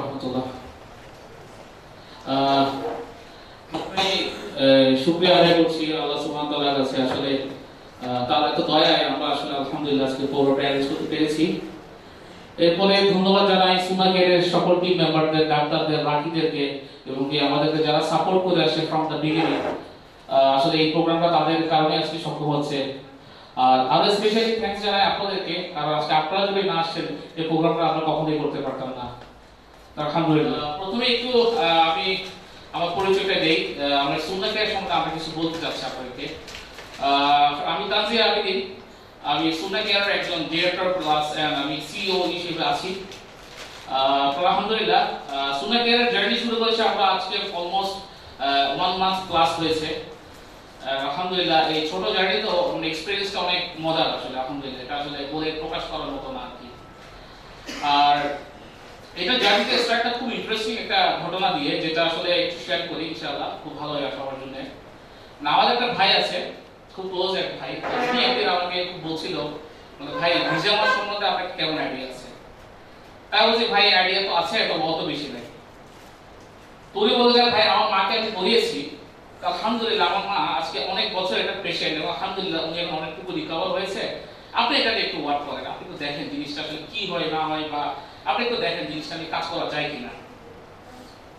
রহমতুল্লাহ। শুক্রিয়া আদায় করছি আল্লাহ কাছে। আসলে তার দয়ায় আমরা আসলে আলহামদুলিল্লাহ আজকে করতে পেরেছি এরপরে ধন্যবাদ জানাই সকল টিম মেম্বারদের ডাক্তারদের রাকিদেরকে এবং কি আমাদেরকে যারা সাপোর্ট করে আসছে ফ্রম দ্য বিগিনিং আসলে এই প্রোগ্রামটা তাদের কারণে আজকে সম্ভব হচ্ছে। আর আরও স্পেশালি জানাই আপনাদেরকে। কারণ আজকে আপনারা যদি না আসছেন এই প্রোগ্রামটা আমরা কখনোই করতে পারতাম না। আলহামদুলিল্লাহ। প্রথমে একটু আমি আমার পরিচয়টা দেই। আমরা সুন্নাকের সম্বন্ধে আমরা কিছু বলতে চাচ্ছি আপনাদেরকে। আমি তানজিয়া আবিদিন। আমি সুন্না কেয়ারের একজন ডিরেক্টর প্লাস আমি সিইও হিসেবে আছি। আলহামদুলিল্লাহ সুন্না কেয়ারের জার্নি শুরু করেছে আমরা আজকে অলমোস্ট ওয়ান মান্থ ক্লাস হয়েছে। আলহামদুলিল্লাহ, এই ছোট জার্নি তো এক্সপিরিয়েন্সটা অনেক মজার আসলে, আলহামদুলিল্লাহ। এটা আসলে বলে প্রকাশ করার মতো না আর কি। আর এটা জার্নিতে স্টার্টটা খুব ইন্টারেস্টিং একটা ঘটনা দিয়ে, যেটা আসলে একটু শেয়ার করি ইনশাআল্লাহ, খুব ভালো হয় সবার জন্য। না একটা ভাই আছে, খুব ক্লোজ এক ভাই। তিনি একদিন আমাকে খুব বলছিল ভাই হিজামার সম্বন্ধে আপনার কেমন আইডিয়া আছে? তাই বলছি, ভাই আইডিয়া তো আছে তো অত বেশি নাই। তুমি বলে যে ভাই, আমার মাকে আমি তো আলহামদুলিল্লাহ, আমার মা আজকে অনেক বছর এটা পেশেন্ট এবং আলহামদুলিল্লাহ উনি এখন অনেকটুকু রিকভার হয়েছে। আপনি এটা একটু ওয়ার্ক করেন, আপনি একটু দেখেন জিনিসটা আসলে কি হয়, না হয়, বা আপনি একটু দেখেন জিনিসটা নিয়ে কাজ করা যায় কিনা।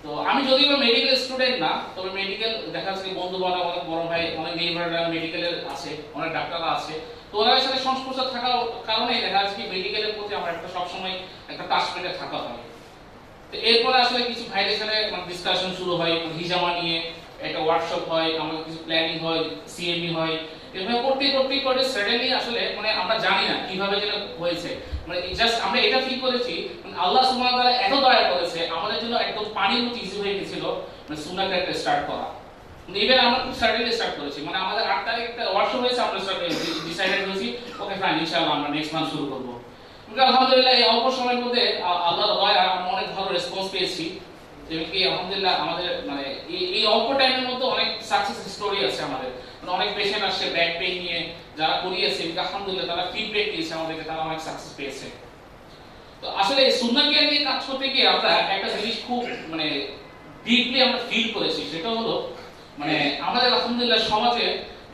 তো আমি যদিও মেডিকেল স্টুডেন্ট না, তবে মেডিকেল দেখা যাচ্ছে বন্ধু বান্ধব অনেক বড় ভাই, অনেক নেইবাররা মেডিকেলের আছে, অনেক ডাক্তাররা আছে। তো ওনাদের সাথে সংস্পর্শ থাকার কারণে দেখা যাচ্ছে কি মেডিকেলের প্রতি আমার একটা সবসময় একটা টাচমেন্টে থাকা হয়। তো এরপরে আসলে কিছু ভাইদের সাথে মানে ডিসকাশন শুরু হয় মানে হিজামা নিয়ে একটা ওয়ার্কশপ হয়, আমাদের কিছু প্ল্যানিং হয় সিএমই হয়। এভাবে করতে করতে সাডেনলি আসলে মানে আমরা জানি না কীভাবে হয়েছে। মানে জাস্ট আমরা এটা করেছি মানে আল্লাহ তাআলা এত দয়া করেছে, আমাদের জন্য একদম মতো ইজি হয়ে গেছিল মানে স্টার্ট করা। ইভেন আমরা খুব সাডেনলি স্টার্ট করেছি মানে আমাদের তারিখ একটা ওয়ার্কশপ হয়েছে, আমরা ডিসাইডেড হয়েছি ওকে ফাইন ইনশাআল্লাহ আমরা নেক্সট মান্থ শুরু করব। আলহামদুলিল্লাহ এই অল্প সময়ের মধ্যে আল্লাহর দয়া আমরা অনেক ভালো রেসপন্স পেয়েছি। যেমন কি আলহামদুলিল্লাহ আমাদের মানে এই- অল্প টাইমের মধ্যে অনেক সাকসেস স্টোরি আছে আমাদের। মানে অনেক পেশেন্ট আসছে ব্যাক পেইন নিয়ে, যারা করিয়েছে আলহামদুলিল্লাহ তারা ফিডব্যাক দিয়েছে আমাদেরকে, তারা অনেক সাকসেস পেয়েছে। তো আসলে এই সুন্নাহ জ্ঞান নিয়ে কাজ করতে গিয়ে আমরা একটা জিনিস খুব মানে ডিপলি আমরা ফিল করেছি, সেটা হলো মানে আমাদের আলহামদুলিল্লাহ সমাজে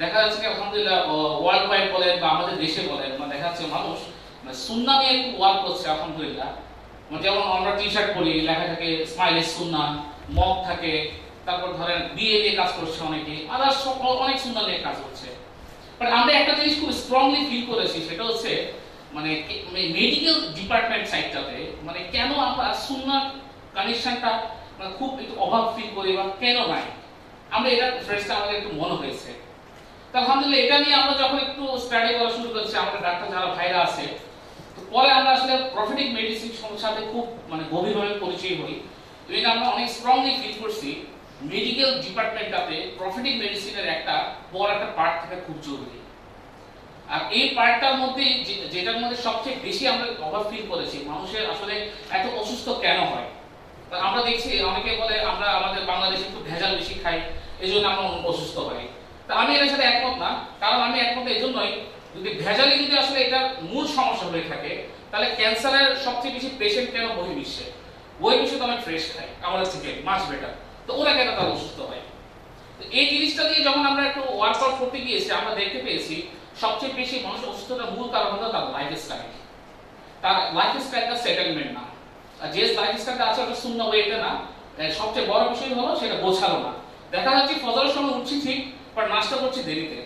দেখা যাচ্ছে কি, আলহামদুলিল্লাহ ওয়ার্ল্ড ওয়াইড বলেন বা আমাদের দেশে বলেন মানে দেখা যাচ্ছে মানুষ মানে সুন্নাহ নিয়ে খুব ওয়ার্ক করছে, আলহামদুলিল্লাহ। মানে যেমন আমরা টি শার্ট পরি, লেখা থাকে স্মাইল সুন্না মগ থাকে তারপর ধরেন বিএ নিয়ে কাজ করছে অনেকে আদার্স অনেক সুন্দর নিয়ে কাজ করছে। বাট আমরা একটা জিনিস খুব স্ট্রংলি ফিল করেছি, সেটা হচ্ছে মানে মেডিকেল ডিপার্টমেন্ট সাইডটাতে মানে কেন আমরা সুন্না কানেকশনটা খুব একটু অভাব ফিল করি বা কেন নাই? আমরা এটা ফ্রেশটা আমাদের একটু মনে হয়েছে। আলহামদুলিল্লাহ, এটা নিয়ে আমরা যখন একটু স্টাডি করা শুরু করেছি, আমাদের ডাক্তার যারা ভাইরা আছে, তো পরে আমরা আসলে প্রফিটিক মেডিসিন সাথে খুব মানে গভীরভাবে পরিচয় হই এটা আমরা অনেক স্ট্রংলি ফিল করছি। মেডিকেল ডিপার্টমেন্টটাতে প্রফিটিক মেডিসিনের একটা বড় একটা পার্ট থাকা খুব জরুরি। আর এই পার্টটার মধ্যে যেটার মধ্যে সবচেয়ে বেশি আমরা অভাব ফিল করেছি, মানুষের আসলে এত অসুস্থ কেন হয়? তা আমরা দেখছি, অনেকে বলে আমরা আমাদের বাংলাদেশে একটু ভেজাল বেশি খাই এই জন্য আমরা অসুস্থ হই। তা আমি এর সাথে একমত না, কারণ আমি একমত এই জন্যই, যদি ভেজালি যদি আসলে এটার মূল সমস্যা হয়ে থাকে, তাহলে ক্যান্সারের সবচেয়ে বেশি পেশেন্ট কেন বহির্বিশ্বে? বহির্বিশ্বে তো অনেক ফ্রেশ খাই আমাদের থেকে মাছ বেটার তো ওরা কেন তারা অসুস্থ হয়? এই জিনিসটা দিয়ে যখন আমরা একটু ওয়ার্কআউট করতে গিয়েছি, আমরা দেখতে পেয়েছি, সবচেয়ে বেশি মানুষ অসুস্থতার মূল কারণ হলো তার লাইফ স্টাইল তার লাইফ স্টাইলটা সেটেলমেন্ট না। যে লাইফ স্টাইলটা আছে ওটা শূন্য ওয়েটে না। সবচেয়ে বড় বিষয় হলো সেটা গোছালো না। দেখা যাচ্ছে ফজরের সময় উঠছি ঠিক বাট নাস্তা করছি দেরিতে।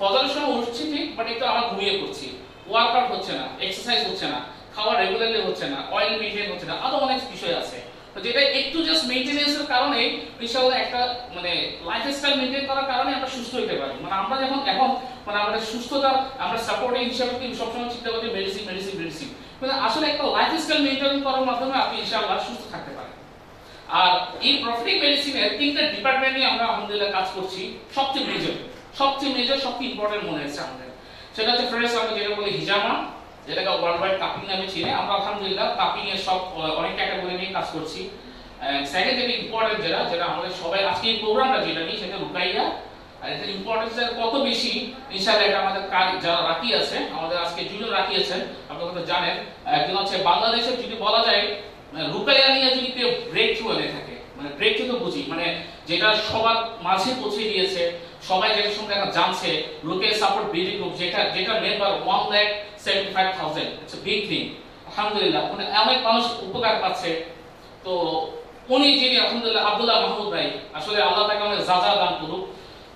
ফজরের সময় উঠছি ঠিক বাট একটু আমার ঘুমিয়ে পড়ছি। ওয়ার্কআউট হচ্ছে না এক্সারসাইজ হচ্ছে না, খাওয়া রেগুলারলি হচ্ছে না অয়েল মেনটেন হচ্ছে না, আরও অনেক বিষয় আছে। যেটা একটু জাস্ট মেইনটেনেন্সের কারণে ইনশাআল্লাহ একটা মানে লাইফস্টাইল মেইনটেইন করার কারণে আমরা সুস্থ হতে পারি। মানে আমরা যখন এখন মানে আমাদের সুস্থতা আমরা সাপোর্টিং হিসাবে কি সবসময় চিন্তা করি মেডিসিন মেডিসিন মেডিসিন কিন্তু আসলে একটা লাইফস্টাইল মেইনটেইন করার মাধ্যমে আপনি ইনশাআল্লাহ সুস্থ থাকতে পারেন। আর এই প্রফিটিক মেডিসিনের তিনটা ডিপার্টমেন্ট নিয়ে আমরা আলহামদুলিল্লাহ কাজ করছি, সবচেয়ে মেজর সবচেয়ে মেজর সবচেয়ে ইম্পর্টেন্ট মনে হচ্ছে আমাদের। সেটা হচ্ছে ফ্রেন্ডস আমরা যেটা বলি হিজামা যেটাকে ওয়ার্ল্ড ওয়াইড কাপিং নামে চিনে। আমরা আলহামদুলিল্লাহ কাপিং এর সব অনেক ক্যাটাগরি নিয়ে কাজ করছি। সেকেন্ড যেটা ইম্পর্টেন্ট যেটা যেটা আমাদের সবাই আজকে এই প্রোগ্রামটা যেটা নিয়ে সেটা রুকাইয়া। আর এটা ইম্পর্টেন্স কত বেশি ইনশাআল্লাহ এটা আমাদের কাজ যারা রাখি আছে আমাদের আজকে দুজন রাখি আছেন আপনারা তো জানেন একজন হচ্ছে বাংলাদেশের যদি বলা যায় আহ, রুকাইয়া নিয়ে যদি কেউ ব্রেক থ্রু এনে থাকে মানে ব্রেক থ্রু তো বুঝি মানে যেটা সবার মাঝে পৌঁছে দিয়েছে সবাই যেটা সঙ্গে জানছে লোকে সাপোর্ট বিডি গ্রুপ যেটা যেটা member one lakh seventy five আলহামদুলিল্লাহ মানে অনেক মানুষ উপকার পাচ্ছে। তো উনি যিনি, আলহামদুলিল্লাহ, আব্দুল্লাহ মাহমুদ ভাই, আসলে আল্লাহ তাকে অনেক যা দান করুক।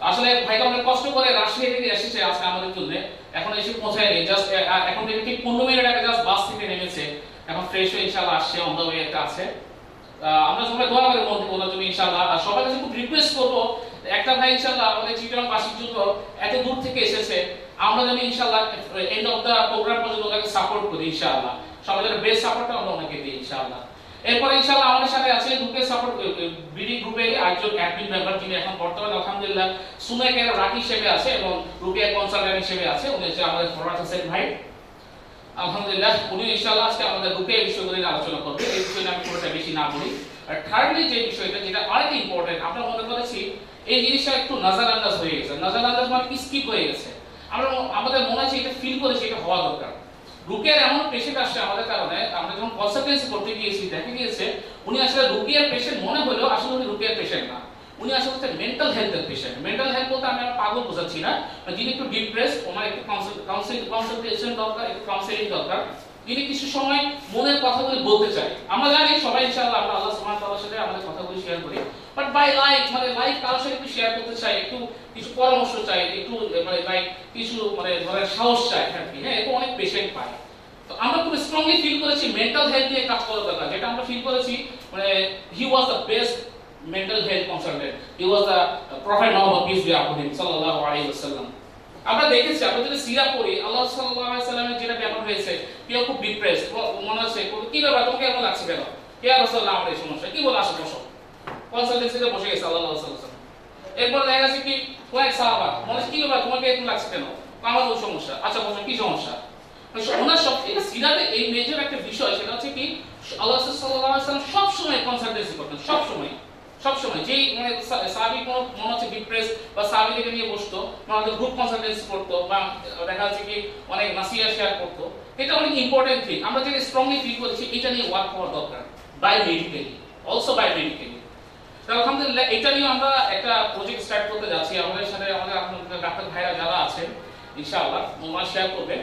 আসলে ভাইটা অনেক কষ্ট করে রাজশাহী থেকে এসেছে আজকে আমাদের জন্য। এখন এসে পৌঁছায়নি জাস্ট এখন থেকে ঠিক পনেরো মিনিট আগে জাস্ট বাস থেকে নেমেছে। এখন ফ্রেশ হয়ে ইনশাআল্লাহ আসছে অন দ্য ওয়েতে আছে। আমরা সবাই দোয়া করি মন ওনার জন্য ইনশাআল্লাহ। আর সবার কাছে খুব রিকোয়েস্ট করব, একটা ভাই ইনশাআল্লাহ আমাদের চিটন বাসীর জন্য এত দূর থেকে এসেছে। আমরা যেন ইনশাআল্লাহ এন্ড অফ দা প্রোগ্রাম পর্যন্ত ওনাকে সাপোর্ট করি ইনশাআল্লাহ। যেন বেস্ট সাপোর্টটা আমরা ওনাকে দিই ইনশাআল্লাহ। এরপর ইনশাআল্লাহ আমাদের সাথে আছে গ্রুপের সাপোর্ট বিডি গ্রুপের একজন অ্যাডমিন মেম্বার যিনি এখন বর্তমানে আলহামদুলিল্লাহ সুনাইকের রাকি হিসেবে আছে এবং রুবিয়া কনসালটেন্ট হিসেবে আছে। উনি হচ্ছে আমাদের ফরওয়ার্ড হোসেন ভাই। আলহামদুলিল্লাহ, উনি ইনশাআল্লাহ আজকে আমাদের রুপিয়া নিয়ে আলোচনা করবে। এই বিষয় আমি পুরোটা বেশি না বলি। আর থার্ডলি যে বিষয়টা, যেটা অনেক ইম্পর্টেন্ট আমরা মনে করেছি, এই জিনিসটা একটু নাজার আন্দাজ হয়ে গেছে। নাজার আন্দাজ মানে স্কিপ হয়ে গেছে। আমরা আমাদের মনে হচ্ছে এটা ফিল করেছি এটা হওয়া দরকার। রুকিয়ার এমন পেশেন্ট আসছে আমাদের কারণে, আমরা যখন কনসালটেন্সি করতে গিয়েছি, দেখা গিয়েছে উনি আসলে রুকিয়ার পেশেন্ট মনে হলেও আসলে উনি রুকিয়ার পেশেন্ট না। উনি আসলে হচ্ছে মেন্টাল হেলথের পেশেন্ট মেন্টাল হেলথ বলতে আমি পাগল বোঝাচ্ছি না। যিনি একটু ডিপ্রেস ওনার একটু কনসালটেশন দরকার, একটু কাউন্সিলিং দরকার। যিনি কিছু সময় মনের কথাগুলি বলতে চাই আমরা জানি সবাই ইনশাআল্লাহ, আমরা আল্লাহ সুবহানাহু ওয়া সাথে আমাদের কথাগুলি শেয়ার করি। বাট বাই লাইফ মানে লাইফ কারোর সাথে একটু শেয়ার করতে চাই, একটু কিছু পরামর্শ চাই, একটু মানে লাইক কিছু মানে ধরেন সাহস চাই আর কি হ্যাঁ এরকম অনেক পেশেন্ট পাই তো আমরা খুব স্ট্রংলি ফিল করেছি মেন্টাল হেলথ নিয়ে কাজ করার দরকার যেটা আমরা ফিল করেছি মানে he was the best mental health consultant he was the prophet Muhammad peace be upon সাল্লাল্লাহু আলাইহি ওয়াসাল্লাম আমরা দেখেছি, আমরা যদি সিরা পড়ি, আল্লাহ সাল্লাল্লাহু আলাইহি সাল্লামের যেটা ব্যাপার হয়েছে, কেউ খুব ডিপ্রেস মনে হচ্ছে কি ব্যাপার, তোমাকে কেমন লাগছে কেন? কে রাসূলুল্লাহ, আমার এই সমস্যা, কি বলে, আসো, বসো। কনসালটেন্সিতে বসে গেছে, আল্লাহ সাল্লাল্লাহু আলাইহি এরপর দেখা গেছে কি, কয়েক সাহাবা মনে কি ব্যাপার তোমাকে এরকম লাগছে কেন? আমার ওই সমস্যা। আচ্ছা বলছো কি সমস্যা? ওনার সব এই সিরাতে এই মেজর একটা বিষয়, সেটা হচ্ছে কি, আল্লাহ সাল্লাল্লাহু আলাইহি ওয়াসাল্লাম সব সময় কনসালটেন্সি করতেন সব সময় যেই মানে সাহাবী কোন মনে হচ্ছে ডিপ্রেস বা সাহাবীদেরকে নিয়ে বসতো আমাদের গ্রুপ কনসালটেন্সি করতো বা দেখা যাচ্ছে কি, অনেক নাসিয়া শেয়ার করতো। এটা অনেক ইম্পর্টেন্ট থিং আমরা যেটা স্ট্রংলি ফিল করছি এটা নিয়ে ওয়ার্ক করা দরকার। By medically also by medically আলহামদুলিল্লাহ এটা নিয়ে আমরা একটা প্রজেক্ট স্টার্ট করতে যাচ্ছি। আমাদের সাথে আমাদের ডাক্তার ভাইরা যারা আছেন, ইনশাআল্লাহ ওনারা শেয়ার করবে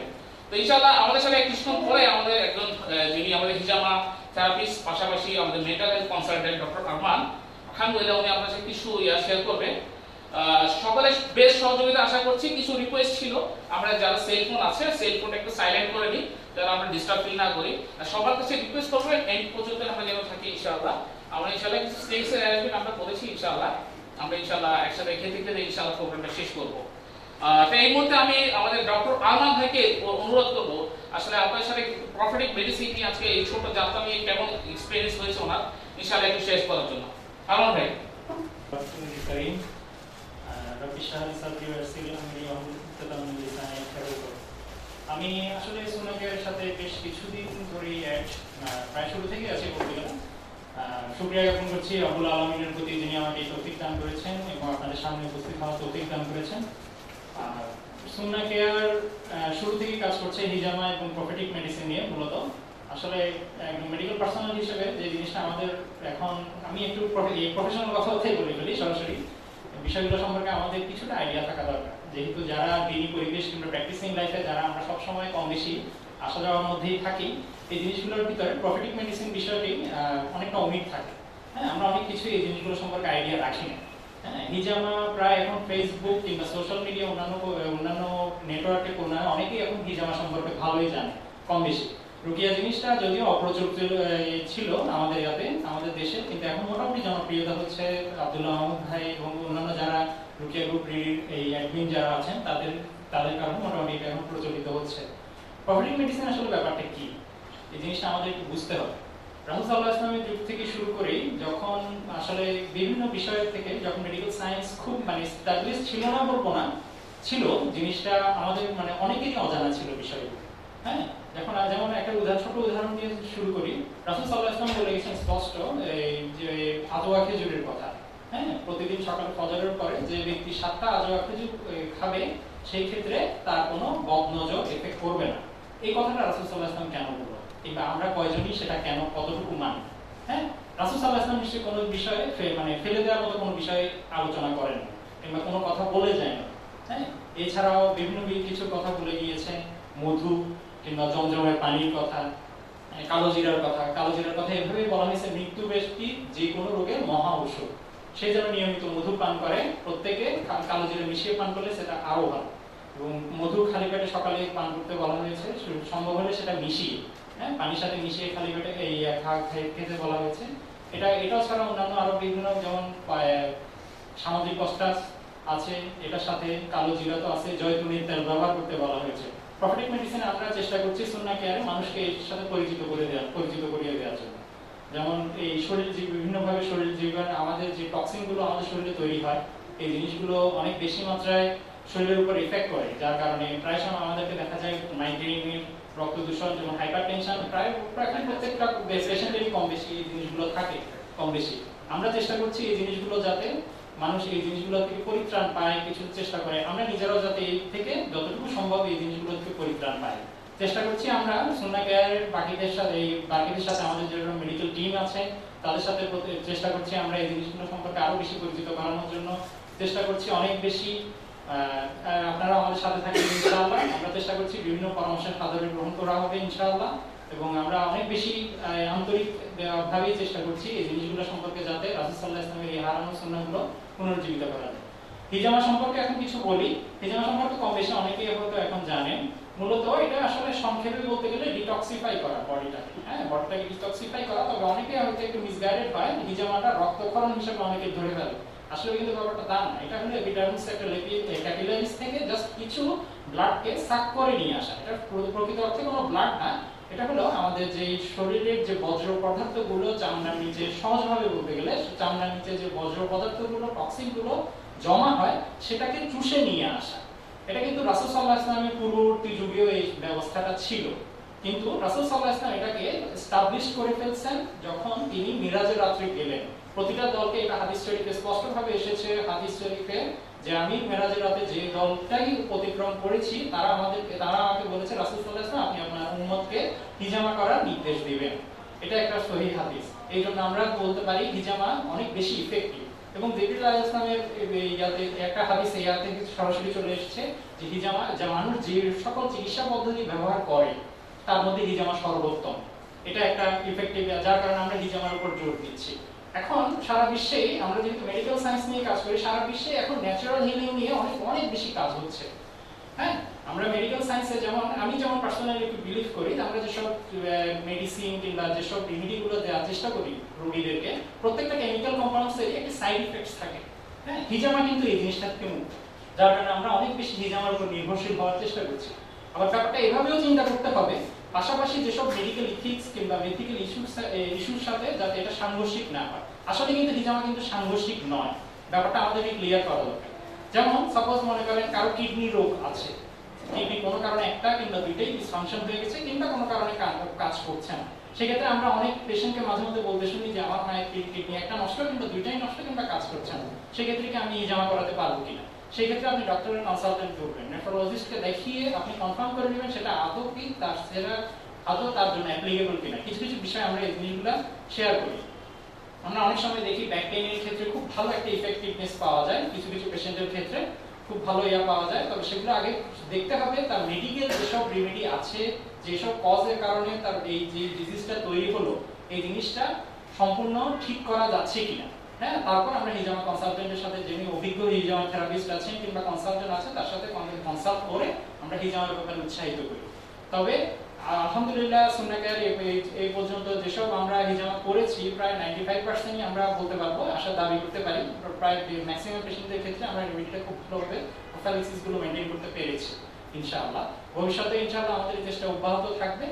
তো ইনশাআল্লাহ, আমাদের সাথে কিছুক্ষণ পরে আমাদের একজন যিনি আমাদের হিজামা থেরাপিস্ট পাশাপাশি আমাদের mental health consultant doctor Arman আলহামদুলিল্লাহ, উনি আপনার সাথে কিছু ইয়া শেয়ার করবে। সকলে বেশ সহযোগিতা আশা করছি, কিছু রিকোয়েস্ট ছিল। আমরা যারা সেল ফোন আছে সেল একটু সাইলেন্ট করে দিই যারা আমরা ডিস্টার্ব ফিল না করি। সবার কাছে রিকোয়েস্ট করব এন্ড পর্যন্ত আমরা যেন থাকি, ইনশাআল্লাহ। আমরা ইনশাআল্লাহ স্টেক্স এর অ্যারেঞ্জমেন্ট আমরা করেছি ইনশাল্লাহ আমরা ইনশাআল্লাহ একসাথে খেতে খেতে ইনশাল্লাহ প্রোগ্রামটা শেষ করব। তো এই মুহূর্তে আমি আমাদের ডক্টর আরমান ভাইকে অনুরোধ করব, আসলে আপনার সাথে প্রফিটিক মেডিসিন নিয়ে আজকে এই ছোট যাত্রা নিয়ে কেমন এক্সপিরিয়েন্স হয়েছে ওনার, ইনশাআল্লাহ একটু শেষ করার জন্য। আরমান ভাই। আমি আসলে সোনাকের সাথে বেশ কিছুদিন ধরেই প্রায় শুরু থেকে আছি শুকরিয়া জ্ঞাপন করছি আবুল আলমিনের প্রতি যিনি আমাকে তৌফিক দান করেছেন এবং আপনাদের সামনে উপস্থিত হওয়ার তৌফিক দান করেছেন। সুন্না কেয়ার শুরু থেকেই কাজ করছে হিজামা এবং প্রফেটিক মেডিসিন নিয়ে মূলত। আসলে একজন মেডিকেল পার্সোনাল হিসেবে যে জিনিসটা আমাদের এখন, আমি একটু প্রফেশনাল কথাই বলে ফেলি সরাসরি। বিষয়গুলো সম্পর্কে আমাদের কিছুটা আইডিয়া থাকা দরকার। যেহেতু যারা দিনী পরিবেশ কিংবা প্র্যাকটিসিং লাইফে যারা আমরা সবসময় কম বেশি আসা যাওয়ার মধ্যেই থাকি এই জিনিসগুলোর ভিতরে প্রফিটিক মেডিসিন বিষয়টি অনেকটা অমিট থাকে। হ্যাঁ আমরা অনেক কিছু এই জিনিসগুলো সম্পর্কে আইডিয়া রাখি না। হ্যাঁ হিজামা প্রায় এখন ফেসবুক কিংবা সোশ্যাল মিডিয়া অন্যান্য অন্যান্য নেটওয়ার্কে অন্যান্য অনেকেই এখন হিজামা সম্পর্কে ভালোই জানে, কম বেশি। রুকিয়া জিনিসটা যদিও অপ্রচলিত ছিল আমাদের ইয়াতে, আমাদের দেশে, কিন্তু এখন মোটামুটি জনপ্রিয়তা হচ্ছে আব্দুল্লাহ মাহমুদ ভাই এবং অন্যান্য যারা রুকিয়া গ্রুপ এই অ্যাডমিন যারা আছেন, তাদের তাদের কারণে মোটামুটি এখন প্রচলিত হচ্ছে। প্রফিটিং মেডিসিন আসলে ব্যাপারটা কি? এই জিনিসটা আমাদের একটু বুঝতে হবে। রাহুল ইসলামের যুগ থেকে শুরু করেই যখন আসলে বিভিন্ন বিষয়ের থেকে যখন মেডিকেল সায়েন্স খুব মানে স্টাবলিশ ছিল না বলব না, ছিল, জিনিসটা আমাদের মানে অনেকেরই অজানা ছিল বিষয়গুলো হ্যাঁ? যখন যেমন একটা উদাহরণ, ছোট উদাহরণ দিয়ে শুরু করি। রাসুল সাল্লাহ ইসলাম বলে গেছেন স্পষ্ট, এই যে আজোয়া খেজুরের কথা। হ্যাঁ? প্রতিদিন সকাল ফজরের পরে যে ব্যক্তি সাতটা আজোয়া খেজুর খাবে, সেই ক্ষেত্রে তার কোনো বদনজর এফেক্ট করবে না। এই কথাটা রাসুল সাল্লাহ ইসলাম কেন বলল? কিংবা আমরা কয়জনই সেটা কেন কতটুকু মানি? হ্যাঁ? রাসূল সাল্লাল্লাহু আলাইহি ওয়াসাল্লাম নিশ্চয়ই কোনো বিষয়ে মানে ফেলে দেওয়ার মতো কোনো বিষয়ে আলোচনা করেন না কিংবা কোনো কথা বলে যায় না। হ্যাঁ? এছাড়াও বিভিন্ন কিছু কথা বলে গিয়েছেন মধু কিংবা জমজমের পানির কথা হ্যাঁ, কালো জিরার কথা। কালো জিরার কথা এভাবেই বলা হয়েছে মৃত্যু ব্যক্তি যে কোনো রোগের মহা ঔষধ সে যেন নিয়মিত মধু পান করে প্রত্যেকে কালো জিরা মিশিয়ে পান করলে সেটা আরও ভালো। এবং মধু খালি পেটে সকালে পান করতে বলা হয়েছে সম্ভব হলে সেটা মিশিয়ে। হ্যাঁ পানির সাথে মিশিয়ে খালি পেটে এই খেতে বলা হয়েছে। এটা এটাও ছাড়া অন্যান্য আরও বিভিন্ন যেমন আহ, সামাজিক কষ্টাস আছে এটার সাথে কালো জিরা তো আছে জয়তুনের তেল ব্যবহার করতে বলা হয়েছে। প্রফিটিক মেডিসিনে আমরা চেষ্টা করছি সুন্না কেয়ারে মানুষকে এর সাথে পরিচিত করে দেওয়া পরিচিত করিয়ে দেওয়ার জন্য। যেমন এই শরীর যে বিভিন্নভাবে শরীর জীবন আমাদের যে টক্সিনগুলো আমাদের শরীরে তৈরি হয় এই জিনিসগুলো অনেক বেশি মাত্রায় শরীরের উপর ইফেক্ট করে যার কারণে প্রায় সময় আমাদেরকে দেখা যায় মাইগ্রেন রক্ত দূষণ যেমন হাইপার টেনশন প্রায় প্রায় প্রত্যেকটা পেশেন্টেরই কম বেশি এই জিনিসগুলো থাকে, কম বেশি। আমরা চেষ্টা করছি এই জিনিসগুলো যাতে মানুষ এই জিনিসগুলো থেকে পরিত্রাণ পায়, কিছু চেষ্টা করে। আমরা নিজেরাও যাতে এই থেকে যতটুকু সম্ভব এই জিনিসগুলো থেকে পরিত্রাণ পাই। চেষ্টা করছি আমরা সুন্না কেয়ারের বাকিদের সাথে, এই বাকিদের সাথে আমাদের যেরকম মেডিকেল টিম আছে, তাদের সাথে চেষ্টা করছি আমরা এই জিনিসগুলো সম্পর্কে আরও বেশি পরিচিত করানোর জন্য। চেষ্টা করছি অনেক বেশি আপনারা আমাদের সাথে থাকবেন ইনশাআল্লাহ। আমরা চেষ্টা করছি বিভিন্ন পরামর্শের সাদরে গ্রহণ করা হবে ইনশাআল্লাহ। এবং আমরা অনেক বেশি আন্তরিক ভাবেই চেষ্টা করছি এই জিনিসগুলো সম্পর্কে যাতে আলাইহি ওয়াসাল্লামের এই হারানো সুন্নাহগুলো পুনরুজ্জীবিত করা যায়। হিজামা সম্পর্কে এখন কিছু বলি। হিজামা সম্পর্কে কম বেশি অনেকেই হয়তো এখন জানেন। মূলত এটা আসলে সংক্ষেপে বলতে গেলে ডিটক্সিফাই করা বডিটাকে। হ্যাঁ বডিটাকে ডিটক্সিফাই করা। তবে অনেকে হয়তো একটু মিসগাইডেড হয় হিজামাটা রক্তক্ষরণ হিসেবে অনেকে ধরে ফেলে। আসলে কিন্তু ব্যাপারটা তা না। এটা হলো এপিডার্মিস একটা ক্যাপিলারিস থেকে জাস্ট কিছু ব্লাডকে সাক করে নিয়ে আসা। এটা প্রকৃত অর্থে কোনো ব্লাড না। এটা হলো আমাদের যে শরীরের যে বজ্র পদার্থগুলো, চামড়ার নিচে সহজভাবে বলতে গেলে চামড়ার নিচে যে বজ্র পদার্থগুলো টক্সিনগুলো জমা হয়, সেটাকে চুষে নিয়ে আসা। এটা কিন্তু রাসূল সাল্লাল্লাহু আলাইহি ওয়াসাল্লামের পূর্ববর্তী যুগেও এই ব্যবস্থাটা ছিল। কিন্তু রাসূল সাল্লাল্লাহু আলাইহি ওয়াসাল্লাম এটাকে এস্টাবলিশ করে ফেলছেন যখন তিনি মিরাজের রাত্রে গেলেন। প্রতিটা দলকে এটা হাদিস শরীফে স্পষ্টভাবে এসেছে, হাদিস শরীফে যে আমি মেরাজের রাতে যে দলটাই অতিক্রম করেছি, তারা আমাদেরকে, তারা আমাকে বলেছে, রাসূল আপনি আপনার উম্মতকে হিজামা করার নির্দেশ দিবেন। এটা একটা সহিহ হাদিস। এই জন্য আমরা বলতে পারি, হিজামা অনেক বেশি ইফেক্টিভ এবং জিবরিল আলাইহিস সালামের ইয়াতে একটা হাদিস ইয়াতে সরাসরি চলে এসেছে যে হিজামা, যা মানুষ যে সকল চিকিৎসা পদ্ধতি ব্যবহার করে, তার মধ্যে হিজামা সর্বোত্তম। এটা একটা ইফেক্টিভ যার কারণে আমরা হিজামার উপর জোর দিচ্ছি। এখন সারা বিশ্বে, আমরা যেহেতু মেডিকেল সায়েন্স নিয়ে কাজ করি, সারা বিশ্বে এখন ন্যাচারাল হিলিং নিয়ে অনেক অনেক বেশি কাজ হচ্ছে। হ্যাঁ? আমরা মেডিকেল সায়েন্সে যেমন, আমি যেমন পার্সোনালি একটু বিলিভ করি, আমরা যেসব মেডিসিন কিংবা যেসব রেমিডিগুলো দেওয়ার চেষ্টা করি রোগীদেরকে, প্রত্যেকটা কেমিক্যাল কম্পাউন্ডসেরই একটা সাইড ইফেক্টস থাকে। হ্যাঁ? হিজামা কিন্তু এই জিনিসটা থেকে মুক্ত। যার কারণে আমরা অনেক বেশি হিজামার উপর নির্ভরশীল হওয়ার চেষ্টা করছি। আবার ব্যাপারটা এভাবেও চিন্তা করতে হবে পাশাপাশি যেসব মেডিকেল ইথিক্স কিংবা মেথিক্যাল ইস্যুস ইস্যুর সাথে যাতে এটা সাংঘর্ষিক না হয়। আসলে কিন্তু হিজামা কিন্তু সাংঘর্ষিক নয়। ব্যাপারটা আমাদেরকে ক্লিয়ার করা দরকার। যেমন সাপোজ মনে করেন কারও কিডনি রোগ আছে। কিডনি কোনো কারণে একটা কিংবা দুইটাই ডিসফাংশন হয়ে গেছে কিংবা কোনো কারণে কাজ করছে না। সেক্ষেত্রে আমরা অনেক পেশেন্টকে মাঝে মধ্যে বলতে শুনি যে, আমার মায়ের কিডনি একটা নষ্ট কিংবা দুইটাই নষ্ট কিংবা কাজ করছে না। সেক্ষেত্রে কি আমি জামা করাতে পারব কিনা? সেই ক্ষেত্রে আপনি ডক্টরের কনসালটেন্ট করবেন নেফ্রোলজিস্টকে দেখিয়ে আপনি কনফার্ম করে নেবেন সেটা আদৌ কি তার সেটা আদৌ তার জন্য অ্যাপ্লিকেবল কিনা। কিছু কিছু বিষয় আমরা এই জিনিসগুলো শেয়ার করি। আমরা অনেক সময় দেখি ব্যাক পেইনের ক্ষেত্রে খুব ভালো একটা ইফেক্টিভনেস পাওয়া যায়। কিছু কিছু পেশেন্টের ক্ষেত্রে খুব ভালো ইয়া পাওয়া যায়। তবে সেগুলো আগে দেখতে হবে তার মেডিকেল যেসব রেমেডি আছে, যেসব কজের কারণে তার এই যে ডিজিজটা তৈরি হলো, এই জিনিসটা সম্পূর্ণ ঠিক করা যাচ্ছে কিনা। হ্যাঁ তারপর আমরা হিজামা কনসালটেন্টের সাথে যিনি অভিজ্ঞ থেরাপিস্ট আছেন কিংবা কনসালটেন্ট তার সাথে কনসাল্ট করে আমরা ব্যাপারে উৎসাহিত করি। তবে, আলহামদুলিল্লাহ সুন্নাকের এই পর্যন্ত যেসব আমরা হিজামা করেছি, প্রায় নাইনটি ফাইভ পার্সেন্টই আমরা বলতে পারব, আশা দাবি করতে পারি। প্রায় ম্যাক্সিমাম পেশেন্টদের ক্ষেত্রে আমরা খুব ভালোভাবে প্রোফাইলিসিস মেনটেন করতে পেরেছি, ইনশাআল্লাহ। ভবিষ্যতে ইনশাআল্লাহ আমাদের চেষ্টা অব্যাহত থাকবে।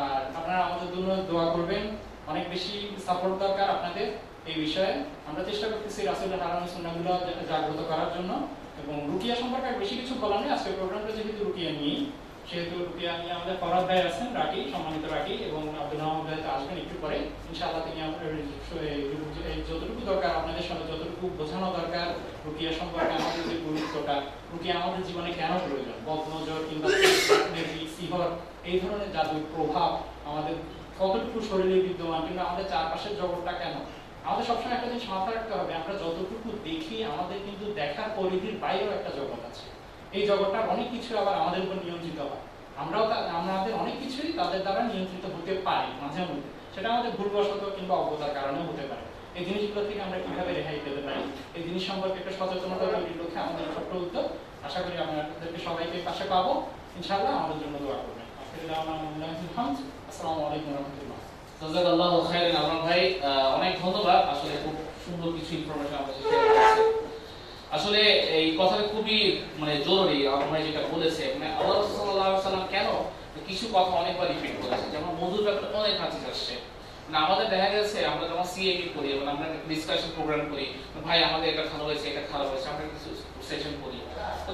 আর আপনারা আমাদের জন্য দোয়া করবেন। অনেক বেশি সাপোর্ট দরকার আপনাদের। এই বিষয়ে আমরা চেষ্টা করতেছি রাসুলের হারানো সুন্নাগুলো জাগ্রত করার জন্য এবং রুকিয়া সম্পর্কে বেশি কিছু বলার নেই। আজকের প্রোগ্রামটা যেহেতু রুকিয়া নিয়ে, সেহেতু রুকিয়া নিয়ে আমাদের ফরাদ ভাই আছেন, রাকি, সম্মানিত রাকি এবং আব্দুল রহমান ভাই আসবেন একটু পরে। ইনশাআল্লাহ তিনি যতটুকু দরকার আপনাদের সঙ্গে যতটুকু বোঝানো দরকার রুকিয়া সম্পর্কে আমাদের যে গুরুত্বটা, রুকিয়া আমাদের জীবনে কেন প্রয়োজন? বদনজর কিংবা সিহর, এই ধরনের জাদুর প্রভাব আমাদের কতটুকু শরীরে বিদ্যমান কিংবা আমাদের চারপাশের জগৎটা কেন? আমাদের সবসময় একটা জিনিস মাথায় রাখতে হবে, আমরা যতটুকু দেখি আমাদের কিন্তু দেখার পরিধির বাইরেও একটা জগৎ আছে। এই জগৎটার অনেক কিছু আবার আমাদের উপর নিয়ন্ত্রিত হয়। আমরাও আমাদের অনেক কিছুই তাদের দ্বারা নিয়ন্ত্রিত হতে পারি মাঝে মধ্যে। সেটা আমাদের ভুলবশত কিংবা অজ্ঞতার কারণে হতে পারে। এই জিনিসগুলো থেকে আমরা কীভাবে রেহাই পেতে পারি? এই জিনিস সম্পর্কে একটা সচেতনতা তৈরির লক্ষ্যে আমাদের ছোট্ট উদ্যোগ। আশা করি আপনাদেরকে সবাইকে পাশে পাবো। ইনশাআল্লাহ আমাদের জন্য দোয়া করবেন। আসসালামু আলাইকুম রহমতুল্লাহ। জাযাকাল্লাহু খাইরান আমার ভাই অনেক ধন্যবাদ। আসলে খুব মানে মানে মানে আমরা যখন প্রোগ্রাম করি, ভাই, আমাদের এটা ভালো হয়েছে, এটা খারাপ হয়েছে, আমরা কিছু সেশন করি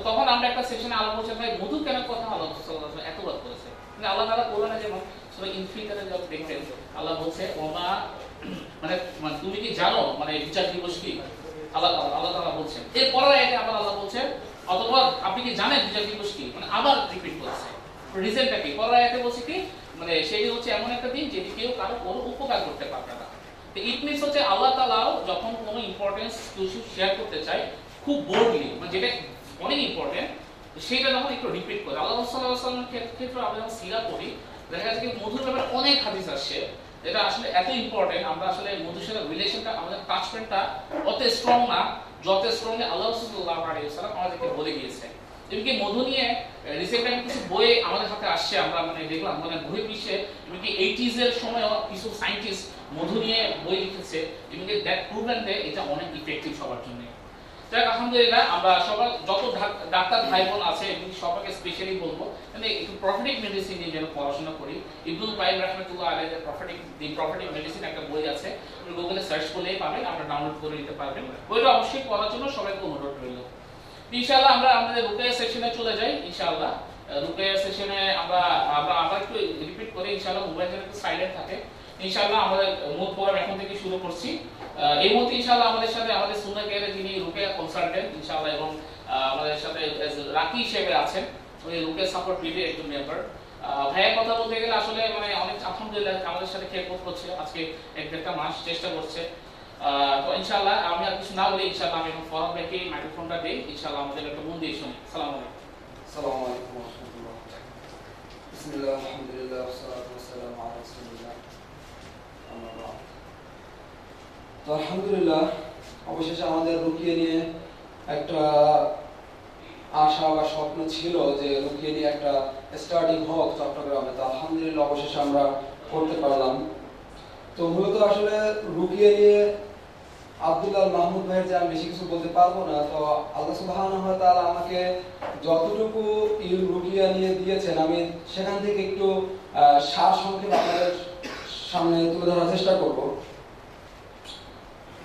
তখন আমরা একটা সেশনে করছি, ভাই মধু কেন কথা সাল্লাম এতবার করেছে? মানে আল্লাহ তাআলা কোরআনে যেমন সূরা ইনফিতারে যখন দেখবেন আল্লাহ বলছে, ওমা মানে মানে তুমি কি জানো মানে বিচার দিবস কি? আল্লাহ আল্লাহ তাআলা বলছেন এর পরের আয়াতে আবার আল্লাহ বলছেন অথবা আপনি কি জানেন বিচার দিবস কি? মানে আবার রিপিট করছে রিজনটা কি? পরের আয়াতে বলছে কি মানে সেই হচ্ছে এমন একটা দিন যেটি কেউ কারও কোনো উপকার করতে পারবে না। তো ইট মিনস হচ্ছে আল্লাহ তাআলাও যখন কোনো ইম্পর্টেন্স কিছু শেয়ার করতে চায়, খুব বোল্ডলি মানে যেটা অনেক ইম্পর্টেন্ট সেটা যখন একটু রিপিট করে। আল্লাহ সাল্লাল্লাহু আলাইহি ক্ষেত্রে আমরা যখন সিরা পড়ি দেখা যাচ্ছে মধুর ব্যাপারে অনেক হাদিস আসছে এটা আসলে এত ইম্পর্টেন্ট আমরা আসলে মধুর সাথে রিলেশনটা আমাদের টাচমেন্টটা অত স্ট্রং না যত আল্লাহ ওয়াসাল্লাম আমাদেরকে বলে গিয়েছে এমনকি মধু নিয়ে রিসেন্ট টাইম কিছু বই আমাদের হাতে আসছে? আমরা মানে দেখলাম মানে বই বিশ্বে এমনকি এইটিজ এর সময় কিছু সায়েন্টিস্ট মধু নিয়ে বই লিখেছে? এমনকি দ্যাট প্রুভেন এটা অনেক ইফেক্টিভ সবার জন্য? যাক, আলহামদুলিল্লাহ, আমরা সবার যত ডাক্তার ভাই বোন আছে এবং সবাইকে স্পেশালি বলব একটু প্রফিটিক মেডিসিন নিয়ে যেন পড়াশোনা করি। ইবনুল রাহমাতুল্লাহ প্রফিটিক দি প্রফিটিক মেডিসিন একটা বই আছে গুগলে সার্চ করলেই পাবেন আমরা ডাউনলোড করে নিতে পারবেন। বইটা অবশ্যই পড়ার জন্য সবাইকে অনুরোধ রইল। ইনশাআল্লাহ আমরা আমাদের রুকেয়া সেকশনে চলে যাই, ইনশাআল্লাহ। রুকেয়া সেকশনে আমরা আমরা আবার একটু রিপিট করে, ইনশাআল্লাহ মোবাইল যেন একটু সাইলেন্ট থাকে। ইনশাআল্লাহ আমাদের মূল প্রোগ্রাম এখন থেকে শুরু করছি। এই মুহূর্তে ইনশাআল্লাহ আমাদের সাথে আমাদের সুন্না কেয়ারে যিনি রুকেয়া কনসালটেন্ট ইনশাআল্লাহ এবং আহ, আমাদের সাথে as রাকি হিসেবে আছেন উনি রুকেয়া সাপোর্ট বিডি একজন মেম্বার ভাইয়ের কথা বলতে গেলে আসলে মানে অনেক আলহামদুলিল্লাহ আমাদের সাথে খেয়ে করছে আজকে এক দেড়টা মাস চেষ্টা করছে আহ, তো ইনশাআল্লাহ আমি আর কিছু না বলি ইনশাআল্লাহ আমি এখন ফরহাদ ভাইকে মাইক্রোফোনটা দিই ইনশাআল্লাহ আমাদের একটা মন দিয়ে শুনি সালাম আলাইকুম السلام عليكم ورحمة الله بسم الله الحمد لله والصلاة والسلام على رسول তো আলহামদুলিল্লাহ, অবশেষে আমাদের রুকিয়ে নিয়ে একটা আশা বা স্বপ্ন ছিল যে রুকিয়ে নিয়ে একটা স্টার্টিং হোক চট্টগ্রামে। তো আলহামদুলিল্লাহ অবশেষে আমরা করতে পারলাম। তো মূলত আসলে রুকিয়ে নিয়ে আব্দুল্লাহ মাহমুদ ভাইয়ের যে আমি বেশি কিছু বলতে পারব না, তো আল্লাহ ওয়া তাআলা আমাকে যতটুকু রুকিয়া নিয়ে দিয়েছেন, আমি সেখান থেকে একটু সার সংক্ষেপ আপনাদের সামনে তুলে ধরার চেষ্টা করব।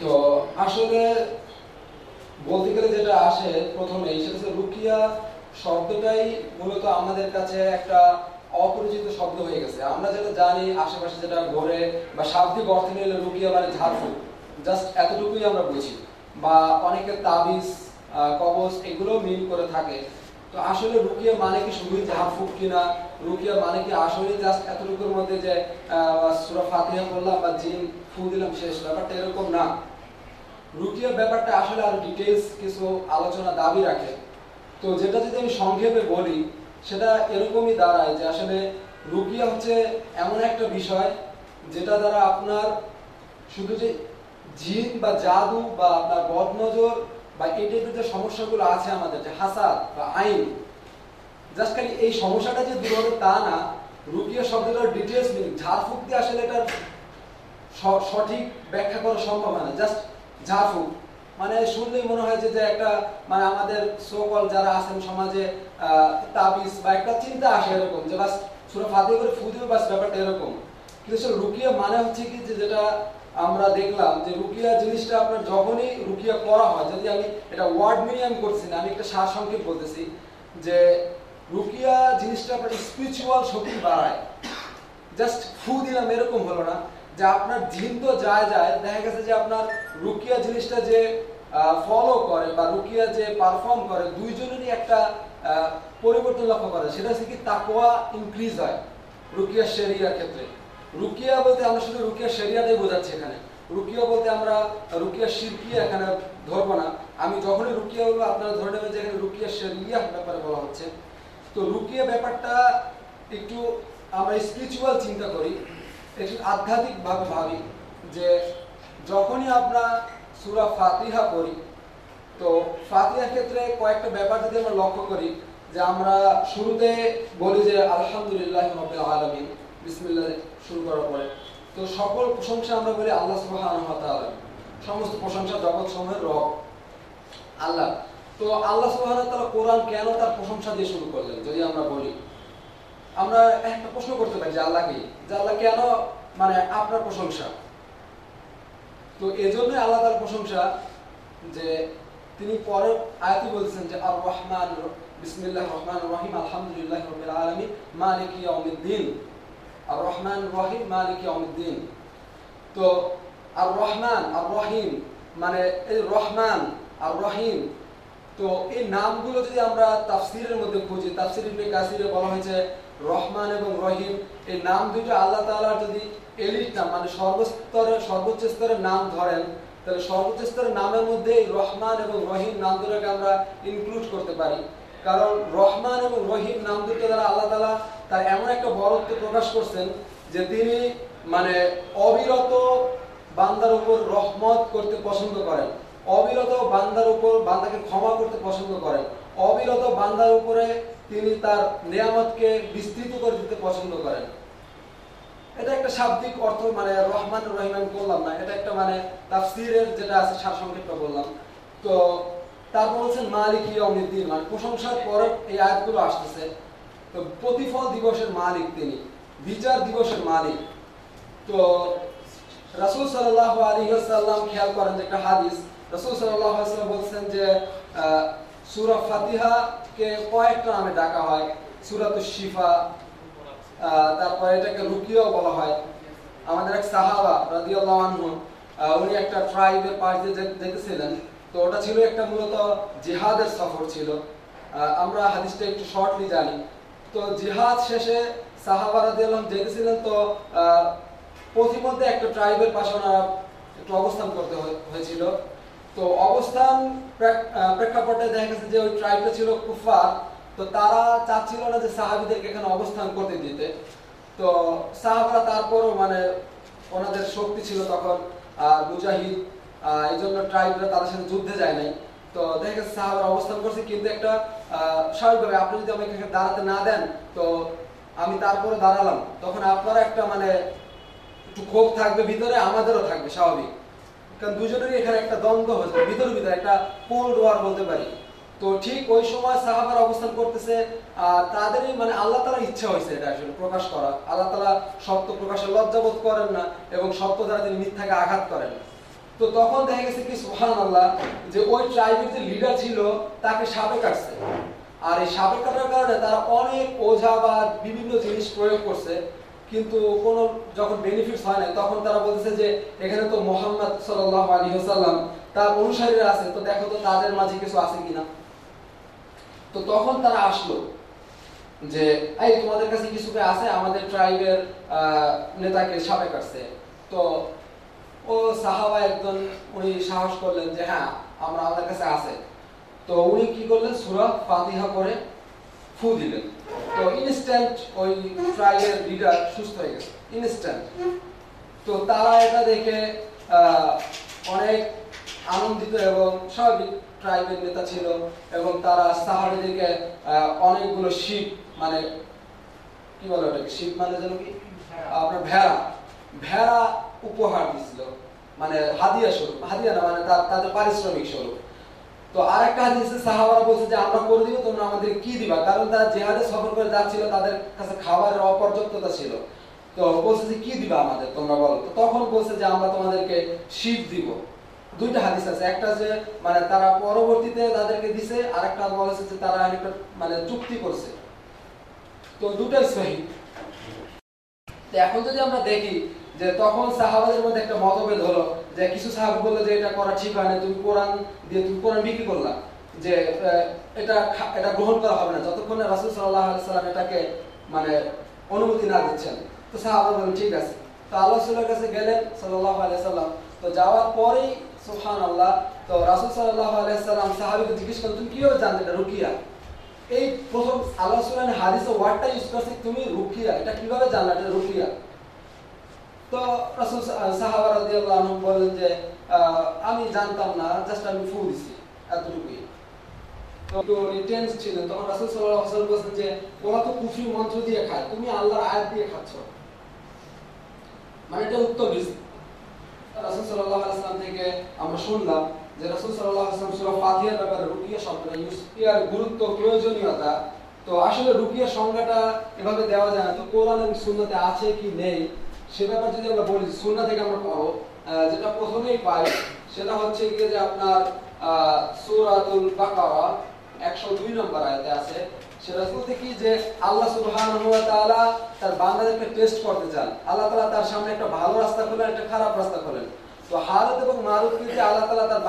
তো আসলে বলতে গেলে যেটা আসে প্রথমে সেটা হচ্ছে রুকিয়া শব্দটাই মূলত আমাদের কাছে একটা অপরিচিত শব্দ হয়ে গেছে। আমরা যেটা জানি, আশেপাশে যেটা ঘরে বা শাব্দিক অর্থে নিলে রুকিয়া মানে ঝাড়ফুঁক। জাস্ট এতটুকুই আমরা বুঝি। বা অনেকে তাবিজ কবজ এগুলো মিল করে থাকে। তো আসলে রুকিয়া মানে কি শুধুই ঝাড়ফুঁক কিনা? রুকিয়া মানে কি আসলে জাস্ট এতটুকুর মধ্যে যে সূরা ফাতিহা পড়লাম বা জিন ফু দিলাম শেষ? ব্যাপারটা এরকম না। রুকিয়া ব্যাপারটা আসলে আর ডিটেইলস কিছু আলোচনা দাবি রাখে। তো যেটা যদি আমি সংক্ষেপে বলি, সেটা এরকমই দাঁড়ায় যে আসলে রুকিয়া হচ্ছে এমন একটা বিষয় যেটা দ্বারা আপনার শুধু যে জিন বা জাদু বা আপনার বদনজর বা এই টাইপের যে সমস্যাগুলো আছে আমাদের, যে হাসাদ বা আইন জাস্ট খালি এই সমস্যাটা যে দূর হবে তা না। রুকিয়া শব্দটার ডিটেলস মিনিং ঝাড়ফুঁক দিয়ে আসলে এটার সঠিক ব্যাখ্যা করা সম্ভব হয় না জাস্ট ঝাড়ফুঁক মানে শুনলেই মনে হয় যে একটা মানে আমাদের সোকল যারা আছেন সমাজে তাবিজ বা একটা চিন্তা আসে এরকম, যে বাস সুরা ফাতে করে ফু দিবে, বাস ব্যাপারটা এরকম। কিন্তু আসলে রুকিয়া মানে হচ্ছে কি, যে যেটা আমরা দেখলাম, যে রুকিয়া জিনিসটা আপনার যখনই রুকিয়া করা হয়, যদি আমি এটা ওয়ার্ড মিনিং আমি করছি না, আমি একটা সার সংক্ষেপ বলতেছি, যে রুকিয়া জিনিসটা আপনার স্পিরিচুয়াল শক্তি বাড়ায়। জাস্ট ফু দিলাম এরকম হলো না। যে আপনার জিন তো যায় যায়, দেখা গেছে যে আপনার রুকিয়া জিনিসটা যে ফলো করে বা রুকিয়া যে পারফর্ম করে, দুইজনেরই একটা পরিবর্তন লক্ষ্য করে। সেটা হচ্ছে কি তাকোয়া ইনক্রিজ হয় রুকিয়া শেরিয়ার ক্ষেত্রে। রুকিয়া বলতে আমরা শুধু রুকিয়া শরিয়াটাই বোঝাচ্ছি এখানে। রুকিয়া বলতে আমরা রুকিয়া শিরকিয়া এখানে ধরবো না। আমি যখনই রুকিয়া বলব, আপনারা ধরে নেবেন যে এখানে রুকিয়া শরিয়া ব্যাপারে বলা হচ্ছে। তো রুকিয়া ব্যাপারটা একটু আমরা স্পিরিচুয়াল চিন্তা করি। একটু আধ্যাত্মিক ভাবে যে যখনই আমরা সুরা ফাতিহা পড়ি, তো ফাতিহার ক্ষেত্রে কয়েকটা ব্যাপার যদি আমরা লক্ষ্য করি, যে আমরা শুরুতে বলি যে আলহামদুলিল্লাহ রবিল আলমিন, বিসমিল্লাহ শুরু করার পরে। তো সকল প্রশংসা আমরা বলি আল্লাহ ওয়া সমস্ত প্রশংসা জগৎ সমূহের রব, আল্লাহ। তো আল্লাহ তাআলা কোরআন কেন তার প্রশংসা দিয়ে শুরু করলেন, যদি আমরা বলি? আমরা একটা প্রশ্ন করতে পারি যে আল্লাহকে, যে আল্লাহ কেন মানে আপনার প্রশংসা? তো এজন্য আল্লাহ তার প্রশংসা যে তিনি পরের আয়াতি বলছেন যে আর রহমান বিসমিল্লাহ রহমান রহিম, আলহামদুলিল্লাহ আলমিন, মালিক আর রহমান রহিম, মালিক তো আর রহমান আর রহিম মানে এই রহমান আর রহিম তো এই নামগুলো যদি আমরা তাফসিরের মধ্যে খুঁজি, তাফসির কাসিরে বলা হয়েছে রহমান এবং রহিম, এই নাম দুটো আল্লাহ তাআলার যদি এলিট নাম মানে সর্বস্তরে, সর্বোচ্চ স্তরের নাম ধরেন, তাহলে সর্বোচ্চ স্তরের নামের মধ্যে রহমান এবং রহিম নাম দুটোকে আমরা ইনক্লুড করতে পারি। কারণ রহমান এবং রহিম নাম দুটো দ্বারা আল্লাহ তাআলা তার এমন একটা বরত্ব প্রকাশ করছেন যে তিনি মানে অবিরত বান্দার উপর রহমত করতে পছন্দ করেন। অবিরত বান্দার উপর, বান্দাকে ক্ষমা করতে পছন্দ করেন। অবিরত বান্দার উপরে তিনি তার নিয়ামতকে বিস্তৃত করে দিতে পছন্দ করেন। এটা একটা শাব্দিক অর্থ মানে রহমান রহিম আমি বললাম না, এটা একটা মানে তাফসিরের যেটা আছে সারসংক্ষেপটা বললাম। তো তারপর বলছেন, মালিক ইয়াউমিদ্দিন মানে প্রশংসার পরে এই আয়াতগুলো আসতেছে। তো প্রতিফল দিবসের মালিক তিনি, বিচার দিবসের মালিক। তো রাসূল সাল্লাল্লাহু আলাইহি ওয়াসাল্লাম খেয়াল করেন যে একটা হাদিস, রাসূল ওয়াসাল্লাম বলছেন যে সূরা ফাতিহা কে কয়েকটা নামে ডাকা হয়। সূরাতুশ শিফা তারপরে এটাকে রুকিয়াও বলা হয়। আমাদের এক সাহাবা রাদিয়াল্লাহু আনহু উনি একটা ট্রাইবের পাশ দিয়ে যেতেছিলেন। তো ওটা ছিল একটা মূলত জিহাদের সফর ছিল। আমরা হাদিসটা একটু শর্টলি জানি। তো জিহাদ শেষে সাহাবা রাদিয়াল্লাহু যেতেছিলেন, তো পথিমধ্যে একটা ট্রাইবের পাশে ওনারা একটু অবস্থান করতে হয়ে- হয়েছিল। তো অবস্থান প্রেক্ষাপটে দেখা গেছে যে ওই ট্রাইবটা ছিল কুফা তো তারা চাচ্ছিল না যে সাহাবিদেরকে এখানে অবস্থান করতে দিতে। তো সাহাবারা তারপরও মানে ওনাদের শক্তি ছিল তখন মুজাহিদ এই জন্য ট্রাইবরা তাদের সাথে যুদ্ধে যায় নাই। তো দেখা গেছে সাহাবারা অবস্থান করছে, কিন্তু একটা স্বাভাবিকভাবে আপনি যদি আমাকে এখানে দাঁড়াতে না দেন, তো আমি তারপরে দাঁড়ালাম। তখন আপনারা একটা মানে একটু ক্ষোভ থাকবে, ভিতরে আমাদেরও থাকবে, স্বাভাবিক। কারণ দুজনেরই এখানে একটা দ্বন্দ্ব হয়েছে ভিতরে একটা কোল্ড ওয়ার বলতে পারি। তো ঠিক ওই সময় সাহাবার অবস্থান করতেছে তাদেরই মানে আল্লাহ তালার ইচ্ছা হয়েছে এটা আসলে প্রকাশ করা আল্লাহ তালা সত্য প্রকাশে লজ্জাবোধ করেন না এবং সত্য দ্বারা তিনি মিথ্যাকে আঘাত করেন। তো তখন দেখা গেছে কি সুহান আল্লাহ যে ওই ট্রাইবের যে লিডার ছিল, তাকে সাপে কাটছে। আর এই সাপে কাটার কারণে তারা অনেক ওঝা বা বিভিন্ন জিনিস প্রয়োগ করছে। কিন্তু কোনো যখন বেনিফিটস হয় না তখন তারা বলতেছে যে, এখানে তো মোহাম্মদ সাল্লাল্লাহু আলাইহি ওয়াসাল্লাম, তার অনুসারীরা আছে, তো দেখো তো তাদের মাঝে কিছু আছে কিনা? তো তখন তারা আসলো যে, এই, তোমাদের কাছে কিছু আছে? আমাদের ট্রাইবের নেতাকে সাপে কাটছে তো ও সাহাবা একজন, উনি সাহস করলেন যে হ্যাঁ আমরা আমাদের কাছে আছে। তো উনি কি করলেন? সূরা ফাতিহা করে ফু দিলেন। তো ইনস্ট্যান্ট ওই ট্রাইবের লিডার সুস্থ হয়ে গেছে ইনস্ট্যান্ট তো তারা এটা দেখে অনেক আনন্দিত এবং স্বাভাবিক ট্রাইবের নেতা ছিল এবং তারা সাহাবিদেরকে আহ, অনেকগুলো শিপ মানে কি বলে ওটাকে? শিপ মানে যেন কি? আপনার ভেড়া। ভেড়া উপহার দিছিল। মানে হাদিয়া স্বরূপ। হাদিয়া না মানে তাদের পারিশ্রমিক স্বরূপ। তো আর আরেকটা হাদিসে সাহাবারা বলছে যে, আমরা করে দিব, তোমরা আমাদের কি দিবা? কারণ তারা জেহাদে সফর করে যাচ্ছিল, তাদের কাছে খাবারের অপর্যাপ্ততা ছিল। তো বলছে যে, কি দিবা আমাদের? তোমরা বলো। তো তখন বলছে যে, আমরা তোমাদেরকে শিব দিব। দুইটা হাদিস আছে, একটা যে মানে তারা পরবর্তীতে তাদেরকে দিছে, আরেকটা বলেছে যে, তারা একটা মানে চুক্তি করছে। তো দুটাই সহি। তো এখন যদি আমরা দেখি যে, তখন সাহাবাদের মধ্যে একটা মতভেদ হলো যে কিছু সাহাবা বলল যে এটা করা ঠিক হয় না, তুমি কোরআন দিয়ে তুমি কোরআন বিক্রি করলা, যে এটা এটা গ্রহণ করা হবে না। যতক্ষণ রাসূল আলাইহি সাল্লাম এটাকে মানে অনুমতি না দিচ্ছেন। তো সাহাবা ঠিক আছে। তো আল্লাহ রসুলের কাছে গেলেন সাল্লাহ আলাইসাল্লাম তো যাওয়ার পরেই সুফান আল্লাহ তো রাসুল সাল্লাহ আলাইসাল্লাম সাহাবিকে জিজ্ঞেস করলেন, তুমি কীভাবে জানতে এটা রুকিয়া? এই প্রথম আল্লাহ রসুলের হাদিসে ওয়ার্ডটা ইউজ করছে, তুমি রুকিয়া, এটা কীভাবে জানলা এটা রুকিয়া? তো রাসুল সাহাবা রাদিয়াল্লাহু আনহু বলেন যে আমি জানতাম না, জাস্ট আমি ফু দিছি, এতটুকুই। তো উনি টেন্স ছিলেন, তখন রাসুল সাল্লাল্লাহু আলাইহি ওয়াসাল্লাম বলেন যে, ওরা তো কুফরি মন্ত্র দিয়ে খায়, তুমি আল্লাহর আয়াত দিয়ে খাচ্ছ। মানে এটা উত্তর দিছি। রাসূল সাল্লাল্লাহু আলাইহি ওয়াসাল্লাম থেকে আমরা শুনলাম যে রাসূল সাল্লাল্লাহু আলাইহি ওয়াসাল্লাম সূরা ফাতিহার ব্যাপারে রুকিয়া শব্দটা ইউজ ইয়ার গুরুত্ব, প্রয়োজনীয়তা। তো আসলে রুকিয়া সংজ্ঞাটা এভাবে দেওয়া যায় না, তো কোরআন এবং সুন্নাতে আছে কি নেই? সে ব্যাপারে যদি আমরা বলি, সুন্নাহ থেকে আমরা যেটা প্রথমেই পাই, সেটা হচ্ছে গিয়ে যে আপনার সূরাতুল বাকারা 102 নম্বর আয়াতে আছে। সেটা বলতে কি যে আল্লাহ তাআলা তার টেস্ট করতে চান। আল্লাহ তাআলা তার সামনে একটা ভালো রাস্তা খোলেন, একটা খারাপ রাস্তা খোলেন। তো হারত এবং মারুত কিন্তু আল্লাহ তাআলা তার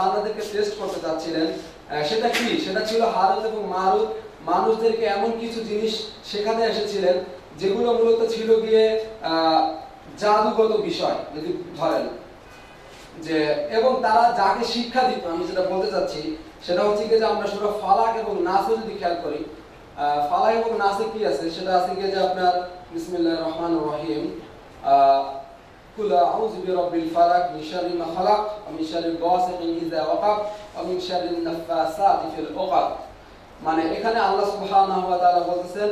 টেস্ট করতে চাচ্ছিলেন। সেটা কি? সেটা ছিল হারত এবং মারুত। মানুষদেরকে এমন কিছু জিনিস শেখাতে এসেছিলেন, যেগুলো মূলত ছিল গিয়ে জাদুগত বিষয়, যদি ধরেন, যে, এবং তারা যাকে শিক্ষা দিত, আমি যেটা বলতে চাচ্ছি, সেটা হচ্ছে যে আমরা সূরা ফালাক এবং নাসে যদি খেয়াল করি ফালাক এবং নাসে কি আছে? সেটা আছে কি যে আপনার বিসমিল্লাহির রহমানির রহিম মিন এখানে আল্লাহ বলতেছেন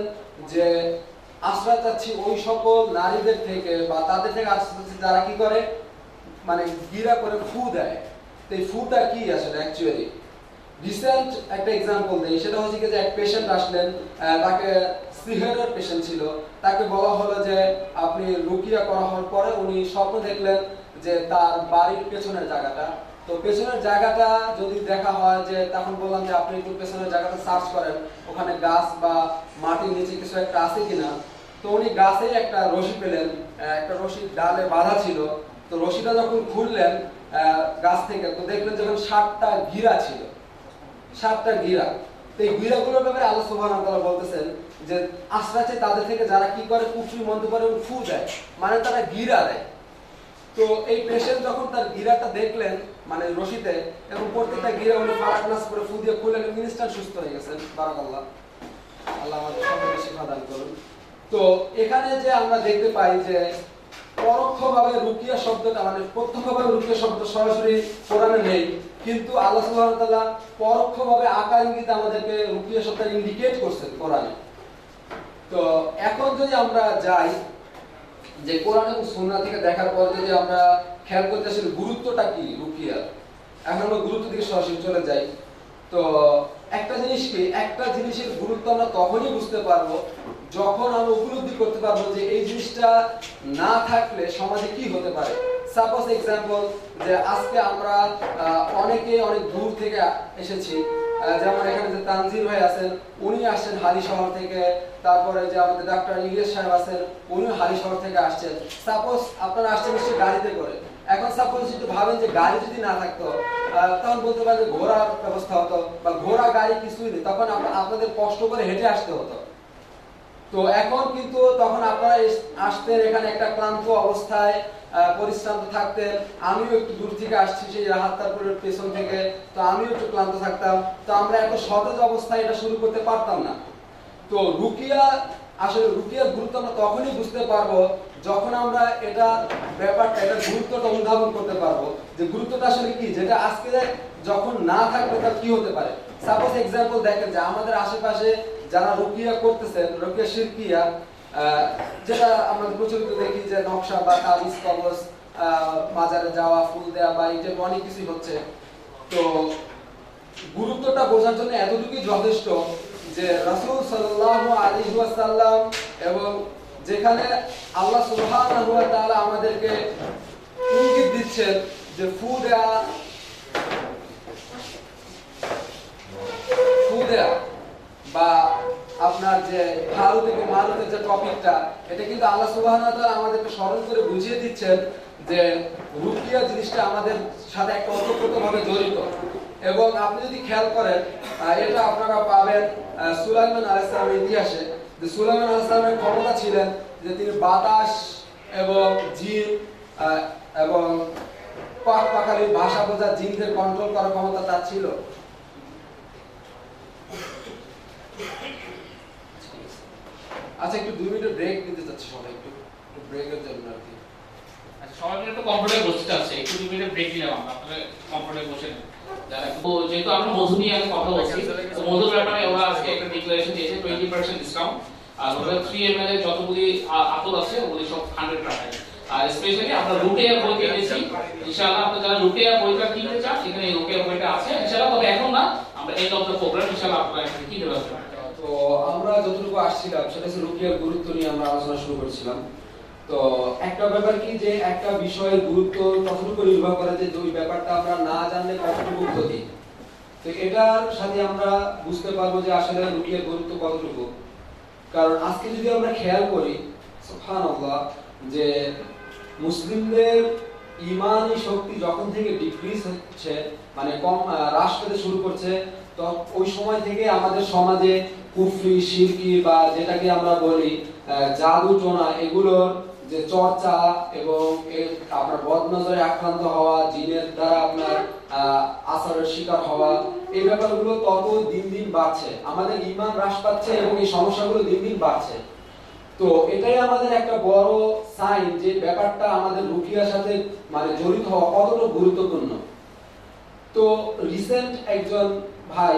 যে আশ্রয় চাচ্ছি ওই সকল নারীদের থেকে বা তাদের থেকে আশ্রয় চাচ্ছি যারা কি করে? মানে গিরা করে ফু দেয়। তো এই ফুটা কি আসলে অ্যাকচুয়ালি রিসেন্ট একটা এক্সাম্পল দেই সেটা হচ্ছে যে এক পেশেন্ট আসলেন তাকে সিহেরের পেশেন্ট ছিল। তাকে বলা হলো যে আপনি রুকিয়া করা হওয়ার পরে উনি স্বপ্ন দেখলেন যে তার বাড়ির পেছনের জায়গাটা তো পেছনের জায়গাটা যদি দেখা হয় যে, তখন বললাম যে আপনি একটু পেছনের জায়গাটা সার্চ করেন, ওখানে গাছ বা মাটির নিচে কিছু একটা আছে কিনা? তো উনি গাছেই একটা রশি পেলেন একটা রশি ডালে বাঁধা ছিল। তো রশিটা যখন খুললেন গাছ থেকে, তো দেখলেন যখন সাতটা গিরা ছিল। সাতটা গিরা। তো এই গিরাগুলোর ব্যাপারে আল্লাহ ওয়া তাআলা বলতেছেন যে আশ্রয় চাই তাদের থেকে যারা কি করে, কুফরি মন্দ করে ফু দেয় মানে তারা গিরা দেয়। তো এই পেশেন্ট যখন তার গিরাটা দেখলেন মানে রশিতে, এবং প্রত্যেকটা গিরা উনি ফারাক নাস করে ফু দিয়ে খুললেন ইনস্ট্যান্ট সুস্থ হয়ে গেছেন। বারাকাল্লাহ। আল্লাহ আমাদের সকলকে শিক্ষা দান করুন। তো এখানে যে আমরা দেখতে পাই যে পরোক্ষভাবে রুকিয়া শব্দটা মানে প্রত্যক্ষভাবে রুকিয়া শব্দ সরাসরি কোরআনে নেই, কিন্তু আল্লাহ সুবহানাহু ওয়া তাআলা পরোক্ষভাবে আকার ইঙ্গিতে আমাদেরকে রুকিয়া শব্দটা ইন্ডিকেট করছেন কোরআনে। তো এখন যদি আমরা যাই, যে কোরআন এবং সুন্নাহ থেকে দেখার পর যদি আমরা খেয়াল করতে আসলে গুরুত্বটা কি রুকিয়ার এখন আমরা গুরুত্ব দিকে সরাসরি চলে যাই। তো একটা জিনিসকে, একটা জিনিসের গুরুত্ব আমরা তখনই বুঝতে পারব যখন আমরা উপলব্ধি করতে পারব যে এই জিনিসটা না থাকলে সমাজে কি হতে পারে। সাপোজ এক্সাম্পল যে আজকে আমরা অনেকে অনেক দূর থেকে এসেছি। যেমন এখানে যে তানজির ভাই আছেন, উনি আসছেন হালি শহর থেকে। তারপরে যে আমাদের ডাক্তার ইলিয়াস সাহেব আছেন, উনিও হালি শহর থেকে আসছেন। সাপোজ আপনারা আসছেন নিশ্চয়ই গাড়িতে করে। এখন সাপোজ যদি ভাবেন যে গাড়ি যদি না থাকতো তখন বলতে পারেন ঘোড়ার ব্যবস্থা হতো বা ঘোড়া গাড়ি কিছুই নেই, তখন আপনাদের কষ্ট করে হেঁটে আসতে হতো। তো এখন কিন্তু তখন আপনারা আসতেন এখানে একটা ক্লান্ত অবস্থায় পরিশ্রান্ত থাকতেন। আমিও একটু দূর থেকে আসছি সেই রাহাত্তারপুরের পেছন থেকে, তো আমিও একটু ক্লান্ত থাকতাম। তো আমরা এত সতেজ অবস্থায় এটা শুরু করতে পারতাম না। তো রুকিয়া আসলে রুকিয়ার গুরুত্ব আমরা তখনই বুঝতে পারব যখন আমরা এটা ব্যাপারটা, এটা গুরুত্বটা অনুধাবন করতে পারব যে গুরুত্বটা আসলে কি? যেটা আজকে যখন না থাকবে তার কি হতে পারে? সাপোজ এক্সাম্পল দেখেন যে আমাদের আশেপাশে যারা রুকিয়া করতেছেন রুকিয়া শিরকিয়া যেটা আমরা প্রচলিত দেখি যে নকশা বা কাগজ কবজ বাজারে যাওয়া, ফুল দেওয়া বা যে অনেক কিছুই হচ্ছে। তো গুরুত্বটা বোঝার জন্য এতটুকুই যথেষ্ট যে রাসূল সাল্লাল্লাহু আলাইহি ওয়াসাল্লাম এবং যেখানে আল্লাহ সুবহানাহু ওয়া তাআলা আমাদেরকে ইঙ্গিত দিচ্ছেন যে ফু দেয়া ফু দেয়া বা আপনার যে ভারত এবং মারুতের যে টপিকটা এটা কিন্তু আল্লাহ সুবহানাহু তাআলা আমাদেরকে স্মরণ করে বুঝিয়ে দিচ্ছেন যে রুকিয়া জিনিসটা আমাদের সাথে একটা ওতপ্রোতভাবে জড়িত। এবং আপনি যদি খেয়াল করেন এটা আপনারা পাবেন সুলাইমান আলাইহিস সালামের ইতিহাসে। যে সুলাইমান আলাইহিস সালামের ক্ষমতা ছিলেন যে তিনি বাতাস এবং জিন এবং পাক পাখালির ভাষা বোঝা জিনদের কন্ট্রোল করার ক্ষমতা তার ছিল। আচ্ছা একটু দুই মিনিট ব্রেক নিতে চাচ্ছি সবাই, একটু একটু ব্রেকের জন্য আর কি। আচ্ছা সবাই মিলে একটু কমফোর্টেবল বসতে আছে একটু দুই মিনিট ব্রেক নিলাম আপনারা কমফোর্টেবল বসে নেন। তো যেহেতু আমরা মধু নিয়ে আগে কথা বলছি তো মধুর ব্যাপারে ওরা আজকে একটা ডিক্লারেশন দিয়েছে টোয়েন্টি পার্সেন্ট ডিসকাউন্ট আর ওরা থ্রি এম এল এর যতগুলি আতর আছে ওগুলি সব হান্ড্রেড টাকায় আর স্পেশালি আমরা রুটিয়া বই কিনেছি ইনশাআল্লাহ আপনারা যারা রুটিয়া বইটা কিনতে চান রুটিয়া বইটা আছে। ইনশাআল্লাহ তবে এখন না আমরা এন্ড অফ দ্য প্রোগ্রাম ইনশাআল্লাহ আপনারা এখানে কিনতে পারবেন তো আমরা যতটুকু আসছিলাম সেটা হচ্ছে রুকিয়ার গুরুত্ব নিয়ে আমরা আলোচনা শুরু করেছিলাম। তো একটা ব্যাপার কি যে একটা বিষয়ের গুরুত্ব কতটুকু নির্ভর করে যে ওই ব্যাপারটা আমরা না জানলে কতটুকু ক্ষতি? তো এটার সাথে আমরা বুঝতে পারব যে আসলে রুকিয়ার গুরুত্ব কতটুকু। কারণ আজকে যদি আমরা খেয়াল করি যে মুসলিমদের ইমানি শক্তি যখন থেকে ডিক্রিজ হচ্ছে মানে কম হ্রাস পেতে শুরু করছে, তো ওই সময় থেকে আমাদের সমাজে কুফরি, শিরকি বা যেটাকে আমরা বলি জাদু টোনা এগুলোর যে চর্চা এবং এর আপনার বদনজরে আক্রান্ত হওয়া, জিনের দ্বারা আপনার আসারের শিকার হওয়া, এই ব্যাপারগুলো তত দিন দিন বাড়ছে। আমাদের ইমান হ্রাস পাচ্ছে এবং এই সমস্যাগুলো দিন দিন বাড়ছে। তো এটাই আমাদের একটা বড় সাইন যে ব্যাপারটা আমাদের রুকিয়ার সাথে মানে জড়িত হওয়া কতটা গুরুত্বপূর্ণ। তো রিসেন্ট একজন ভাই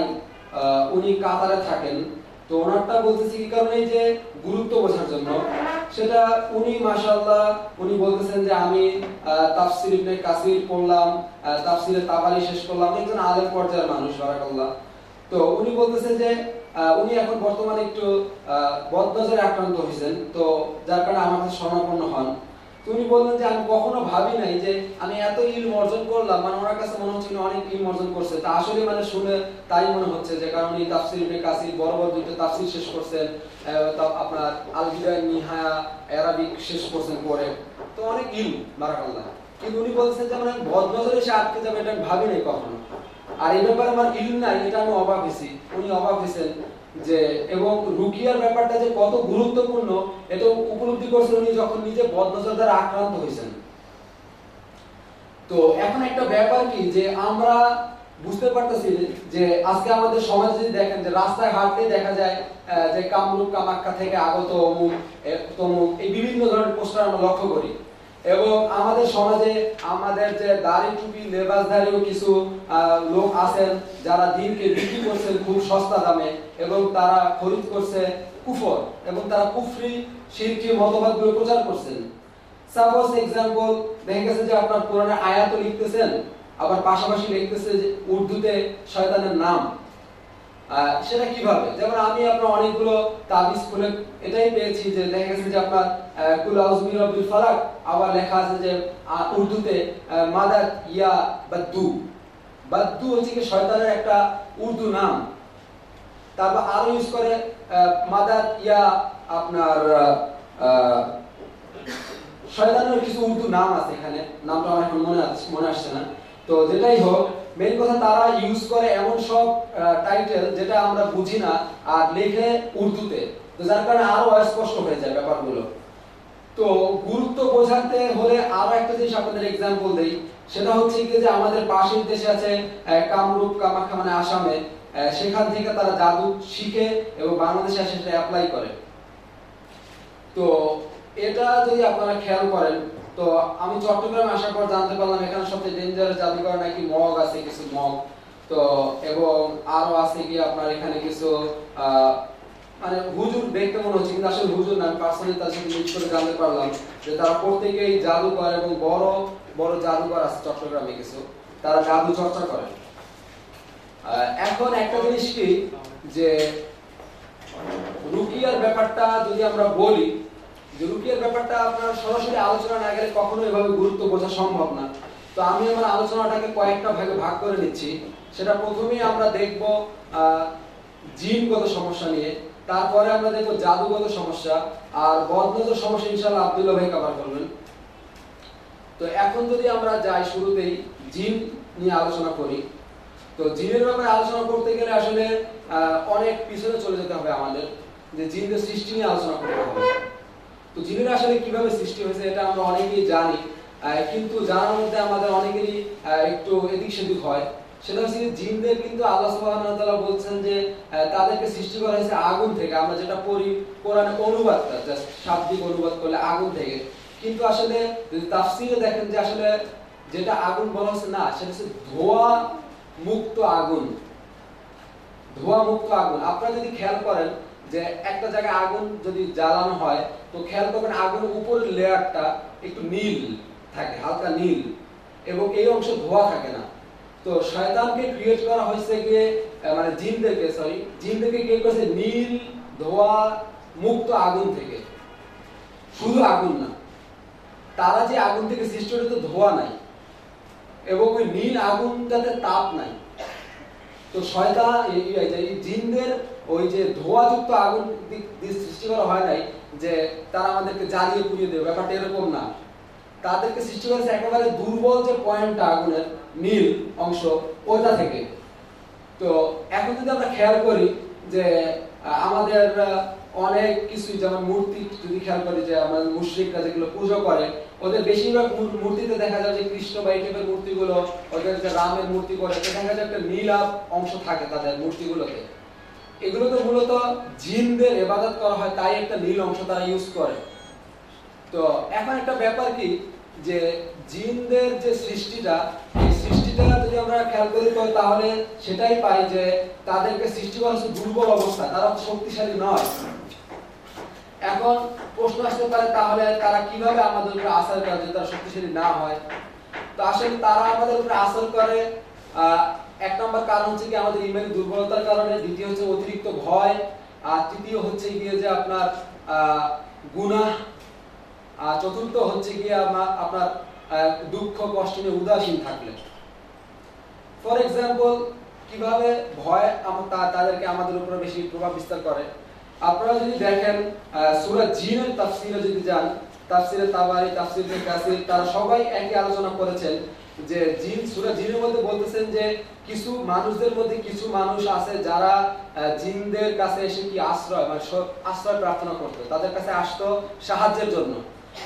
উনি কাতারে থাকেন। তো ওনারটা বলতেছি কি কারণে যে গুরুত্ব বোঝার জন্য। সেটা উনি, মাশাআল্লাহ, উনি বলতেছেন যে আমি তাফসির ইবনে কাসির পড়লাম তাফসিরে তাবারি শেষ করলাম। একজন আলেম পর্যায়ের মানুষ, বারাকাল্লাহ। তো উনি বলতেছেন যে উনি এখন বর্তমানে একটু বদনজরে আক্রান্ত হয়েছেন। তো যার কারণে আমার কাছে শরণাপন্ন হন। তো উনি বললেন যে আমি কখনো ভাবি নাই যে আমি এত ইলম অর্জন করলাম মানে ওনার কাছে মনে হচ্ছে অনেক ইলম অর্জন করছে। তা আসলে মানে শুনে তাই মনে হচ্ছে যে কারণ উনি তাফসির ইবনে কাসির বড় বড় দুটো তাফসির শেষ করছেন আপনার আল বিদায় নিহায়া অ্যারাবিক শেষ করছেন পরে। তো অনেক ইলম, বারাকাল্লাহ। কিন্তু উনি বলছেন যে মানে বদনজরে এসে আটকে যাবে এটা ভাবি নাই কখনো। আর এই ব্যাপারে আমার ইলম নাই, এটা আমি অবাক হয়েছি। উনি অবাক হয়েছেন যে, এবং রুকিয়ার ব্যাপারটা যে কত গুরুত্বপূর্ণ এটা উপলব্ধি করছেন উনি যখন নিজে বদনজর দ্বারা আক্রান্ত হয়েছেন। তো এখন একটা ব্যাপার কি, যে আমরা বুঝতে পারতেছি যে আজকে আমাদের সমাজে যদি দেখেন যে রাস্তায় হাঁটতে দেখা যায় যে কামরূপ, কামাখ্যা থেকে আগত অমুক তমুক, এই বিভিন্ন ধরনের পোস্টার আমরা লক্ষ্য করি। এবং আমাদের সমাজে আমাদের যে দাড়ি টুপি লেবাসধারীও কিছু লোক আছেন যারা দিনকে বিক্রি করছেন খুব সস্তা দামে এবং তারা খরিদ করছে কুফর এবং তারা কুফরি শিরকি মতবাদগুলো প্রচার করছেন। সাপোজ এক্সাম্পল দেখা গেছে যে আপনার কোরআনে আয়াত লিখতেছেন, আবার পাশাপাশি লিখতেছে যে উর্দুতে শয়তানের নাম। সেটা কীভাবে? যেমন আমি আপনার অনেকগুলো তাবিজ খুলে এটাই পেয়েছি যে দেখা গেছে যে আপনার আহ, কুল আউযু বিরাব্বিল ফালাক আবার লেখা আছে যে উর্দুতে মাদাত ইয়া বাদ্দু। বাদ্দু হচ্ছে কি শয়তানের একটা উর্দু নাম। তারপর আরও ইউজ করে মাদাত ইয়া আপনার শয়তানের কিছু উর্দু নাম আছে এখানে। নামটা আমার এখন মনে আছে মনে আসছে না। তো যেটাই হোক মেইন কথা তারা ইউজ করে এমন সব টাইটেল যেটা আমরা বুঝি না আর লেখে উর্দুতে। তো যার কারণে আরও অস্পষ্ট হয়ে যায় ব্যাপারগুলো। তো গুরুত্ব বোঝাতে হলে আরও একটা জিনিস আপনাদের এক্সাম্পল দেই। সেটা হচ্ছে কি যে আমাদের পাশের দেশে আছে কামরূপ, কামাখ্যা মানে আসামে। সেখান থেকে তারা জাদু শিখে এবং বাংলাদেশে এসে সেটা অ্যাপ্লাই করে। তো এটা যদি আপনারা খেয়াল করেন তো আমি চট্টগ্রামে আসার পর জানতে পারলাম এখানে সবচেয়ে ডেঞ্জারাস জাদুঘর নাকি মগ আছে, কিছু মগ। তো, এবং আরও আছে কি আপনার এখানে কিছু মানে হুজুর দেখতে মনে হচ্ছে, কিন্তু আসলে হুজুর না পার্সোনালি তার সাথে মিট করে জানতে পারলাম যে তারা প্রত্যেকেই জাদুকর এবং বড় বড় জাদুকর আছে চট্টগ্রামে কিছু। তারা জাদু চর্চা করে। এখন একটা জিনিস কি, যে রুকিয়ার ব্যাপারটা যদি আমরা বলি ব্যাপারটা আপনার সরাসরি আলোচনা না গেলে কখনো এভাবে গুরুত্ব বোঝা সম্ভব না। তো আমি আমার আলোচনাটাকে কয়েকটা ভাগে ভাগ করে নিচ্ছি। সেটা প্রথমেই আমরা দেখব জিনগত সমস্যা নিয়ে। তারপরে আমরা দেখব জাদুগত সমস্যা আর বদনজর সমস্যা ইনশাআল্লাহ আব্দুল্লাহ ভাই কভার করবেন। তো এখন যদি আমরা যাই শুরুতেই জিন নিয়ে আলোচনা করি। তো জিনের ব্যাপারে আলোচনা করতে গেলে আসলে অনেক পিছনে চলে যেতে হবে আমাদের। যে জিনদের সৃষ্টি নিয়ে আলোচনা করতে হবে। তো জিনের আসলে কীভাবে সৃষ্টি হয়েছে এটা আমরা অনেকেই জানি কিন্তু জানার মধ্যে আমাদের অনেকেরই একটু এদিক সেদিক হয়। সেটা হচ্ছে জিনদের কিন্তু আল্লাহ তাআলা বলছেন যে তাদেরকে সৃষ্টি করা হয়েছে আগুন থেকে। আমরা যেটা পড়ি কোরআনে অনুবাদটা জাস্ট শাব্দিক অনুবাদ করলে আগুন থেকে। কিন্তু আসলে তাফসীরে দেখেন যে আসলে যেটা আগুন বলা হচ্ছে না, সেটা হচ্ছে ধোঁয়া মুক্ত আগুন। ধোঁয়া মুক্ত আগুন। আপনারা যদি খেয়াল করেন যে একটা জায়গায় আগুন যদি জ্বালানো হয়, তো খেয়াল করবেন আগুনের উপরের লেয়ারটা একটু নীল থাকে, হালকা নীল, এবং এই অংশ ধোয়া থাকে না। তো শয়তানকে ক্রিয়েট করা হয়েছে গিয়ে মানে জিনদেরকে সরি জিনদেরকে ক্রিয়েট করেছে নীল ধোয়া মুক্ত আগুন থেকে। শুধু আগুন না, তারা যে আগুন থেকে সৃষ্টি হয়েছে ধোয়া নাই, এবং ওই নীল আগুনটাতে তাপ নাই। তো শয়তান জিনদের ওই যে ধোঁয়াযুক্ত আগুন সৃষ্টি করা হয় নাই যে তারা আমাদেরকে জ্বালিয়ে পুড়িয়ে দেবে। ব্যাপারটা এরকম না। তাদেরকে সৃষ্টি করেছে একেবারে দুর্বল যে পয়েন্টটা আগুনের নীল অংশ, ওইটা থেকে। তো এখন যদি আমরা খেয়াল করি যে আমাদের অনেক কিছু যেমন মূর্তি যদি খেয়াল করি যে, আমাদের মুশ্রিকরা যেগুলো পুজো করে, ওদের বেশিরভাগ মূর্তিতে দেখা যায় যে কৃষ্ণ বা এই মূর্তিগুলো, ওদের যে রামের মূর্তি করে দেখা যায় একটা নীল আভ অংশ থাকে তাদের মূর্তিগুলোতে। এগুলোতে মূলত জিনদের এবাদত করা হয়, তাই একটা নীল অংশ তারা ইউজ করে। তো এখন একটা ব্যাপার কি, যে জিনদের যে সৃষ্টিটা, এই সৃষ্টিটা যদি আমরা খেয়াল করি, তো তাহলে সেটাই পাই যে তাদেরকে সৃষ্টি করা হচ্ছে দুর্বল অবস্থা, তারা শক্তিশালী নয়। এখন প্রশ্ন আসতে পারে, তাহলে তারা কীভাবে আমাদের উপরে আসার করে তারা শক্তিশালী না হয়? তো আসলে তারা আমাদের উপরে আসর করে এক নম্বর কারণ হচ্ছে কি আমাদের ইমেল দুর্বলতার কারণে, দ্বিতীয় হচ্ছে অতিরিক্ত ভয়, আর তৃতীয় হচ্ছে গিয়ে যে আপনার গুনাহ, আর চতুর্থ হচ্ছে গিয়ে আপনার আপনার দুঃখ, কষ্ট নিয়ে উদাসীন থাকলে। ফর এক্সাম্পল কীভাবে ভয় আম- তা- তাদেরকে আমাদের উপরে বেশি প্রভাব বিস্তার করে? আপনারা যদি দেখেন সূরা জিনের তাফসীরে যদি যান, তাফসীরে তাবারি, তাফসীরে কাসির, তারা সবাই একই আলোচনা করেছেন যে জিন, সূরা জিনের মধ্যে বলতেছেন যে কিছু মানুষদের মধ্যে কিছু মানুষ আছে যারা জিনদের কাছে এসে কি আশ্রয় মানে আশ্রয় প্রার্থনা করতো, তাদের কাছে আসতো সাহায্যের জন্য।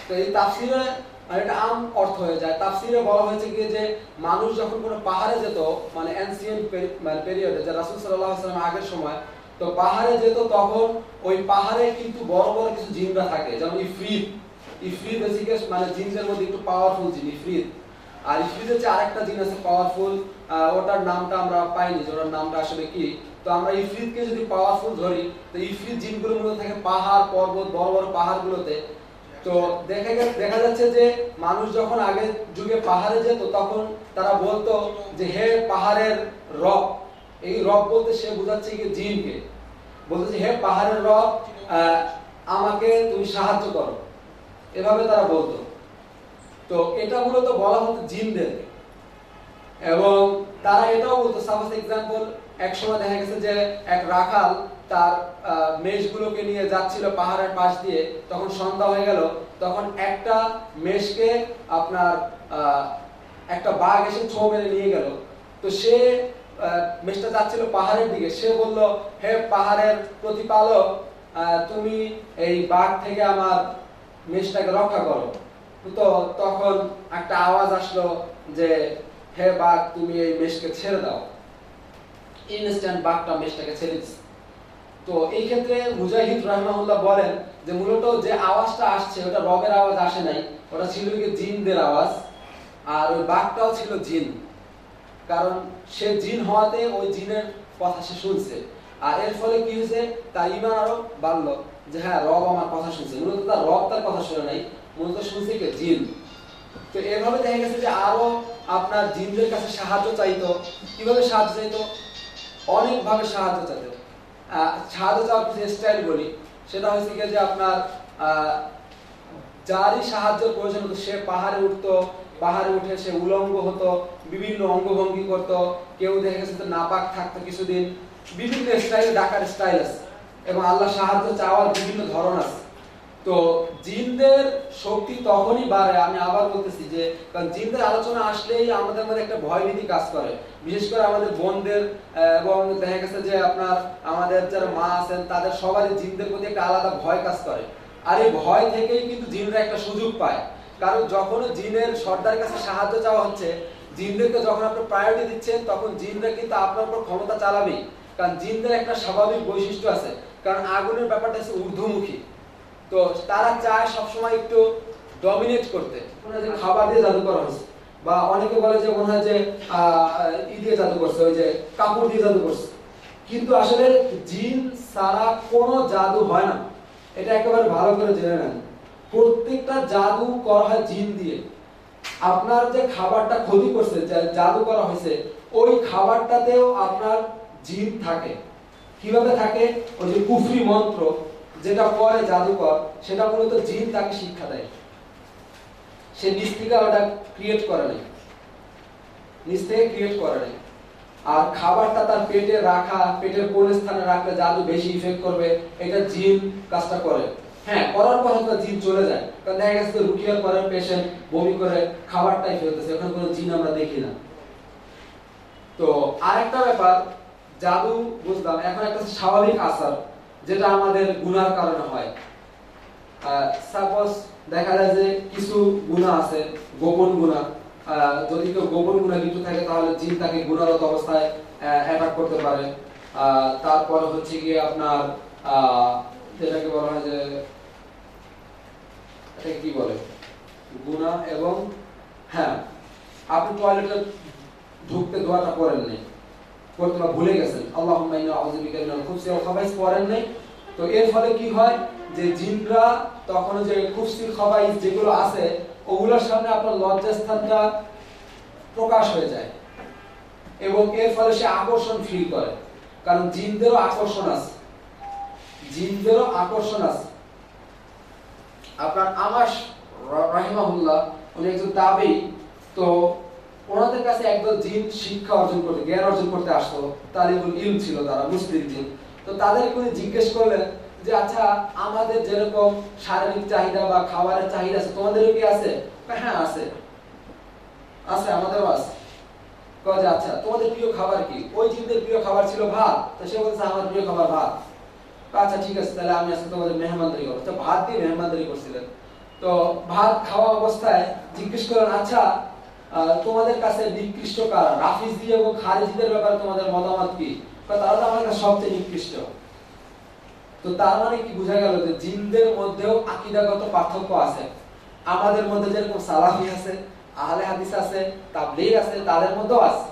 তো এই তাফসীরে মানে আম অর্থ হয়ে যায়। তাফসীরে বলা হয়েছে কি যে, মানুষ যখন কোনো পাহাড়ে যেত মানে অ্যানসিয়েন্ট পেরিয়ডে যে রাসূল আলাইহি আগের সময়, তো পাহাড়ে যেত তখন ওই পাহাড়ে কিন্তু বড় বড় কিছু জিনরা থাকে, যেমন ইফরিত। বেসিক্যালি মানে জিনদের মধ্যে একটু পাওয়ারফুল জিন, ইফরিত। আর ইফরিত হচ্ছে আরেকটা জিন আছে পাওয়ারফুল ওটার নামটা আমরা পাইনি যে ওটার নামটা আসলে কি? তো আমরা ইফরিতকে যদি পাওয়ারফুল ধরি, তো ইফরিত জিনগুলো মূলত থাকে পাহাড়, পর্বত, বড় বড় পাহাড়গুলোতে। তো দেখা দেখা যাচ্ছে যে মানুষ যখন আগের যুগে পাহাড়ে যেত, তখন তারা বলতো যে, হে পাহাড়ের রব, এই রব বলতে সে বোঝাচ্ছে কি জিনকে। বলতেছে হে পাহাড়ের রব আমাকে তুমি সাহায্য করো। এভাবে তারা বলতো। তো এটা মূলত বলা হতো জিনদেরকে এবং তারা এটাও বলতো সাপোজ এক্সাম্পল এক সময় দেখা গেছে যে এক রাখাল তার মেষগুলোকে নিয়ে যাচ্ছিল পাহাড়ের পাশ দিয়ে। তখন সন্ধ্যা হয়ে গেল, তখন একটা মেষকে আপনার একটা বাঘ এসে ছো মেরে নিয়ে গেল। তো সে মেষটা যাচ্ছিল পাহাড়ের দিকে। সে বলল, হে পাহাড়ের প্রতিপালক তুমি এই বাঘ থেকে আমার মেষটাকে রক্ষা করো। তো তখন একটা আওয়াজ আসলো যে, হে বাঘ, তুমি এই মেষকে ছেড়ে দাও। ইনস্ট্যান্ট বাঘটা মেষটাকে ছেড়ে দিচ্ছে তো এই ক্ষেত্রে মুজাহিদ রহমাউল্লাহ বলেন যে, মূলত যে আওয়াজটা আসছে, ওটা রবের আওয়াজ আসে নাই, ওটা ছিল কি জিনদের আওয়াজ, আর ওই বাঘটাও ছিল জিন। কারণ সে জিন হওয়াতে ওই জিনের কথা সে শুনছে। আর এর ফলে কি হয়েছে? তার ইমান আরও বাড়লো। যে হ্যাঁ রব আমার কথা শুনছে। মূলত তার রব তার কথা শুনে নাই মূলত কি জিন। তো এভাবে দেখা গেছে যে আরও আপনার জিনদের কাছে সাহায্য চাইতো। কীভাবে সাহায্য চাইতো? অনেকভাবে সাহায্য চাইতো। সাহায্য চাওয়ার যে স্টাইল বলি, সেটা হচ্ছে কি যে আপনার যারই সাহায্যের প্রয়োজন হতো, সে পাহাড়ে উঠতো, পাহাড়ে উঠে সে উলঙ্গ হতো, বিভিন্ন অঙ্গভঙ্গি করত, কেউ দেখা গেছে যে নাপাক থাকতো কিছুদিন, বিভিন্ন স্টাইল ডাকার স্টাইল আছে। এবং আল্লাহ সাহায্য চাওয়ার বিভিন্ন ধরন আছে। তো জিনদের শক্তি তখনই বাড়ে, আমি আবার বলতেছি যে, কারণ জিনদের আলোচনা আসলেই আমাদের মধ্যে একটা ভয় ভয়ভীতি কাজ করে। বিশেষ করে আমাদের বোনদের এবং দেখা গেছে যে আপনার আমাদের যারা মা আছেন, তাদের সবারই জিনদের প্রতি একটা আলাদা ভয় কাজ করে। আর এই ভয় থেকেই কিন্তু জিনরা একটা সুযোগ পায়। কারণ যখন জিনের সর্দার কাছে সাহায্য চাওয়া হচ্ছে, জিনদেরকে যখন আপনি প্রায়োরিটি দিচ্ছেন, তখন জিনরা কিন্তু আপনার উপর ক্ষমতা চালাবেই। কারণ জিনদের একটা স্বাভাবিক বৈশিষ্ট্য আছে। কারণ আগুনের ব্যাপারটা হচ্ছে ঊর্ধ্বমুখী। তো তারা চায় সবসময় একটু ডমিনেট করতে। যে খাবার দিয়ে জাদু করা হয়েছে। বা অনেকে বলে যে, মনে হয় যে ই দিয়ে জাদু করছে, ওই যে কাপড় দিয়ে জাদু করছে। কিন্তু আসলে জিন সারা কোনো জাদু হয় না। এটা একেবারে ভালো করে জেনে নেন। প্রত্যেকটা জাদু করা হয় জিন দিয়ে। আপনার যে খাবারটা ক্ষতি করছে জাদু করা হয়েছে, ওই খাবারটাতেও আপনার জিন থাকে। কীভাবে থাকে? ওই যে কুফরি মন্ত্র। যেটা পরে জাদুকর, সেটা মূলত জিন তাকে শিক্ষা দেয়। সে নিজ থেকে ওটা ক্রিয়েট করে নাই নিজ থেকে ক্রিয়েট করে নাই আর খাবারটা তার পেটে রাখা, পেটের কোন স্থানে রাখলে জাদু বেশি ইফেক্ট করবে, এটা জিন কাজটা করে। হ্যাঁ করার পর হয়তো জিন চলে যায়। কারণ দেখা গেছে রুকিয়ার পরে পেশেন্ট বমি করে খাবারটাই ফেলতেছে ওখানে কোনো জিন আমরা দেখি না। তো আরেকটা ব্যাপার, জাদু বুঝলাম, এখন একটা স্বাভাবিক আসার যেটা আমাদের গুনার কারণে হয়। সাপোজ দেখা যায় যে কিছু গুণা আছে, গোপন গুণা যদি কেউ গোপন গুণা লিপ্ত থাকে, তাহলে জিন তাকে গুণারত অবস্থায় অ্যাটাক করতে পারে। তারপর হচ্ছে গিয়ে আপনার যেটাকে বলা হয় যে কি বলে? গুণা এবং হ্যাঁ আপনি টয়লেটে ঢুকতে দোয়াটা করেন করতে ভুলে গেছেন? পড়েন নাই? তো এর ফলে কি হয়? যে জিনরা তখন যে যেগুলো আছে, ওগুলোর সামনে আপনার লজ্জাস্থানটা প্রকাশ হয়ে যায়। এবং এর ফলে সে আকর্ষণ ফিল করে। কারণ জিনদেরও আকর্ষণ আছে। জিনদেরও আকর্ষণ আছে। আপনার আমাস রাহিমাহুল্লাহ, উনি একজন দাবি তো ওনাদের কাছে একদল জিন শিক্ষা অর্জন করতে, জ্ঞান অর্জন করতে আসতো। তালিবুল ইলম ছিল তারা, মুসলিম জিন তো তাদের উনি জিজ্ঞেস করলেন যে আচ্ছা আমাদের যেরকম শারীরিক চাহিদা বা খাবারের চাহিদা আছে, তোমাদেরও কি আছে? হ্যাঁ আছে। আছে, আমাদেরও আছে। কয় আচ্ছা তোমাদের প্রিয় খাবার কি? ওই জিনদের প্রিয় খাবার ছিল ভাত। তো সে বলছে, আমার প্রিয় খাবার ভাত। আচ্ছা ঠিক আছে, তাহলে আমি আজকে তোমাদের মেহমানদারি করব। তো ভাত দিয়ে মেহমানদারি করছিলেন। তো ভাত খাওয়া অবস্থায় জিজ্ঞেস করলেন আচ্ছা তোমাদের কাছে নিকৃষ্ট কারা? রাফিজি এবং খারিজিদের ব্যাপারে তোমাদের মতামত কি? তারা তো আমার সবচেয়ে নিকৃষ্ট। তো তার মানে কি বোঝা গেল যে জিনদের মধ্যেও আকিদাগত পার্থক্য আছে। আমাদের মধ্যে যেরকম সালাফি আছে, আহলে হাদিস আছে, তাবলিগ আছে, তাদের মধ্যেও আছে।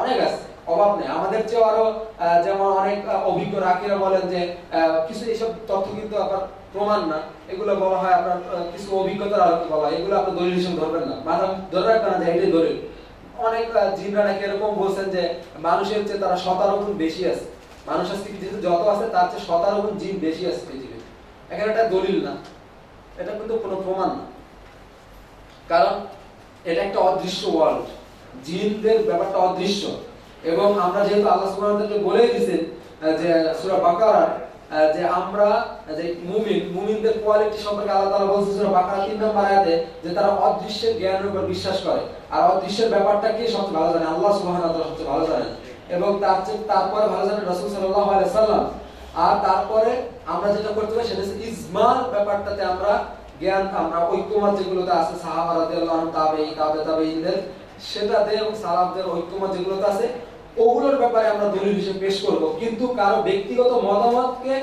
অনেক আছে, অভাব নেই। আমাদের চেয়ে আরও যেমন অনেক অভিজ্ঞ রাকিরা বলেন যে কিছু এইসব তথ্য কিন্তু আপনার প্রমাণ না। এগুলো বলা হয় আপনার কিছু অভিজ্ঞতার আলোকে বলা হয়। এগুলো আপনি দলিল হিসেবে ধরবেন না। মাথা ধরে রাখবেন না যে এটাই দলিল। অনেক জিনরা নাকি এরকম বলছেন যে মানুষের চেয়ে তারা সতেরো গুণ বেশি আছে। মানুষ আজকে পৃথিবীতে যত আছে, তার চেয়ে সতেরো গুণ জিন বেশি আছে পৃথিবীতে। এখানে এটা দলিল না। এটা কিন্তু কোনো প্রমাণ না। কারণ এটা একটা অদৃশ্য ওয়ার্ল্ড জিনদের ব্যাপারটা অদৃশ্য। এবং আমরা যেহেতু আল্লাহ ওয়া বলেই দিয়েছেন যে সূরা বাকারা যে আমরা যে মুমিন, মুমিনদের কোয়ালিটি সম্পর্কে আল্লাহ তাআলা বলছেন বাকারা 3 নম্বর আয়াতে যে তারা অদৃশ্যের জ্ঞানের উপর বিশ্বাস করে। আর অদৃশ্যের ব্যাপারটা কে সবচেয়ে ভালো জানে? আল্লাহ সুবহানাহু ওয়া তাআলা সবচেয়ে ভালো জানেন। এবং তার চেয়ে, তারপরে ভালো জানেন রাসূল সাল্লাল্লাহু আলাইহি সাল্লাম আর তারপরে আমরা যেটা করতে পারি সেটা হচ্ছে ইজমার ব্যাপারটাতে আমরা জ্ঞান, আমরা ঐক্যমত যেগুলোতে আছে, সাহাবা রাদিয়াল্লাহু আনহু, তাবেঈ, তাবে, তাবেঈনদের, সেটাতে এবং সালাফদের ঐক্যমত যেগুলোতে আছে ওগুলোর ব্যাপারে আমরা দলিল হিসেবে পেশ করব, কিন্তু কারও ব্যক্তিগত মতামতকে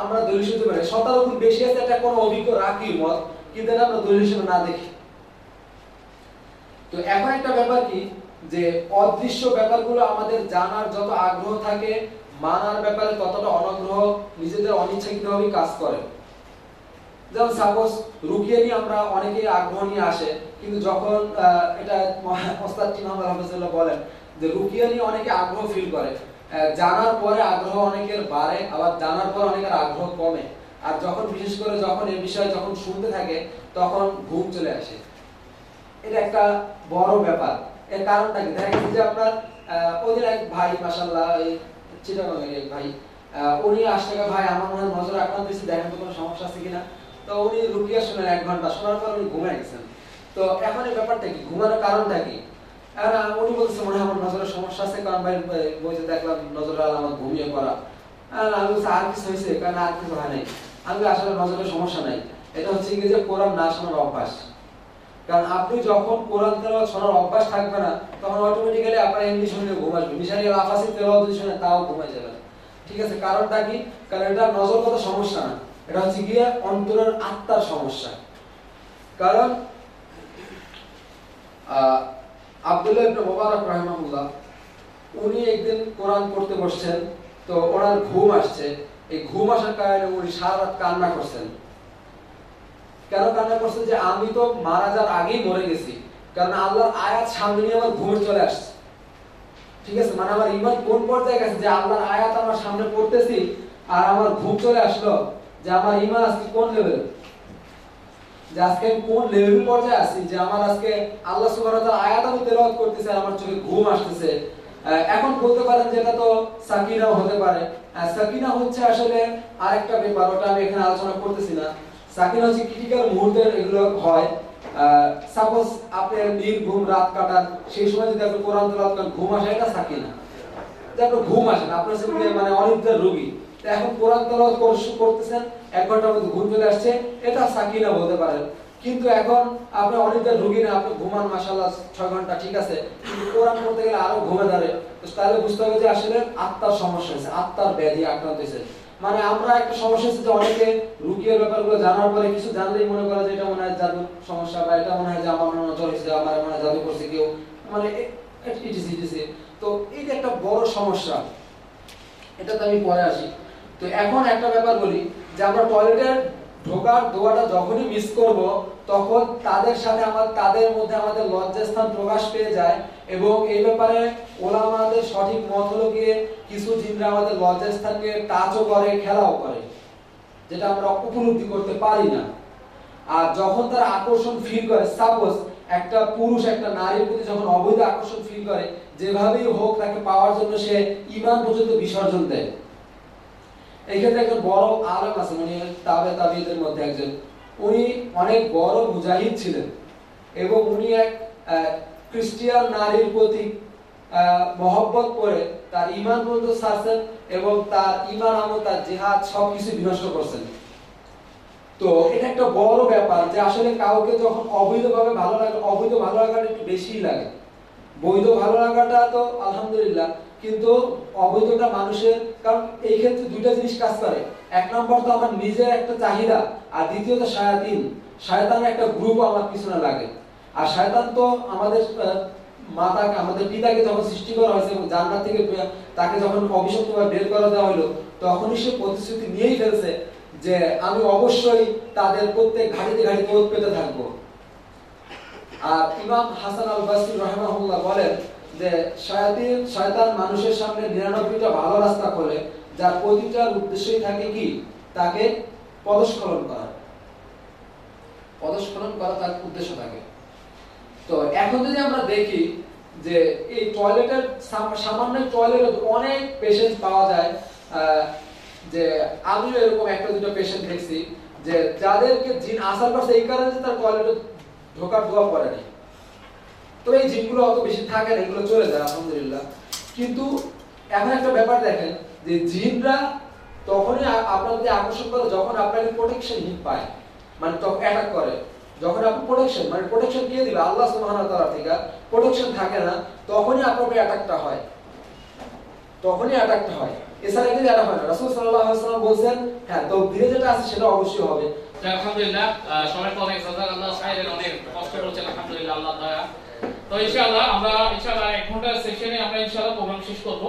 আমরা দলিল হিসেবে পারি সতেরো গুণ বেশি আছে, এটা কোনো অভিজ্ঞ রাখি মত, কিন্তু এটা আমরা দলিল হিসেবে না দেখি। তো এখন একটা ব্যাপার কি, যে অদৃশ্য ব্যাপারগুলো আমাদের জানার যত আগ্রহ থাকে, মানার ব্যাপারে ততটা অনাগ্রহ, নিজেদের অনিচ্ছাকৃতভাবে কাজ করে। যেমন সাপোজ রুকিয়ে নিয়ে আমরা অনেকে আগ্রহ নিয়ে আসে, কিন্তু যখন এটা ওস্তাদ টিম আহমদ বলেন যে রুকিয়া নিয়ে অনেকে আগ্রহ ফিল করে। জানার পরে আগ্রহ অনেকের বাড়ে, আবার জানার পরে অনেকের আগ্রহ কমে। আর যখন, বিশেষ করে যখন এই বিষয়ে যখন শুনতে থাকে, তখন ঘুম চলে আসে। এটা একটা বড় ব্যাপার। এর কারণটা কি? দেখা গেছে যে আপনার ওদের এক ভাই মাসাল্লাহ এই চিটাগাংয়ের এক ভাই উনি আসলে ভাই, আমার মনে হয় নজর আক্রান্ত হয়েছে দেখেন তো কোনো সমস্যা আছে কিনা? তো উনি রুকিয়া শুনেন এক ঘণ্টা, শোনার পর উনি ঘুমায় গেছেন। তো এখন এই ব্যাপারটা কি? ঘুমানোর কারণটা কি? বলছে মনে হয় নজরের সমস্যা আছে কারণ ভাই বইতে ঘুমিয়ে আর আমি আর হয় আসলে সমস্যা নাই। এটা হচ্ছে যে না শোনার অভ্যাস। কারণ আপনি যখন কোরআন শোনার অভ্যাস থাকবে না তখন অটোমেটিক্যালি আপনার এমনি শুনলে ঘুম আসবে। মিশারি আফাসি শুনে তাও ঘুমাই যাবে। ঠিক আছে কারণটা কি? কারণ এটা নজরগত সমস্যা না। এটা হচ্ছে গিয়ে অন্তরের আত্মার সমস্যা। কারণ আহ, আব্দুল্লাহ উনি একদিন কোরআন পড়তে বসছেন, তো ওনার ঘুম আসছে। এই ঘুম আসার কারণে উনি সারা কান্না করছেন। কেন কান্না করছেন যে আমি তো মারা যাওয়ার আগেই মরে গেছি, কারণ আল্লাহর আয়াত সামনে নিয়ে আমার ঘুমে চলে আসছে। ঠিক আছে মানে আমার ইমান কোন পর্যায়ে গেছে যে আল্লাহর আয়াত আমার সামনে পড়তেছি আর আমার ঘুম চলে আসলো, যে আমার ইমান আজকে কোন লেভেল যে আজকে কোন লেভেল পর্যায়ে আছি, যে আমার আজকে আল্লাহ সুবহানাহু ওয়া তাআলা আয়াত আমি তেলাওয়াত করতেছি আর আমার চোখে ঘুম আসতেছে। এখন বলতে পারেন যে এটা তো সাকিনাও হতে পারে। সাকিনা হচ্ছে আসলে আরেকটা ব্যাপার, ওটা আমি এখানে আলোচনা করতেছি না। সাকিনা হচ্ছে ক্রিটিক্যাল মুহূর্তের এগুলো হয়। সাপোজ আপনি নির্ঘুম রাত কাটান, সেই সময় যদি আপনি কোরআন তেলাওয়াত করেন, ঘুম আসে এটা সাকিনা। যে আপনার ঘুম আসে না, আপনার মানে অনিদ্রার রোগী। এখন কোরআন তেলাওয়াত করতেছেন এক ঘণ্টার মধ্যে ঘুম চলে আসছে, এটা সাকিনা বলতে পারেন। কিন্তু এখন আপনি অনেকটা রোগী না, আপনি ঘুমান, মাশাআল্লাহ, ছয় ঘণ্টা ঠিক আছে কোরআন পড়তে গেলে আরও ঘুমে ধরে। তাহলে বুঝতে হবে যে আসলে আত্মার সমস্যা হয়েছে, আত্মার ব্যাধি আক্রান্ত হয়েছে। মানে আমরা একটা সমস্যা হচ্ছে যে অনেকে রুকিয়ার ব্যাপারগুলো জানার পরে কিছু জানলেই মনে করে যে এটা মনে হয় জাদু সমস্যা বা এটা মনে হয় যে আমার মনে জ্বর হয়েছে, আমার মনে জাদু করছে কেউ। মানে ইটিসি ইটিসি তো এই যে একটা বড় সমস্যা। এটা তো আমি পরে আসি। তো এখন একটা ব্যাপার বলি যে আমরা টয়লেটের ঢোকার দোয়াটা যখনই মিস করব, তখন তাদের সাথে আমার তাদের মধ্যে আমাদের লজ্জাস্থান প্রকাশ পেয়ে যায় এবং এই ব্যাপারে ওলামাদের সঠিক মত হলো গিয়ে কিছু জিনরা আমাদের লজ্জাস্থানকে টাচও করে, খেলাও করে, যেটা আমরা উপলব্ধি করতে পারি না। আর যখন তারা আকর্ষণ ফিল করে সাপোজ একটা পুরুষ, একটা নারীর প্রতি যখন অবৈধ আকর্ষণ ফিল করে, যেভাবেই হোক তাকে পাওয়ার জন্য সে ইমান পর্যন্ত বিসর্জন দেয়। এই ক্ষেত্রে একজন বড় আলেম আছে উনি তাবে তাবিদের মধ্যে একজন। উনি অনেক বড় মুজাহিদ ছিলেন এবং উনি এক আহ, খ্রিস্টিয়ান নারীর প্রতি মহব্বত করে তার ইমান পর্যন্ত ছাড়ছেন এবং তার ইমান আমল তার জেহাদ সবকিছু বিনষ্ট করছেন। তো এটা একটা বড় ব্যাপার যে আসলে কাউকে যখন অবৈধভাবে ভালো লাগে অবৈধ ভালো লাগাটা একটু বেশিই লাগে। বৈধ ভালো লাগাটা তো আলহামদুলিল্লাহ কিন্তু অবৈধটা মানুষের, কারণ এই ক্ষেত্রে দুইটা জিনিস কাজ করে। এক নম্বর তো আমার নিজের একটা চাহিদা, আর দ্বিতীয়ত শায়াতিন। শয়তানের একটা গ্রুপ আমার পিছনে লাগে। আর শয়তান তো আমাদের মাতাকে, আমাদের পিতাকে যখন সৃষ্টি করা হয়েছে এবং জান্নাত থেকে তাকে যখন অভিশপ্তভাবে বের করা দেওয়া হলো তখনই সে প্রতিশ্রুতি নিয়েই ফেলছে যে আমি অবশ্যই তাদের প্রত্যেক ঘাড়িতে ঘাড়িতে ওত পেতে থাকব। আর ইমাম হাসান আল বাসরি রহমাহুল্লাহ বলেন যে শয়াতিন শয়তান মানুষের সামনে নিরানব্বইটা ভালো রাস্তা খোলে, যার প্রতিটার উদ্দেশ্যই থাকে কি? তাকে পদস্খলন করা। পদস্খলন করা তার উদ্দেশ্য থাকে। তো এখন যদি আমরা দেখি যে এই টয়লেটের সাম- সামান্য টয়লেটে অনেক পেশেন্ট পাওয়া যায় যে আমিও এরকম একটা দুটো পেশেন্ট দেখছি, যে যাদেরকে জিন আসার করছে এই কারণে তার টয়লেটে ঢোকার দোয়া পড়েনি। তো এই জিনগুলো অত বেশি থাকে না, এগুলো চলে যায়, আলহামদুলিল্লাহ। কিন্তু এখন একটা ব্যাপার দেখেন যে জিনরা তখনই আ- আপনার প্রতি আকর্ষণ করে যখন আপনাকে প্রোটেকশন হিট পায় মানে তখন অ্যাটাক করে। যখন আপনি প্রোটেকশন মানে প্রোটেকশন কে দিবে? আল্লাহ সুবহানাহু ওয়া তাআলা থেকে। প্রোটেকশন থাকে না, তখনই আপনার অ্যাটাকটা হয়। তখনই অ্যাটাকটা হয়। এছাড়া কিন্তু অ্যাটাক হয় না। রাসূল সাল্লাল্লাহু আলাইহি ওয়াসাল্লাম বলেন হ্যাঁ তো ধীরে যেটা আছে সেটা অবশ্যই হবে। আলহামদুলিল্লাহ সবাইকে অনেক জাযাকাল্লাহ খাইরান অনেক কষ্ট করেছেন, আলহামদুলিল্লাহ আল্লাহ দয়া। তো ইনশাআল্লাহ আমরা ইনশাআল্লাহ এক ঘণ্টার সেশনে আমরা ইনশাআল্লাহ প্রোগ্রাম শেষ করব।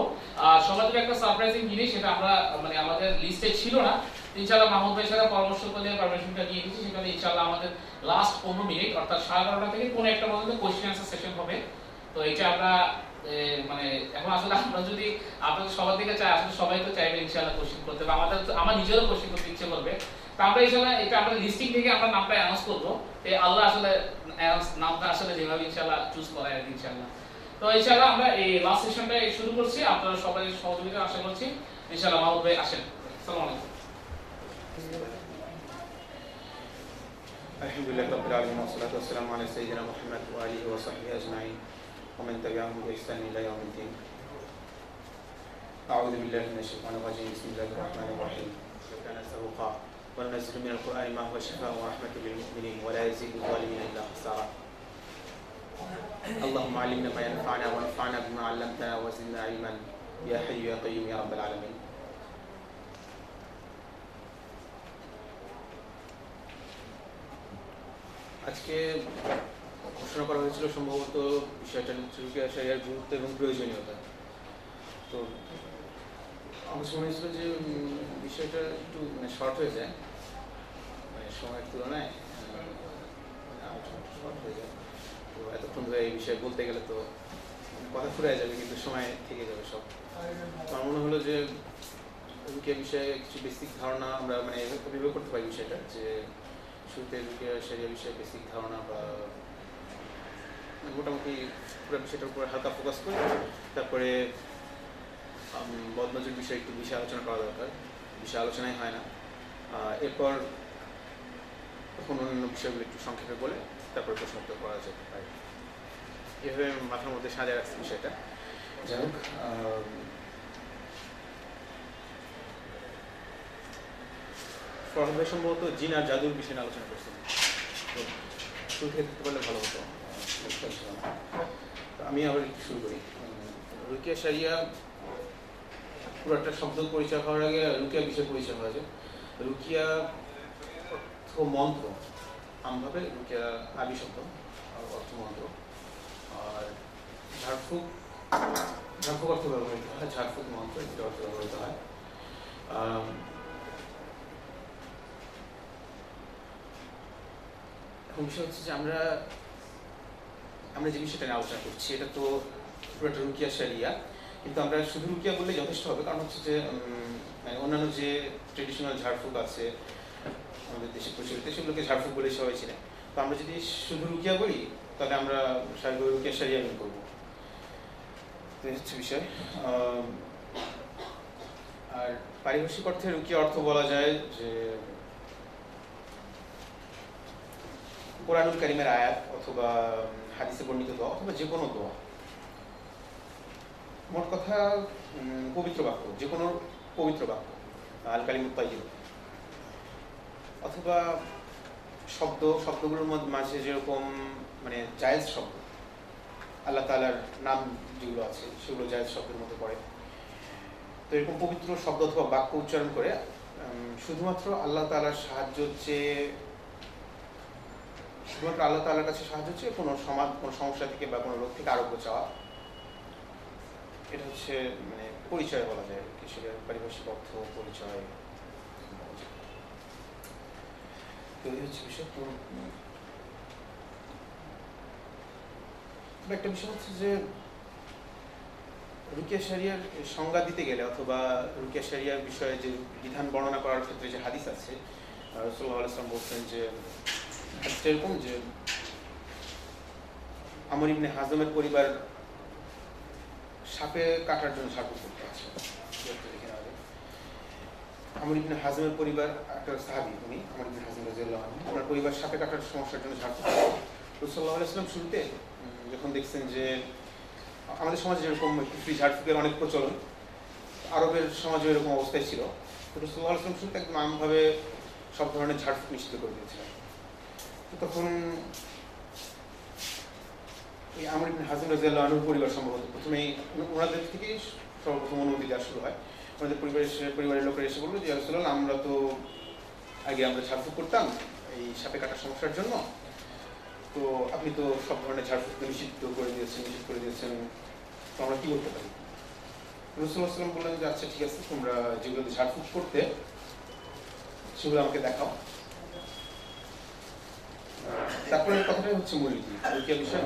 আর সবার জন্য একটা সারপ্রাইজিং জিনিস, সেটা আমরা মানে আমাদের লিস্টে ছিল না। ইনশাআল্লাহ মাহমুদ ভাইয়ের সাথে পরামর্শ করে পারমিশনটা নিয়ে নিয়েছি সেখানে ইনশাআল্লাহ আমাদের লাস্ট পনেরো মিনিট অর্থাৎ সাড়ে বারোটা থেকে কোনো একটা পর্যন্ত কোয়েশ্চেন অ্যান্সার সেশন হবে। তো এটা আমরা মানে এখন আসলে আমরা যদি আপনাদের সবার দিকে চাই, আসলে সবাই তো চাইবে ইনশাআল্লাহ কোশ্চেন করতে। বা আমাদের আমার নিজেরও কোশ্চেন করতে ইচ্ছে করবে। তো আমরা ইনশাআল্লাহ এটা আমরা লিস্টিং থেকে আমরা নামটা অ্যানাউন্স করব। আল্লাহ আসলে announce- নামটা আসলে যেভাবে ইনশাআল্লাহ চুজ করায় আর কি ইনশাআল্লাহ তো ইনশাআল্লাহ আমরা এই লাস্ট সেশনটা শুরু করছি আপনারা সবাই সহযোগিতা আশা করছি ইনশাআল্লাহ মাহমুদ ভাই আসেন আসসালামু আলাইকুম الحمد لله رب العالمين والصلاة والسلام على سيدنا محمد وآله وصحبه أجمعين ومن تبعهم بإحسان إلى يوم الدين أعوذ بالله من الشيطان الرجيم بسم الله الرحمن الرحيم وكان سبقا وننزل من القرآن ما هو شفاء ورحمة للمؤمنين ولا يزيد الظالمين إلا خسارا اللهم علمنا ما ينفعنا وانفعنا بما علمتنا وزدنا علما يا حي يا قيوم يا رب العالمين আজকে ঘোষণা করা হয়েছিল সম্ভবত বিষয়টা রুকিয়া শরিয়ার গুরুত্ব এবং প্রয়োজনীয়তা তো আমার মনে হয়েছিল যে উম, বিষয়টা একটু মানে শর্ট হয়ে যায় মানে সময়ের তুলনায় শর্ট হয়ে যায় তো এতক্ষণ ধরে এই বিষয়ে বলতে গেলে তো কথা ফুরাই যাবে কিন্তু সময় থেকে যাবে সব আমার মনে হলো যে রুকিয়া বিষয়ে কিছু বেসিক ধারণা আমরা মানে অভিযোগ করতে পারি বিষয়টা যে শুরুতে রুকিয়া সেরিয়া বিষয়ে বেসিক ধারণা বা মোটামুটি পুরো বিষয়টার উপর হালকা ফোকাস করে তারপরে উম, বিষয়ে একটু বিষয় আলোচনা করা দরকার বিষয় আলোচনাই হয় না এরপর তখন অন্যান্য বিষয়গুলো একটু সংক্ষেপে বলে তারপরে প্রশ্ন উত্তর করা যেতে পারে। এভাবে আমি মাথার মধ্যে সাজায় রাখছি বিষয়টা। যাই হোক ভাই সম্ভবত জিন আর জাদুর বিষয়ে আলোচনা করছিলেন তো শুরু থেকে দেখতে পারলে ভালো হতো। আমি আবার শুরু করি। রুকিয়া সারিয়া পুরো একটা শব্দ পরিচয় হওয়ার আগে রুকিয়া বিষয়ে পরিচয় হওয়া যায়। রুকিয়া অর্থ মন্ত্র। আমভাবে আবি শব্দ অর্থ মন্ত্র। আর ঝাড়ফুক ঝাড়ফুক অর্থ ব্যবহৃত হয়, ঝাড়ফুক মন্ত্র এটা অর্থ ব্যবহৃত হয়। বিষয় হচ্ছে যে আমরা আমরা যে বিষয়টা নিয়ে আলোচনা করছি, এটা তো পুরো একটা রুকিয়া সারিয়া, কিন্তু আমরা শুধু রুকিয়া বললে যথেষ্ট হবে। কারণ হচ্ছে যে মানে অন্যান্য যে ট্রেডিশনাল ঝাড়ফুঁক আছে আমাদের দেশে প্রচলিত সেগুলোকে ঝাড়ফুঁক বলে সবাই চিনে। তো আমরা যদি শুধু রুকিয়া বলি তাহলে আমরা স্বাভাবিক রুকিয়া সারিয়া মেনে করব। হচ্ছে বিষয়। আর পারিভাষিক অর্থে রুকিয়া অর্থ বলা যায় যে, কোরআনুল কারিমের আয়াত অথবা হাদিসে বর্ণিত দোয়া অথবা যে কোনো দোয়া। মোট কথা পবিত্র বাক্য, যে কোনো পবিত্র বাক্য। আল কালিমুত তাইয়িব অথবা শব্দ, শব্দগুলোর মধ্যে মাঝে যেরকম মানে জায়েজ শব্দ, আল্লাহ তালার নাম যেগুলো আছে, সেগুলো জায়েজ শব্দের মধ্যে পড়ে। তো এরকম পবিত্র শব্দ অথবা বাক্য উচ্চারণ করে শুধুমাত্র আল্লাহ তাআলার সাহায্য চেয়ে শুধুমাত্র আল্লাহ তাআলার কাছে সাহায্য চেয়ে কোনো সমাজ, কোনো সমস্যা থেকে বা কোনো রোগ থেকে আরোগ্য চাওয়া, এটা হচ্ছে মানে পরিচয় বলা যায় আর কি, সেটা পারিভাষিক অর্থ, পরিচয়। তো এই হচ্ছে বিষয় তো একটা বিষয় হচ্ছে যে সংজ্ঞা দিতে গেলে অথবা বিষয়ে যে বিধান বর্ণনা করার ক্ষেত্রে যে হাদিস আছে রসুল্লাহ আলাইসলাম বলছেন যে এরকম যে আমর ইবনে হাজমের পরিবার সাপে কাটার জন্য সাপ করতে আছে। আমর ইবনে হাজমের পরিবার, একটা সাহাবি, উনি আমর ইবনে রাজিয়াল্লাহু ওনার পরিবার সাপে কাটার সমস্যার জন্য ঝাড়ফুঁক রসুল্লাহ আলাইসলাম শুরুতে যখন দেখছেন যে আমাদের সমাজে যেরকম একটু ঝাড়ফুঁকের অনেক প্রচলন, আরবের সমাজে এরকম অবস্থায় ছিল রসুল্লাহ আলাইসলাম শুরুতে একদম আমভাবে সব ধরনের ঝাড়ফুঁক নিশ্চিত করে দিয়েছিলেন। তখন এই আমর ইবনে হাজিম রাজিয়াল্লাহু আনহুর পরিবার সম্ভবত প্রথমে ওনাদের থেকেই সর্বপ্রথম অনুমতি দেওয়া শুরু হয়। ওনাদের পরিবারের পরিবারের লোকেরা এসে বলল যে রাসূলুল্লাহ, আমরা তো আগে আমরা ঝাড়ফুঁক করতাম এই সাপে কাটার সমস্যার জন্য। তো আপনি তো সব ধরনের ঝাড়ফুঁক নিষিদ্ধ করে দিয়েছেন নিষিদ্ধ করে দিয়েছেন। তো আমরা কি করতে পারি? সাল্লাম বললেন যে আচ্ছা ঠিক আছে, তোমরা যেগুলো ঝাড়ফুঁক করতে, সেগুলো আমাকে দেখাও। তারপরে কথাটাই হচ্ছে মূলনীতি রুকিয়া বিষয়?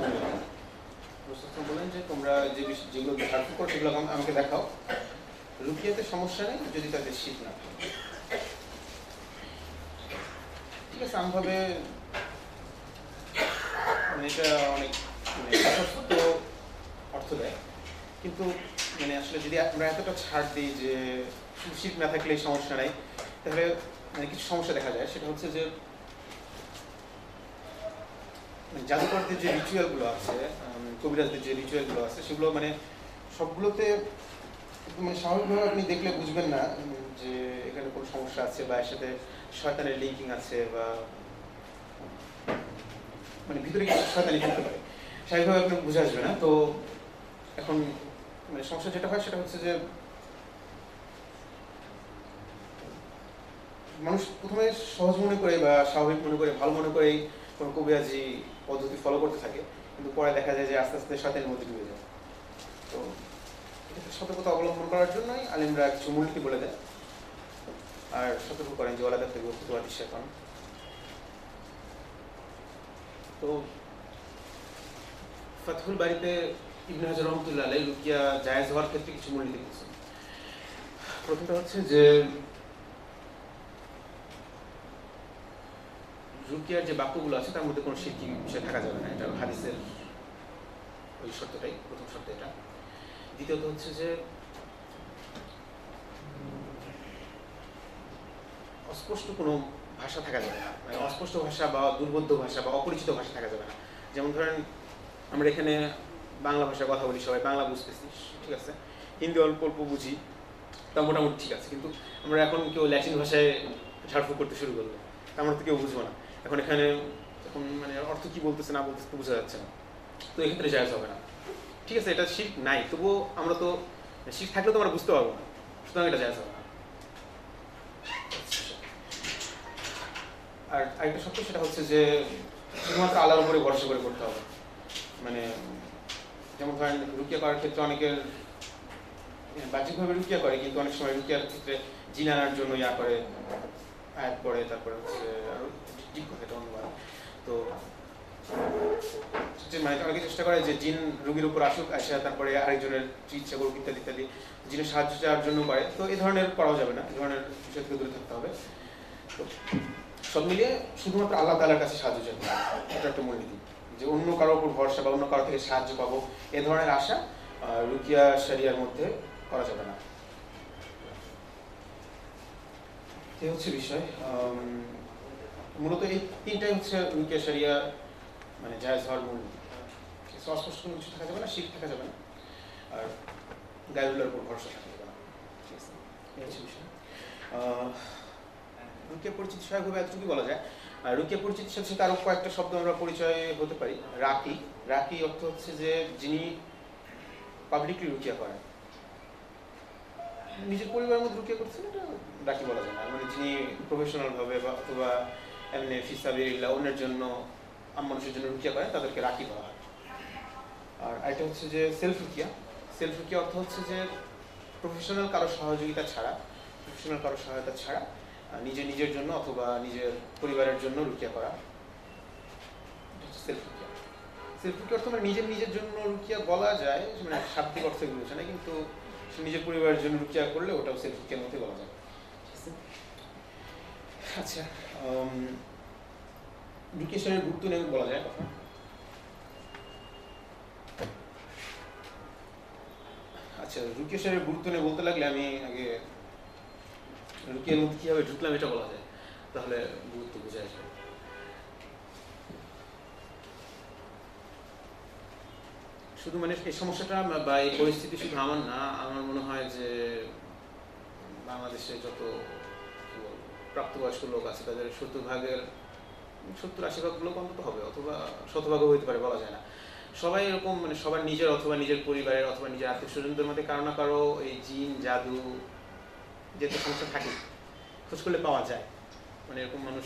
রসুলাম বলেন যে, তোমরা যে যেগুলো ঝাড়ফুঁক করো, সেগুলো আমাকে দেখাও। রুকিয়াতে সমস্যা নেই, যদি তাদের শীত না থাকে। ঠিক আছে মানে মানে কিন্তু মানে আসলে যদি আমরা এতটা ছাড় দিই যে শীত না থাকলে সমস্যা নাই, তাহলে মানে কিছু সমস্যা দেখা যায়। সেটা হচ্ছে যে মানে জাদুকরদের যে রিচুয়ালগুলো আছে কবিরাজদের যে রিচুয়ালগুলো আছে, সেগুলো মানে সবগুলোতে মানে স্বাভাবিকভাবে আপনি দেখলে বুঝবেন না যে এখানে কোনো সমস্যা আছে বা এর সাথে শয়তানের লিঙ্কিং আছে বা মানে ভিতরে কিছু শয়তানি থাকতে পারে। স্বাভাবিকভাবে আপনি বুঝে আসবে না। তো এখন মানে সমস্যা যেটা হয় সেটা হচ্ছে যে মানুষ প্রথমে সহজ মনে করে বা স্বাভাবিক মনে করে, ভালো মনে করেই কোনো কবিরাজি পদ্ধতি ফলো করতে থাকে। কিন্তু পরে দেখা যায় যে আস্তে আস্তে শয়তানের মধ্যে ডুবে যায়। তো সতর্কতা অবলম্বন করার জন্যই আলিমরা কিছু মূলনীতি বলে দেয়। সতর্ক করেন যে ওলাদা থেকে ফুতুয়াতি শেখান তো ফাতহুল বাড়িতে ইবনে হাজার রহমতুল্লাহ আলাই রুকিয়া জায়েজ হওয়ার ক্ষেত্রে কিছু মূলনীতি দিয়েছেন প্রথমটা হচ্ছে যে রুকিয়ার যে বাক্যগুলো আছে, তার মধ্যে কোনো শিরকি বিষয় থাকা যাবে না। এটা হাদিসের ওই শর্তটাই, প্রথম শর্ত এটা। দ্বিতীয়ত হচ্ছে যে অস্পষ্ট কোনো ভাষা থাকা যাবে না। মানে অস্পষ্ট ভাষা বা দুর্বোধ্য ভাষা বা অপরিচিত ভাষা থাকা যাবে না। যেমন ধরেন, আমরা এখানে বাংলা ভাষায় কথা বলি সবাই, বাংলা বুঝতেছি, ঠিক আছে? হিন্দি অল্প অল্প বুঝি, তা মোটামুটি ঠিক আছে। কিন্তু আমরা এখন কেউ ল্যাটিন ভাষায় ঝাড়ফুঁক করতে শুরু করল, তা আমরা তো কেউ বুঝব না। এখন এখানে এখন মানে অর্থ কি বলতেছে না বলতেছে বোঝা যাচ্ছে না। তো এক্ষেত্রে জায়জ হবে না। ঠিক আছে, এটা শিখ নাই, তবুও আমরা তো শিখ থাকলেও তো আমরা বুঝতে পারব না। সুতরাং এটা জায়জ হবে না। আর আরেকটা সত্য সেটা হচ্ছে যে শুধুমাত্র আল্লাহর উপরে ভরসা করে করতে হবে। মানে যেমন ধরেন রুকিয়া করার ক্ষেত্রে অনেকের বাহ্যিকভাবে রুকিয়া করে, কিন্তু অনেক সময় রুকিয়ার ক্ষেত্রে জিন আনার জন্য ইয়া করে, আয়াত পড়ে, তারপরে হচ্ছে আরও ঠিক কথা এটা তো মানে অনেকে চেষ্টা করে যে জিন রোগীর উপর আসুক, আসে, তারপরে আরেকজনের চিকিৎসা করুক, ইত্যাদি ইত্যাদি। জিনের সাহায্য চাওয়ার জন্য করে তো এই ধরনের করাও যাবে না এই ধরনের বিষয় থেকে দূরে থাকতে হবে। তো সব মিলিয়ে শুধুমাত্র আল্লাহ তালার কাছে সাহায্য হবে এটা একটা মূলনীতি যে অন্য কারোর উপর ভরসা বা অন্য কারও থেকে সাহায্য পাবো, এ ধরনের আশা রুকিয়া শরিয়ার মধ্যে করা যাবে না। এই হচ্ছে বিষয়। মূলত এই তিনটাই হচ্ছে রুকিয়া শরিয়া মানে জায়েজ হওয়ার মূল অস্পষ্ট কোনো কিছু থাকা যাবে না, শিখ থাকা যাবে না। আর গায়ুল্লার উপর ভরসা থাকা যাবে না। ঠিক আছে? এই হচ্ছে বিষয়। রুকিয়া পরিচিত বিষয়ভাবে এতটুকুই বলা যায়। আর রুকিয়া পরিচিত সাথে সাথে আরও কয়েকটা শব্দ আমরা পরিচয় হতে পারি। রাকি। রাকি অর্থ হচ্ছে যে যিনি পাবলিকলি রুকিয়া করেন নিজের পরিবারের মধ্যে রুকিয়া করছেন, এটা রাকি বলা যায় না। মানে যিনি প্রফেশনাল ভাবে বা অথবা এমনি ফিসাবিল্লা অন্যের জন্য, আম মানুষের জন্য রুকিয়া করেন, তাদেরকে রাকি বলা হয়। আর এটা হচ্ছে যে সেলফ রুকিয়া সেলফ রুকিয়া অর্থ হচ্ছে যে প্রফেশনাল কারও সহযোগিতা ছাড়া প্রফেশনাল কারও সহায়তা ছাড়া নিজে নিজের জন্য অথবা নিজের পরিবারের জন্য রুকিয়া করা। অর্থ মানে নিজের নিজের জন্য রুকিয়া বলা যায় মানে শাব্দিক অর্থে বুঝেছে না, কিন্তু নিজের পরিবারের জন্য রুকিয়া করলে ওটাও সেলফ রুকিয়ার মধ্যে বলা যায়। আচ্ছা রুকিয়া গুরুত্ব নিয়ে বলা যায় কথা। আচ্ছা রুকিয়া শরীরের গুরুত্ব নিয়ে বলতে লাগলে আমি আগে মধ্যে কীভাবে ঢুকলাম এটা বলা যায়? তাহলে গুরুত্ব বুঝে আসবে। শুধু মানে এই সমস্যাটা বা এই পরিস্থিতি শুধু আমার না, আমার মনে হয় যে বাংলাদেশে যত প্রাপ্তবয়স্ক লোক আছে, তাদের সত্তর ভাগের, সত্তর আশি ভাগ লোক অন্তত হবে, অথবা শতভাগও হইতে পারে বলা যায় না। সবাই এরকম মানে সবার নিজের অথবা নিজের পরিবারের অথবা নিজের আত্মীয় স্বজনদের মধ্যে কারও না কারও এই জিন, জাদু যেহেতু সমস্যা থাকে, খোঁজ করলে পাওয়া যায়। মানে এরকম মানুষ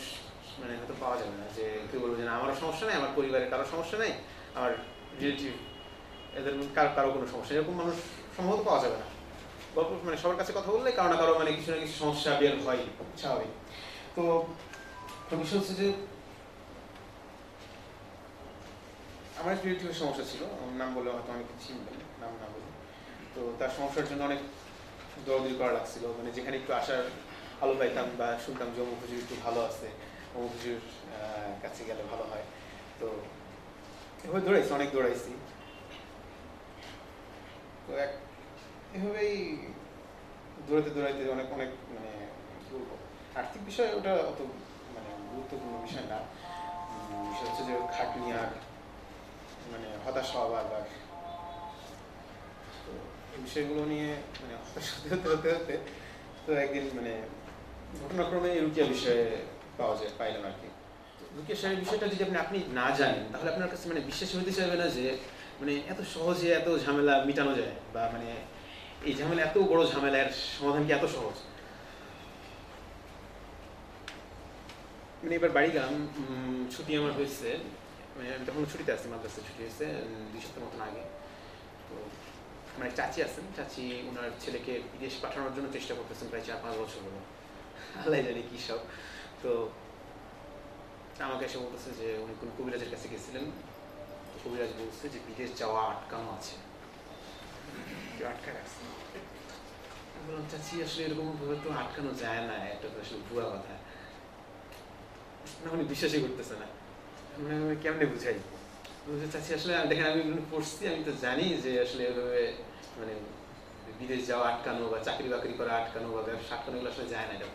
মানে হয়তো পাওয়া যাবে না যে কেউ বলবে যে না, আমারও সমস্যা নেই, আমার পরিবারের কারও সমস্যা নেই, আমার রিলেটিভ এদের কারও কারও কোনো সমস্যা এরকম মানুষ সম্ভবত পাওয়া যাবে না। গল্প মানে সবার কাছে কথা বললে কারও না কারও মানে কিছু না কিছু সমস্যা বের হয়, স্বাভাবিক। তো বিষয় হচ্ছে যে আমার একটা রিলেটিভের সমস্যা ছিল। নাম বলে হয়তো অনেক চিনবেন, নাম না বলে। তো তার সমস্যার জন্য অনেক দৌড়দৌড়ি করা লাগছিল। মানে যেখানে একটু আসার আলো পাইতাম বা শুনতাম যে অমুক হুজুর একটু ভালো আছে, অমুক হুজুর কাছে গেলে ভালো হয়। তো এভাবে দৌড়াইছি, অনেক দৌড়াইছি। তো এক, এভাবেই দৌড়াতে দৌড়াইতে অনেক অনেক মানে কি বলব, আর্থিক বিষয় ওটা অত মানে গুরুত্বপূর্ণ বিষয় না। বিষয় হচ্ছে যে খাটনি আর মানে হতাশ হওয়া তো বিষয়গুলো নিয়ে মানে হতে হতে হতে হতে তো একদিন মানে ঘটনাক্রমে রুকিয়া বিষয়ে পাওয়া যায়, পাইলাম আর কি। রুকিয়া সাহেবের বিষয়টা যদি আপনি আপনি না জানেন, তাহলে আপনার কাছে মানে বিশ্বাস হতে চাইবে না যে মানে এত সহজে এত ঝামেলা মিটানো যায় বা মানে এই ঝামেলা, এত বড় ঝামেলার সমাধান কি এত সহজ? মানে এবার বাড়ি গেলাম ছুটি আমার হয়েছে। মানে তখন ছুটিতে আছি মাদ্রাসা ছুটি হয়েছে দুই সপ্তাহ মতন আগে। তো মানে চাচি আছেন, চাচি ওনার ছেলেকে বিদেশ পাঠানোর জন্য চেষ্টা করতেছেন প্রায় চার পাঁচ বছর হলো। আল্লাহ জানি কি সব। তো আমাকে এসে বলতেছে যে উনি কোন কবিরাজের কাছে গেছিলেন। তো কবিরাজ বলছে যে বিদেশ যাওয়া আটকানো আছে। আটকা চাচি, আসলে এরকম ভাবে তো আটকানো যায় না। এটা তো আসলে ভুয়া কথা। না, উনি বিশ্বাসই করতেছে না। মানে কেমনে বুঝাই? বলছে, চাচি আসলে দেখেন আমি পড়ছি আমি তো জানি যে আসলে এভাবে মানে বিদেশ যাওয়া আটকানো বা চাকরি বাকরি করা আটকানো বা ব্যবসা আটকানো এগুলো আসলে যায় না এটা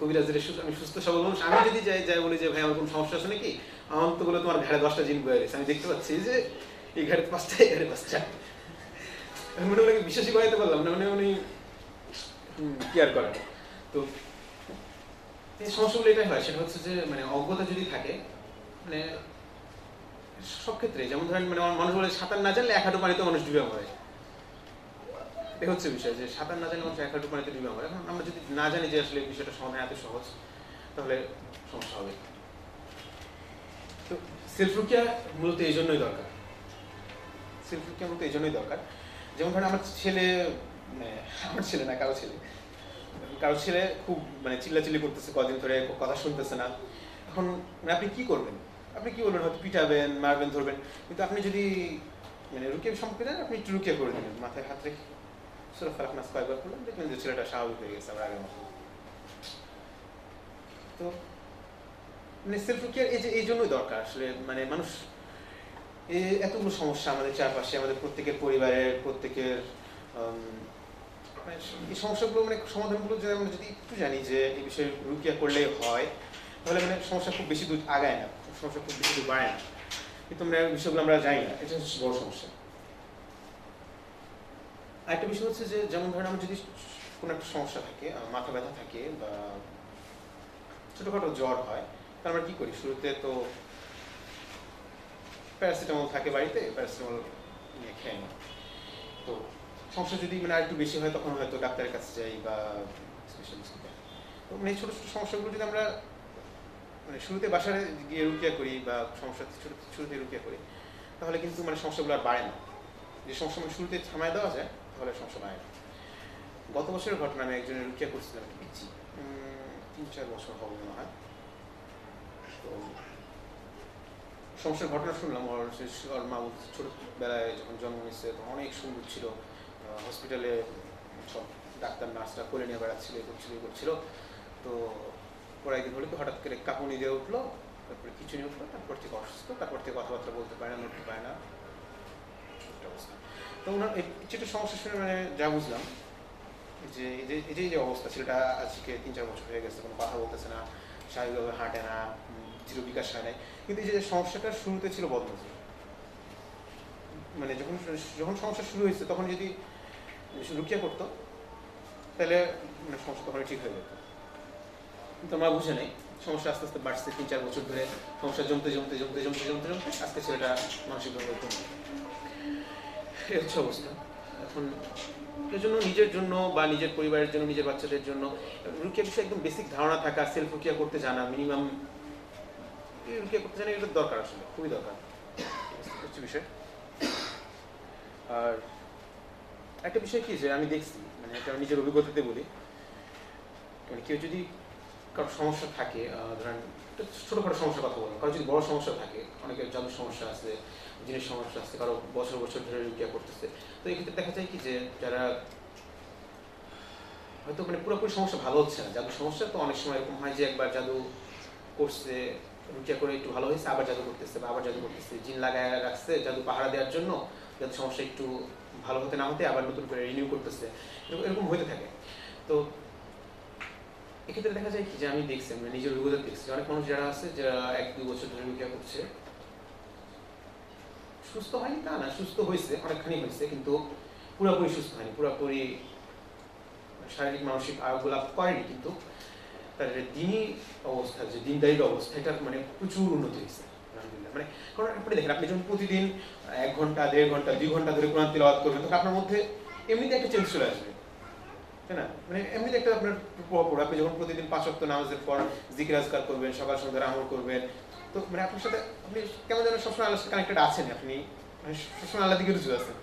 কবিরাজের আমি সুস্থ সবল মানুষ আমি যদি যাই যাই বলি যে ভাই আমার কোনো সমস্যা আছে নাকি? আমার তো বলে তোমার ঘাড়ে দশটা জিন বয়ে আমি দেখতে পাচ্ছি যে এই ঘাড়ে পাঁচটা এই ঘাড়ে পাঁচটা। আমি মনে মনে বিশ্বাসই করাইতে পারলাম না মানে উনি কেয়ার করেন তো এই সমস্যাগুলো এটাই হয় সেটা হচ্ছে যে মানে অজ্ঞতা যদি থাকে মানে সব ক্ষেত্রে যেমন ধরেন মানে মানুষ বলে সাঁতার না জানলে এক হাঁটু পানিতে মানুষ ডুবে মরে। এ হচ্ছে বিষয় যে সাঁতার না জানলে মানুষ এক হাঁটু পানিতে ডুবে মরে। এখন আমরা যদি না জানি যে আসলে বিষয়টা সমাধান এত সহজ, তাহলে সমস্যা হবে। তো সেলফ রুকিয়া মূলত এই জন্যই দরকার। সেলফ রুকিয়া মূলত এই জন্যই দরকার। যেমন ধরেন, আমার ছেলে মানে আমার ছেলে না, কারও ছেলে। কারও ছেলে খুব মানে চিল্লাচিল্লি করতেছে, কদিন ধরে কথা শুনতেছে না। এখন মানে আপনি কি করবেন? আপনি কি বলবেন? হয়তো পিটাবেন, মারবেন, ধরবেন। কিন্তু আপনি যদি মানে রুকিয়া সম্পর্কে জানেন, আপনি একটু রুকিয়া করে দেবেন মাথায় হাত রেখে। সুরা ফালাক নাস কয়েকবার করলেন দেখবেন যে ছেলেটা স্বাভাবিক হয়ে গেছে আমার আগের মতো। তো মানে সেলফ রুকিয়ার এই যে, এই জন্যই দরকার আসলে মানে মানুষ এতগুলো সমস্যা আমাদের চারপাশে, আমাদের প্রত্যেকের পরিবারের, প্রত্যেকের মানে এই সমস্যাগুলো মানে সমাধানগুলো যদি আমরা যদি একটু জানি যে, এই বিষয়ে রুকিয়া করলে হয়, তাহলে মানে সমস্যা খুব বেশি দূর আগায় না। সমস্যা খুব বেশি বাড়ে না। কিন্তু আমরা বিষয়গুলো আমরা জানি না, এটা হচ্ছে বড় সমস্যা। আরেকটা বিষয় হচ্ছে যে, যেমন ধরেন আমার যদি কোনো একটা সমস্যা থাকে মাথা ব্যথা থাকে বা ছোটখাটো জ্বর হয়, তাহলে আমরা কি করি? শুরুতে তো প্যারাসিটামল থাকে বাড়িতে, প্যারাসিটামল নিয়ে খেয়ে নিই। তো সমস্যা যদি মানে আর একটু বেশি হয়, তখন হয়তো ডাক্তারের কাছে যাই বা স্পেশালিস্ট তো মানে ছোটো ছোটো সমস্যাগুলো যদি আমরা মানে শুরুতে বাসায় গিয়ে রুকিয়া করি বা সমস্যা শুরুতে রুকিয়া করি তাহলে কিন্তু মানে সমস্যাগুলো আর বাড়ে না। যে সমস্যা মানে শুরুতে থামায় দেওয়া যায় তাহলে সমস্যা বাড়ে না। গত বছরের ঘটনা আমি একজনের রুকিয়া করছিলাম। তিন চার বছর হবে মনে হয়। তো সমস্যার ঘটনা শুনলাম। ওর ওর মা ছোটবেলায় যখন জন্ম নিচ্ছে তখন অনেক সুন্দর ছিল। হসপিটালে সব ডাক্তার নার্সরা কোলে নিয়ে বেড়াচ্ছিল এ করছিল এ করছিল। তো পরে একদিন হলে তো হঠাৎ করে কাঁপুনি দিয়ে উঠল, তারপরে খিচুড়ি উঠল, তারপর থেকে অসুস্থ, তারপর থেকে কথাবার্তা বলতে পারে না নড়তে পারে না। একটা অবস্থা। তো ওনার এই কিছুটা সমস্যা শুনে মানে যা বুঝলাম, যে এই যে এই যে অবস্থা, ছেলেটা আজকে তিন চার বছর হয়ে গেছে, কোনো কথা বলতেছে না, স্বাভাবিকভাবে হাঁটে না জিরো বিকাশ হয় নাই। কিন্তু এই যে সমস্যাটা শুরুতে ছিল বদনজর মানে যখন যখন সমস্যা শুরু হয়েছে, তখন যদি রুকিয়া করতো, তাহলে মানে সমস্যা তখন ঠিক হয়ে যেত। কিন্তু আমরা বুঝে নেই। সমস্যা আস্তে আস্তে বাড়ছে, তিন চার বছর ধরে সমস্যা জমতে জমতে জমতে জমতে জমতে জমতে আজকে ছেলেটা মানসিকভাবে কমে এই হচ্ছে অবস্থা। এখন এর জন্য, নিজের জন্য বা নিজের পরিবারের জন্য, নিজের বাচ্চাদের জন্য রুকিয়া বিষয়ে একদম বেসিক ধারণা থাকা সেলফ রুকিয়া করতে জানা মিনিমাম রুকিয়া করতে জানা এটা দরকার আসলে, খুবই দরকার। হচ্ছে বিষয়। আর একটা বিষয় কি যে আমি দেখছি মানে আমি নিজের অভিজ্ঞতাতে বলি মানে কেউ যদি কারোর সমস্যা থাকে ধরেন ছোটখাটো সমস্যার কথা বললাম। কারও যদি বড় সমস্যা থাকে, অনেকের জাদুর সমস্যা আছে জিনিস সমস্যা আছে, কারও বছর বছর ধরে রুকিয়া করতেছে। তো এক্ষেত্রে দেখা যায় কি যে যারা হয়তো মানে পুরোপুরি সমস্যা ভালো হচ্ছে না জাদু সমস্যা, তো অনেক সময় এরকম হয় যে একবার জাদু করছে রুকিয়া করে একটু ভালো হয়েছে, আবার জাদু করতেছে বা আবার জাদু করতেছে। জিন লাগায় রাখছে জাদু পাহারা দেওয়ার জন্য, যাতে সমস্যা একটু ভালো হতে না হতে আবার নতুন করে রিনিউ করতেছে। এরকম হতে থাকে। তো এক্ষেত্রে দেখা যায় কি যে আমি দেখছি মানে নিজের অভিজ্ঞতা দেখছি। অনেক মানুষ যারা আছে, যারা এক দুই বছর ধরে রুকিয়া করছে, সুস্থ হয়নি তা না, সুস্থ হয়েছে, অনেকখানি হয়েছে, কিন্তু পুরোপুরি সুস্থ হয়নি, পুরোপুরি শারীরিক, মানসিক আরোগ্য লাভ করেনি, কিন্তু তার দিনই অবস্থা, যে দিনদারির অবস্থা, এটার মানে প্রচুর উন্নতি হয়েছে মানে কারণ আপনি দেখেন, আপনি যখন প্রতিদিন এক ঘণ্টা, দেড় ঘণ্টা, দুই ঘণ্টা ধরে কোরআন তেলাওয়াত করবেন, তখন আপনার মধ্যে এমনিতে একটা চেঞ্জ চলে আসবে। তাই না? মানে এমনিতে একটা আপনার প্রভাব পড়বে আপনি যখন প্রতিদিন পাঁচ ওয়াক্ত নামাজের পর জিকির আজকার করবেন, সকাল সন্ধ্যা আমল করবেন, তো মানে আপনার সাথে আপনি কেমন যেন সবসময় আল্লাহর সাথে কানেক্টেড আছেন আপনি মানে সবসময় আল্লাহ দিকে রুজু আছেন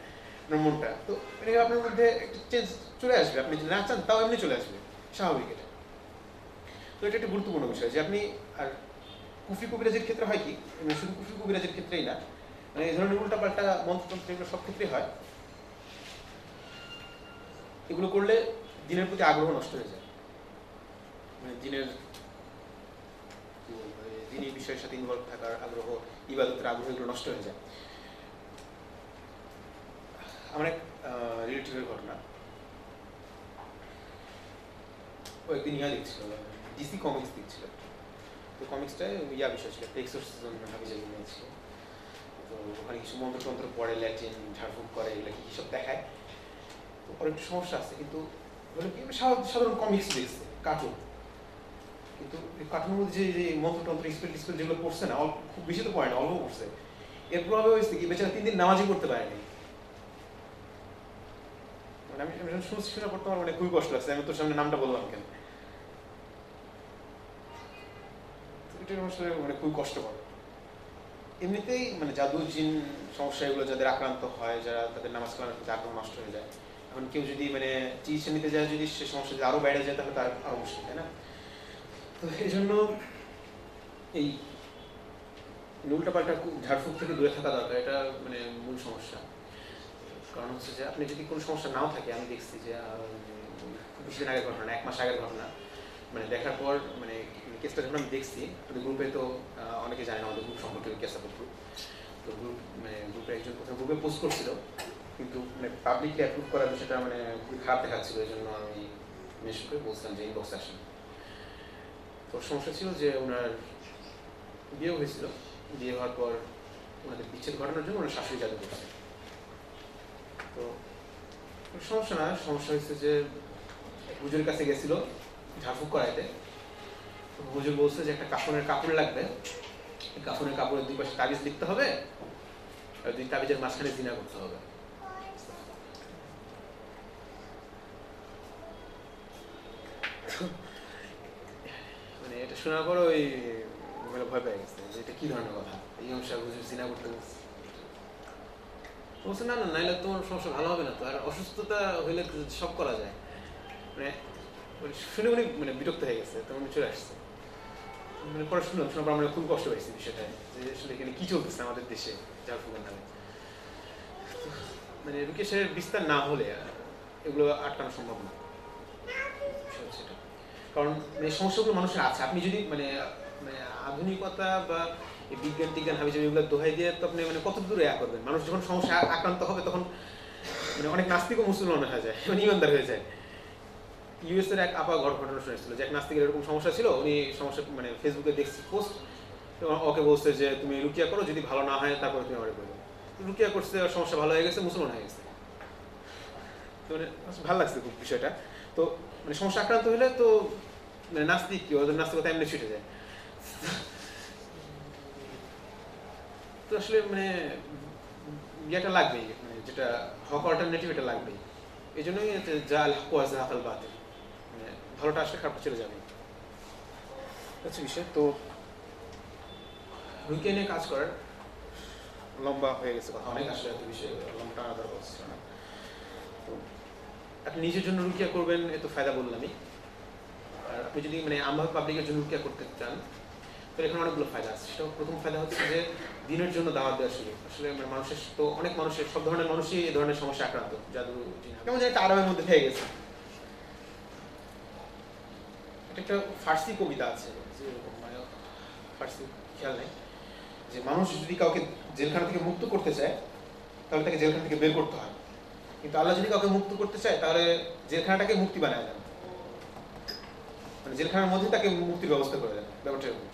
আপনার মনটা। তো মানে আপনার মধ্যে একটা চেঞ্জ চলে আসবে, আপনি যদি না চান তাও এমনি চলে আসবে, স্বাভাবিক এটা। তো এটা একটা গুরুত্বপূর্ণ বিষয় যে আপনি আর কুফি কবিরাজের ক্ষেত্রে হয় কি? মানে শুধু কুফি কবিরাজের ক্ষেত্রেই না মানে এই ধরনের উল্টা পাল্টা মন্ত্রতন্ত্র এগুলো সব ক্ষেত্রেই হয়। এগুলো করলে দিনের প্রতি আগ্রহ নষ্ট হয়ে যায়। মানে দিনের কি বলব, এই দিনী বিষয়ের সাথে ইনভলভ থাকার আগ্রহ ইবাদতের আগ্রহ এগুলো নষ্ট হয়ে যায়। আমার এক রিলেটিভের ঘটনা। ও একদিন ইয়া লিখছিল ডিসি কমিক্স লিখছিল তো কমিক্সটায় ইয়া বিষয় ছিল এক্সোরসিজম হাবিজাবি নিয়ে ছিল তো ওখানে কিছু মন্ত্রতন্ত্র পড়ে ল্যাটিন ঝাড়ফুঁক করে এগুলো কি সব দেখায়। তো একটু সমস্যা আছে কিন্তু সাধারণ কমিক্স কার্টুন কিন্তু যে মন্ত্রতন্ত্র স্পেল যেগুলো পড়ছে না খুব বেশি তো পড়ে না, অল্প পড়ছে। এর প্রভাবে হয়েছে কি, বেচারা তিন দিন নামাজই করতে পারেনি মানে আমি শুনছি মানে খুবই কষ্ট লাগছে, আমি তোর সামনে নামটা বললাম কেন? মানে খুবই কষ্টকর। এমনিতেই মানে জাদু জিন সমস্যা এগুলো যাদের আক্রান্ত হয়, যারা তাদের নামাজ কালামের প্রতি নষ্ট হয়ে যায় এখন কেউ যদি মানে চিকিৎসা নিতে যায় যদি, সে সমস্যা যদি আরও বেড়ে যায়, তাহলে তার আরও মুশকিল তাই না? তো এই জন্য এই উল্টা পাল্টা ঝাড়ফুঁক থেকে দূরে থাকা দরকার, এটা মানে মূল সমস্যা। কারণ হচ্ছে যে, আপনি যদি কোনো সমস্যা নাও থাকে, আমি দেখছি যে বেশি দিন আগের ঘটনা, এক মাস আগের ঘটনা। মানে দেখার পর মানে কেসটা যখন আমি দেখছি আমাদের গ্রুপে তো অনেকে জানে না, আমাদের গ্রুপ সম্পর্কে কেসা গ্রুপ তো গ্রুপ মানে গ্রুপে একজন প্রথমে গ্রুপে পোস্ট করছিল। কিন্তু মানে পাবলিকলি অ্যাপ্রুভ করার বিষয়টা মানে খুবই খারাপ দেখাচ্ছিল এই জন্য আমি মেসেজ করে বলছিলাম যে ইনবক্স আসেন। তো সমস্যা ছিল যে ওনার বিয়ে হয়েছিল। বিয়ে হওয়ার পর ওনাদের বিচ্ছেদ ঘটানোর জন্য ওনার শাশুড়ি জাদু করছে। তো সমস্যা না, সমস্যা হয়েছে যে হুজুরের কাছে গেছিল ঝাড়ফুঁক করাইতে। হুজুর বলছে যে একটা কাফনের কাপড় লাগবে। কাফনের কাপড়ের দুই পাশে তাবিজ লিখতে হবে আর দুই তাবিজের মাঝখানে জিনা করতে হবে মানে এটা শোনার পর ওই মানে ভয় পেয়ে গেছে, যে এটা কি ধরনের কথা? এই অংশে হুজুর জিনা করতে বলছে, না না, নাইলে তোমার সমস্যা ভালো হবে না তো, আর অসুস্থতা হইলে সব করা যায়। মানে মানে শুনে উনি মানে বিরক্ত হয়ে গেছে তো উনি চলে আসছে। মানে পরে শুনলাম, শোনার পর আমরা খুব কষ্ট পাইছি বিষয়টা, যে আসলে এখানে কি চলতেছে আমাদের দেশে ঝাড়ফুঁকের নামে মানে। রুকেশের বিস্তার না হলে এগুলো আটকানো সম্ভব না। কারণ মানে সমস্যাগুলো মানুষের আছে। আপনি যদি মানে মানে আধুনিকতা বা বিজ্ঞান, টিজ্ঞান হাবি এগুলো দোহাই দিয়ে তো আপনি মানে কত দূরে ইয়া করবেন? মানুষ যখন সমস্যা আক্রান্ত হবে তখন মানে অনেক নাস্তিক ও মুসলমান হয়ে যায় মানে ইমানদার হয়ে যায়। ইউএস এর এক আপা ঘর ঘটনা শুনেছিল যে এক নাস্তিকের এরকম সমস্যা ছিল, উনি সমস্যা মানে ফেসবুকে দেখছি পোস্ট ওকে বলছে যে, তুমি রুকিয়া করো, যদি ভালো না হয় তারপরে তুমি আমার করবে রুকিয়া করছে সমস্যা ভালো হয়ে গেছে, মুসলমান হয়ে গেছে। তো মানে ভালো লাগছে খুব বিষয়টা। তো মানে সমস্যা আক্রান্ত হলে তো মানে নাস্তিক কি ওদের নাস্তিকতা এমনি ছুটে যায় তো আসলে মানে ইয়েটা লাগবেই মানে যেটা হক অল্টারনেটিভ এটা লাগবেই এই জন্যই জাল হক জাহাকাল বাতিল মানে ভালোটা আসলে খারাপটা চলে যাবে হচ্ছে বিষয় তো রুকিয়া নিয়ে কাজ করার লম্বা হয়ে গেছে কথা অনেক আসলে এত বিষয়ে লম্বা দরকার হচ্ছে না তো আপনি নিজের জন্য রুকিয়া করবেন এত ফায়দা বললামই আপনি যদি মানে আমভাবে পাবলিকের জন্য রুকিয়া করতে চান তো এখানে অনেকগুলো ফায়দা আছে। সেটা প্রথম ফায়দা হচ্ছে যে দিনের জন্য দাওয়াত দেওয়া শুরু। আসলে মানে মানুষের তো অনেক মানুষের, সব ধরনের মানুষই এই ধরনের সমস্যা আক্রান্ত। জাদু। কেমন যেন একটা আরামের মধ্যে হয়ে গেছে। একটা ফার্সি কবিতা আছে মানে ফার্সি খেয়াল নেই। যে মানুষ যদি কাউকে জেলখানা থেকে মুক্ত করতে চায়, তাহলে তাকে জেলখানা থেকে বের করতে হয়। কিন্তু আল্লাহ যদি কাউকে মুক্ত করতে চায়, তাহলে জেলখানাটাকে মুক্তি বানায় দেন। মানে জেলখানার মধ্যে তাকে মুক্তির ব্যবস্থা করে দেন, ব্যাপারটা এরকম।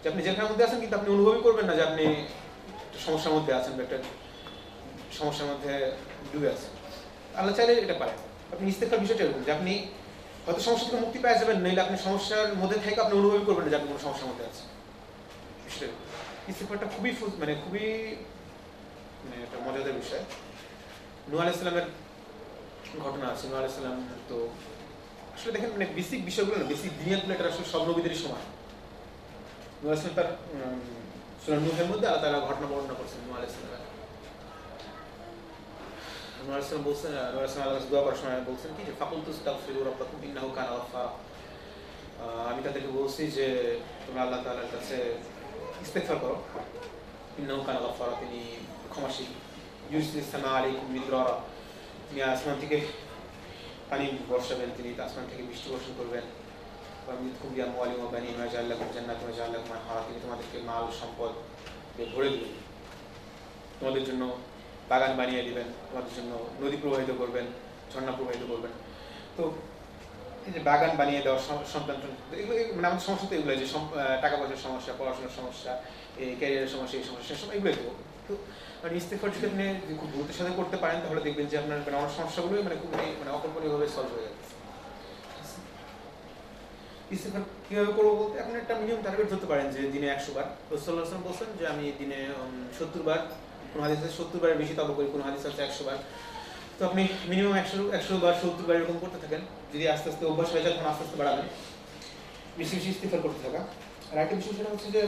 যে আপনি জেলখানার মধ্যে আছেন কিন্তু আপনি অনুভবই করবেন না যে আপনি সমস্যার মধ্যে আছেন বা একটা সমস্যার মধ্যে ডুবে আছেন। আল্লাহ চাইলে এটা পারে আপনি ইস্তেফার বিষয়টা এরকম যে আপনি হয়তো সমস্যা থেকে মুক্তি পেয়ে যাবেন, নইলে আপনি সমস্যার মধ্যে থেকে আপনি অনুভবই করবেন না যে আপনি কোনো সমস্যার মধ্যে আছেন। ইস্তেফারটা খুবই মানে খুবই মানে একটা মজাদার বিষয়। নূহ আলাইসালামের ঘটনা আছে। নূহ আলাইসালাম তো আসলে দেখেন মানে বেসিক বিষয়গুলো না বেসিক দিনিয়াগুলো এটা আসলে সব নবীদেরই সমান। তার নূহের মধ্যে ঘটনা বর্ণনা করছেন করার সময় আমি তাদেরকে বলছি যে, তোমরা আল্লাহ তাআলার কাছে করো। ইন্নাহু তিনি ক্ষমাশীল। ইউসলিস সামা আলাইকুম তিনি আসমান থেকে পানি বর্ষাবেন তিনি আসমান থেকে বৃষ্টি বর্ষণ করবেন খুবিয়া মোয়ালি মোবানি মাজাল্লাহ জান্নাত মাজাল্লাহ মানহারা তিনি তোমাদেরকে মাল সম্পদ ভরে দেবেন তোমাদের জন্য বাগান বানিয়ে দিবেন তোমাদের জন্য নদী প্রবাহিত করবেন ঝর্ণা প্রবাহিত করবেন তো এই যে বাগান বানিয়ে দেওয়া সন্তান এগুলো মানে আমাদের সমস্যা তো এগুলো যে টাকা পয়সার সমস্যা পড়াশোনার সমস্যা এই ক্যারিয়ারের সমস্যা এই সমস্যা এগুলোই তো মানে ইস্তেফার যদি আপনি খুব গুরুত্বের সাথে করতে পারেন, তাহলে দেখবেন যে আপনার মানে অনেক সমস্যাগুলো মানে খুব মানে অকল্পনীয়ভাবে সলভ হয়ে যাচ্ছে। ইস্তেফার কীভাবে করব বলতে? আপনি একটা মিনিমাম টার্গেট ধরতে পারেন যে দিনে একশো বার। রসুল্লাহ আসলাম বলছেন যে আমি দিনে সত্তর বার, কোনো হাদিস আছে সত্তর বারের বেশি তবে করি, কোনো হাদিস আছে একশো বার। তো আপনি মিনিমাম একশো একশো বার সত্তর বার এরকম করতে থাকেন। যদি আস্তে আস্তে অভ্যাস হয়ে যায়, তখন আস্তে আস্তে বাড়াবেন। বেশি বেশি ইস্তেফার করতে থাকা। আর একটা বিষয় সেটা হচ্ছে যে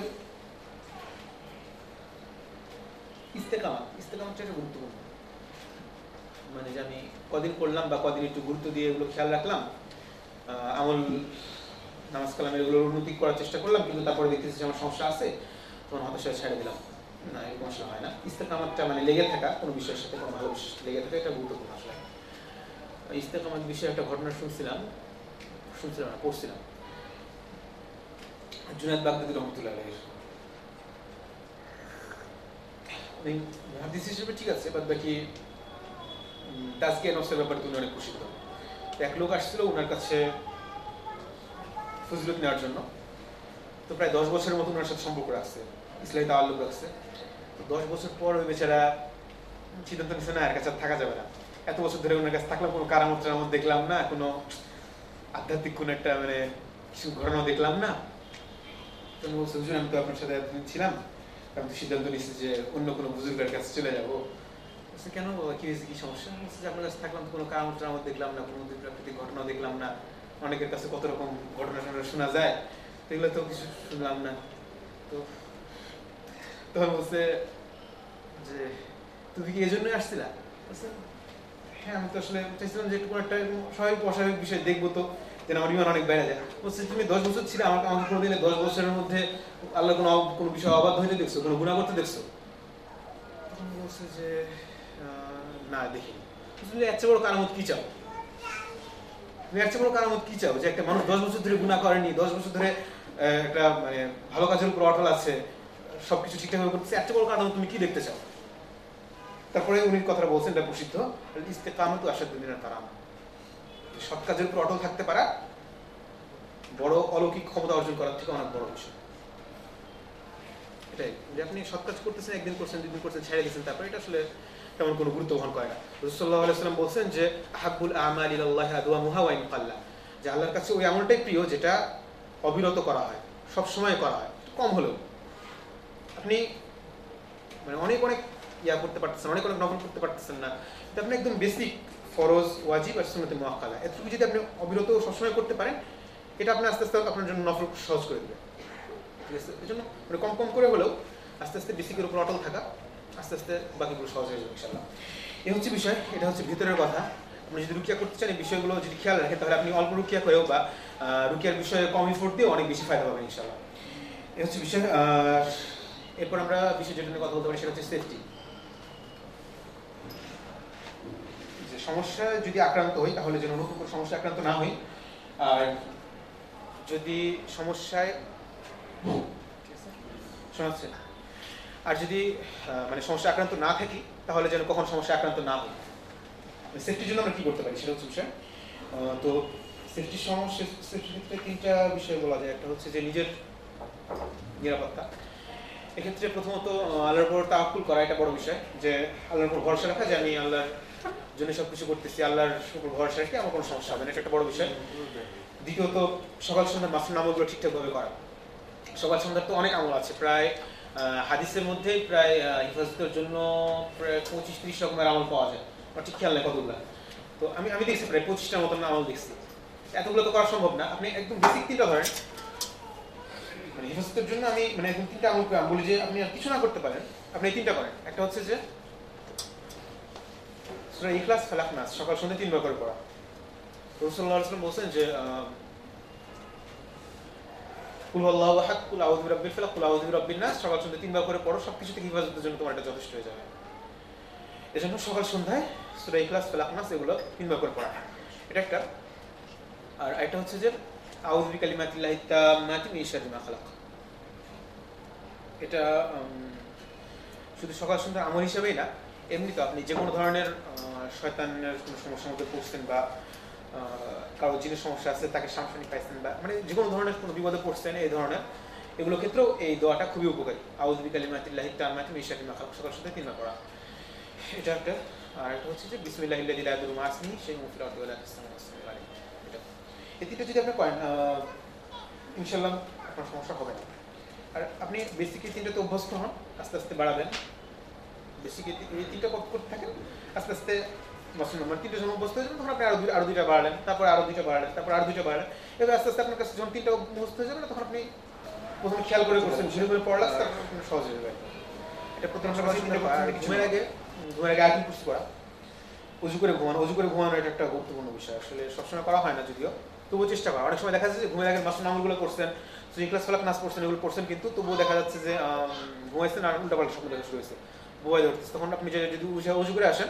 ইস্তেকামা ইস্তেকামাটা একটা গুরুত্বপূর্ণ। মানে যে আমি কদিন করলাম বা কদিন একটু গুরুত্ব দিয়ে এগুলো খেয়াল রাখলাম আমল নামাজ কালাম এগুলোর উন্নতি করার চেষ্টা করলাম, কিন্তু তারপরে দেখতেছি যে আমার সমস্যা আছে, তখন হতাশা ছেড়ে দিলাম। না এরকম আসলে হয় না। ইস্তেকামাতটা মানে লেগে থাকা, কোনো বিষয়ের সাথে কোনো ভালো বিষয়ের লেগে থাকা, এটা গুরুত্বপূর্ণ আসলে। ইস্তেকামাত বিষয়ে একটা ঘটনা শুনছিলাম শুনছিলাম না, পড়ছিলাম। জুনাদ বাগদাদি রহমতুল্লাহ আলাইহির হিসেবে ঠিক আছে বাদ বাকি তাজকে নফসের ব্যাপারে তিনি অনেক প্রসিদ্ধ তো। এক লোক আসছিল ওনার কাছে ফজলত নেওয়ার জন্য। তো প্রায় দশ বছরের মতো ওনার সাথে সম্পর্ক রাখছে ইসলামী তাল্লুক রাখছে। তো দশ বছর পর ওই বেচারা সিদ্ধান্ত নিচ্ছে না এর কাছে থাকা যাবে না। এত বছর ধরে ওনার কাছে থাকলাম কোনো কারামত টারামত দেখলাম না কোনো আধ্যাত্মিক কোনো একটা মানে কিছু ঘটনা দেখলাম না। তো আমি বলছি "হুজুর, আমি তো আপনার সাথে এতদিন ছিলাম। আমি তো সিদ্ধান্ত যে অন্য কোনো বুজুর্গের কাছে চলে যাব। কেন কি হয়েছে, কি সমস্যা? বলছে যে আপনার কাছে থাকলাম, কোনো কারামত টারামত দেখলাম না, কোনো প্রাকৃতিক দেখলাম না। অনেকের কাছে কত রকম ঘটনা শোনা যায় এগুলো তো কিছু শুনলাম না। তো তখন বলছে যে, তুমি কি এই জন্যই আসছিলা হ্যাঁ আমি তো আসলে চাইছিলাম যে একটু একটা স্বাভাবিক অস্বাভাবিক বিষয় দেখব তো। যেন আমার ইমান অনেক বেড়ে যায়। বলছে তুমি দশ বছর ছিলে, আমাকে আমাকে কোনোদিনে দশ বছরের মধ্যে আল্লাহ কোনো কোনো বিষয় অবাধ হইতে দেখছ, কোনো গুণা করতে দেখছ? বলছে যে না দেখি তুমি এত বড় কারামত কি চাও? তুমি এর বড় কারামত কি চাও? যে একটা মানুষ দশ বছর ধরে গুণা করেনি, দশ বছর ধরে একটা মানে ভালো কাজের উপর অটল আছে, সবকিছু ঠিকঠাক করতেছে এত বড় কারামত তুমি কি দেখতে চাও? তারপরে উনি কথাটা বলছেন, এটা প্রসিদ্ধ ইস্তেকামত আসাদ দিনের কারাম সৎ কাজের উপর অটল থাকতে পারা বড় অলৌকিক ক্ষমতা অর্জন করার থেকে অনেক বড় বিষয় এটাই। যে আপনি সৎ কাজ করতেছেন, একদিন করছেন দুদিন করছেন, ছেড়ে গেছেন, তারপরে এটা আসলে তেমন কোনো গুরুত্ব বহন করে না। রসুল্লাহ আলাইসাল্লাম বলছেন যে আমাল ইলাল্লাহ আদওয়া মুহাওয়াইন পাল্লা যে আল্লাহর কাছে ওই প্রিয়, যেটা অবিরত করা হয় সব সময় করা হয়। কম হলেও। আপনি মানে অনেক অনেক ইয়া করতে পারতেছেন, অনেক অনেক নকল করতে পারতেছেন না। কিন্তু আপনি একদম বেসিক ফরজ, ওয়াজিব আর সুন্নতে মুআক্কাদা এতটুকু যদি আপনি অবিরত সবসময় করতে পারেন, এটা আপনি আস্তে আস্তে আপনার জন্য নফল সহজ করে দেবে। ঠিক আছে? এই জন্য মানে কম কম করে হলেও আস্তে আস্তে বেসিকের উপর অটল থাকা আস্তে আস্তে বাকিগুলো সহজ হয়ে যাবে ইনশাল্লাহ এই হচ্ছে বিষয়, এটা হচ্ছে ভিতরের কথা। আপনি যদি রুকিয়া করতে চান, এই বিষয়গুলো যদি খেয়াল রাখেন, তাহলে আপনি অল্প রুকিয়া করেও বা রুকিয়ার বিষয়ে কম ইফোর্ট দিয়ে অনেক বেশি ফায়দা পাবেন ইনশাল্লাহ এই হচ্ছে বিষয় এরপর আমরা বিষয় যেটা নিয়ে কথা বলতে পারি, সেটা হচ্ছে সেফটি সমস্যা যদি আক্রান্ত হই, তাহলে যেন নতুন কোনো সমস্যা আক্রান্ত না হই আর যদি সমস্যায় ঠিক আছে? শোনা যাচ্ছে? আর যদি মানে সমস্যা আক্রান্ত না থাকি, তাহলে যেন কখন সমস্যা আক্রান্ত না হই সেফটির জন্য আমরা কি করতে পারি সেটা হচ্ছে বিষয় তো সেফটির সমস্যা সেফটির ক্ষেত্রে তিনটা বিষয় বলা যায় একটা হচ্ছে যে নিজের নিরাপত্তা এক্ষেত্রে প্রথমত আল্লাহর উপর তাওয়াক্কুল করা এটা বড় বিষয় যে আল্লাহর উপর ভরসা রাখা যে আমি আল্লাহর জন্য সবকিছু করতেছি, আল্লাহর উপর ভরসা রেখে আমার কোনো সমস্যা হবে না, এটা একটা বড় বিষয়। দ্বিতীয়ত, সকাল সন্ধ্যার মাসুল আমলগুলো ঠিকঠাকভাবে করা। সকাল সন্ধ্যার তো অনেক আমল আছে, প্রায় হাদিসের মধ্যেই প্রায় হেফাজতের জন্য প্রায় পঁচিশ ত্রিশ রকমের আমল পাওয়া যায়। আমার ঠিক খেয়াল নেই কতগুলো। তো আমি আমি দেখছি প্রায় পঁচিশটার মতন আমল দেখছি। এতগুলো তো করা সম্ভব না। আপনি একদম বেসিক তিনটা ধরেন। মানে হেফাজতের জন্য আমি মানে একদম তিনটা আমল আমি বলি যে আপনি আর কিছু না করতে পারেন। আপনি এই তিনটা করেন। একটা হচ্ছে যে সূরা ইখলাস ফালাক নাস সকাল সন্ধ্যা তিনবার করে পড়া। রসুল্লাহ আসলাম বলছেন যে কুল আল্লাহ হাক কুল আউযু বিরাব্বিল ফালাক, কুল আউযু বিরাব্বিন নাস সকাল সন্ধ্যা তিনবার করে পড়ো সবকিছু থেকে হেফাজতের জন্য তোমার এটা যথেষ্ট হয়ে যাবে। এজন্য সকাল সন্ধ্যায় সূরা ইখলাস ফালাক নাস এগুলো তিনবার করে পড়া। এটা একটা। আর একটা হচ্ছে যে, আউযু বিকালিমাতিল্লাহি তাম্মাতি মিন শাররি মা খালাক এটা শুধু সকাল সন্ধ্যা আমল হিসেবেই না এমনি তো আপনি যে কোনো ধরনের শয়তানের কোনো সমস্যার মধ্যে পড়ছেন বা কারও জিনের সমস্যা আছে তাকে সামসানি পাইছেন বা মানে যে কোনো ধরনের কোনো বিপদে পড়ছেন এই ধরনের এগুলো ক্ষেত্রেও এই দোয়াটা খুবই উপকারী। আউজ বিকালি মাতিল্লাহি তামাতি মিশাকি মাখা সকাল সন্ধ্যা তিনবার করা এটা একটা। আর একটা হচ্ছে যে বিসমিল্লাহ ইল্লাযী লা ইয়াদুরু মা ইসমিহি শাইউন ফিল আরদি ওয়া লা ফিস সামাই ওয়াস সামিউল আলিম এটা। এই তিনটা যদি আপনি করেন আহ, ইনশাআল্লাহ আপনার সমস্যা হবে না। আর আপনি বেসিক এই তিনটাতে অভ্যস্ত হন আস্তে আস্তে বাড়াবেন। বেসিক এই তিনটা পথ করতে থাকেন? আস্তে আস্তে মাসুল নম্বর তিনটে সময় তখন আপনি আরও আরও দুইটা বাড়ালেন তারপর আরও দুইটা বাড়ালেন তারপর আরও দুইটা বাড়ালেন। এবার আস্তে আস্তে আপনার কাছে যখন তিনটা হয়ে যাবে না তখন আপনি প্রথমে খেয়াল করে করছেন পড়লা তারপর সহজ হয়ে যাবে। এটা প্রথম। ঘুমের আগে ঘুমের আগে আগে করা উজু করে ঘুমানো উজু করে ঘুমানো এটা একটা গুরুত্বপূর্ণ বিষয়। আসলে সবসময় করা হয় না যদিও তবুও চেষ্টা করা। অনেক সময় দেখা যাচ্ছে যে ঘুমের আগে মাসুল আমলগুলো করছেন সুই ক্লাস ফলাক নাচ করছেন এগুলো করছেন কিন্তু তবুও দেখা যাচ্ছে যে ঘুমাইছেন আর উল্টা পাল্টা স্বপ্ন দেখা শুরু হয়েছে। মোবাইল ধরতেছে তখন আপনি যদি উজু করে আসেন,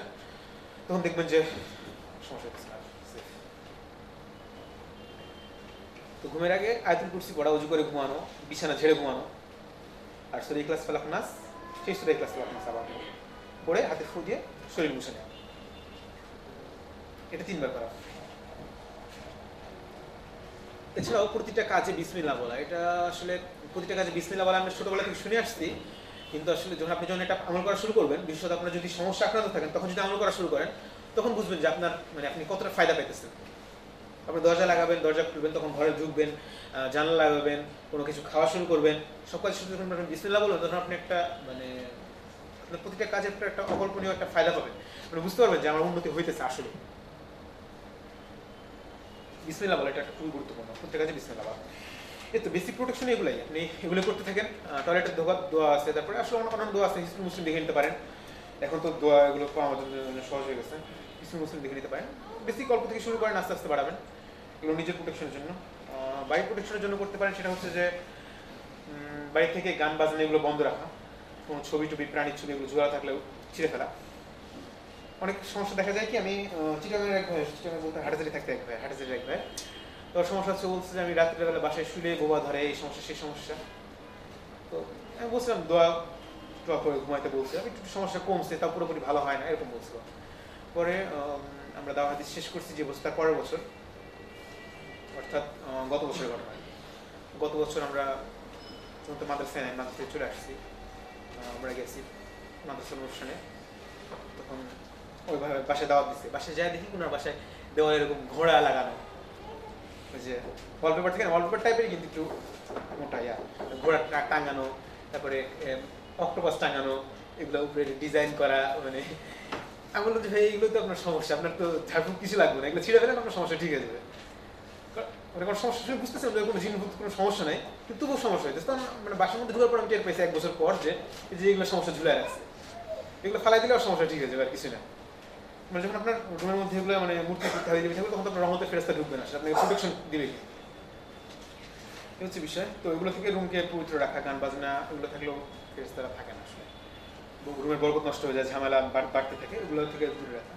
তখন দেখবেন যে সমস্যা তো ঘুমের আগে আয়তুল কুরসি পড়া, উজু করে ঘুমানো, বিছানা ঝেড়ে ঘুমানো, আর সুরি ক্লাস ফলাক নাচ সেই সুরি ক্লাস ফলাক নাচ আবার পড়ে। হাতে ফু দিয়ে শরীর মুছে নেওয়া। এটা তিনবার করা। এছাড়াও প্রতিটা কাজে বিসমিল্লা বলা। এটা আসলে প্রতিটা কাজে বিসমিল্লা বলা আমরা ছোটবেলা থেকে শুনে আসছি। কিন্তু আসলে যখন আপনি যখন এটা আমল করা শুরু করবেন, বিশেষত আপনার যদি সমস্যা আক্রান্ত থাকেন, তখন যদি আমল করা শুরু করেন, তখন বুঝবেন যে আপনার মানে আপনি কতটা ফায়দা পাইতেছেন। আপনি দরজা লাগাবেন, দরজা খুলবেন, তখন ঘরে ঢুকবেন জানলা লাগাবেন, কোনো কিছু খাওয়া শুরু করবেন, সব কাজ শুরু যখন আপনি বিসমিল্লা বলবেন, তখন আপনি একটা মানে আপনার প্রতিটা কাজের একটা অকল্পনীয় একটা ফায়দা পাবেন। মানে বুঝতে পারবেন যে আমার উন্নতি হইতেছে আসলে। বিসমিল্লা বলা এটা একটা খুবই গুরুত্বপূর্ণ। প্রত্যেক কাজে বিসমিল্লা বলা এই তো বেসিক প্রোটেকশন এগুলাই। আপনি এগুলো করতে থাকেন টয়লেটের দোয়া দোয়া আছে তারপরে আসলে অনেক অনেক দোয়া আছে হিস্ট্রি মুসলিম দেখে নিতে পারেন। এখন তো দোয়া এগুলো পাওয়া আমাদের জন্য সহজ হয়ে গেছে। হিস্ট্রি মুসলিম দেখে নিতে পারেন। বেসিক অল্প থেকে শুরু করেন আস্তে আস্তে বাড়াবেন। এগুলো নিজের প্রোটেকশনের জন্য। বাইক প্রোটেকশনের জন্য করতে পারেন সেটা হচ্ছে যে বাড়ি থেকে গান বাজনা এগুলো বন্ধ রাখা। কোনো ছবি টবি প্রাণীর ছবি এগুলো ঝোলা থাকলেও ছিঁড়ে ফেলা। অনেক সমস্যা দেখা যায় কি আমি আহ, চিটাগাংয়ের এক ভাই চিটাগাং বলতে হাটাজারি থাকতে এক ভাই হাটাজারি এক ভাই। তোর সমস্যা হচ্ছে, বলছে যে আমি রাত্রিবেলা বাসায় শুলে বোবা ধরে, এই সমস্যা, সেই সমস্যা। তো আমি বলছিলাম, দোয়া দোয়া করে ঘুমাইতে বলছে। আমি একটু সমস্যা কমছে তা পুরোপুরি ভালো হয় না, এরকম বলছিল। পরে আমরা দাওয়া হাদিস শেষ করছি, যে বছর তার পরের বছর। অর্থাৎ গত বছরের ঘটনা। গত বছর আমরা তখন তো মাদ্রাসায় নাই, মাদ্রাসায় চলে আসছি। আমরা গেছি মাদ্রাসার অনুষ্ঠানে। তখন ওইভাবে বাসায় দাওয়াত দিচ্ছে বাসায় যাই দেখি ওনার বাসায় দেওয়ালে এরকম ঘোড়া লাগানো। ওই যে ওয়ালপেপার থেকে ওয়ালপেপার টাইপের কিন্তু একটু মোটা, ইয়া। ঘোড়া টাঙানো, তারপরে অক্টোপাস টাঙানো, এগুলো উপরে ডিজাইন করা মানে আমি বললাম যে, ভাই, এগুলো তো আপনার সমস্যা, আপনার তো ঝাড়ফুঁক কিছু লাগবে না, এগুলো ছিঁড়ে ফেলেন আপনার সমস্যা ঠিক হয়ে যাবে। মানে কোনো সমস্যা শুনে বুঝতেছিলাম যে কোনো জিনভূত কোনো সমস্যা নেই, কিন্তু তবুও সমস্যা হয়েছে তখন মানে বাসার মধ্যে ঢুকার পর আমি টের পেয়েছি এক বছর পর যে যে এগুলো সমস্যা ঝুলে রাখছে। এগুলো ফালাই দিলে আর সমস্যা ঠিক হয়ে যাবে আর কিছু না। মানে যখন আপনার রুমের মধ্যে এগুলো মানে মূর্তি করতে হয়ে যাবে, তখন তো আপনার রহমতের ফেরস্তা ঢুকবে না, সেটা আপনাকে প্রোটেকশন দিবে এই হচ্ছে বিষয়। তো এগুলো থেকে রুমকে পবিত্র রাখা, গান, বাজনা, এগুলো থাকলেও ফেরস্তারা থাকে না আসলে। রুমের বরকত নষ্ট হয়ে যায়, ঝামেলা বাড়তে থাকে, এগুলো থেকে দূরে রাখা।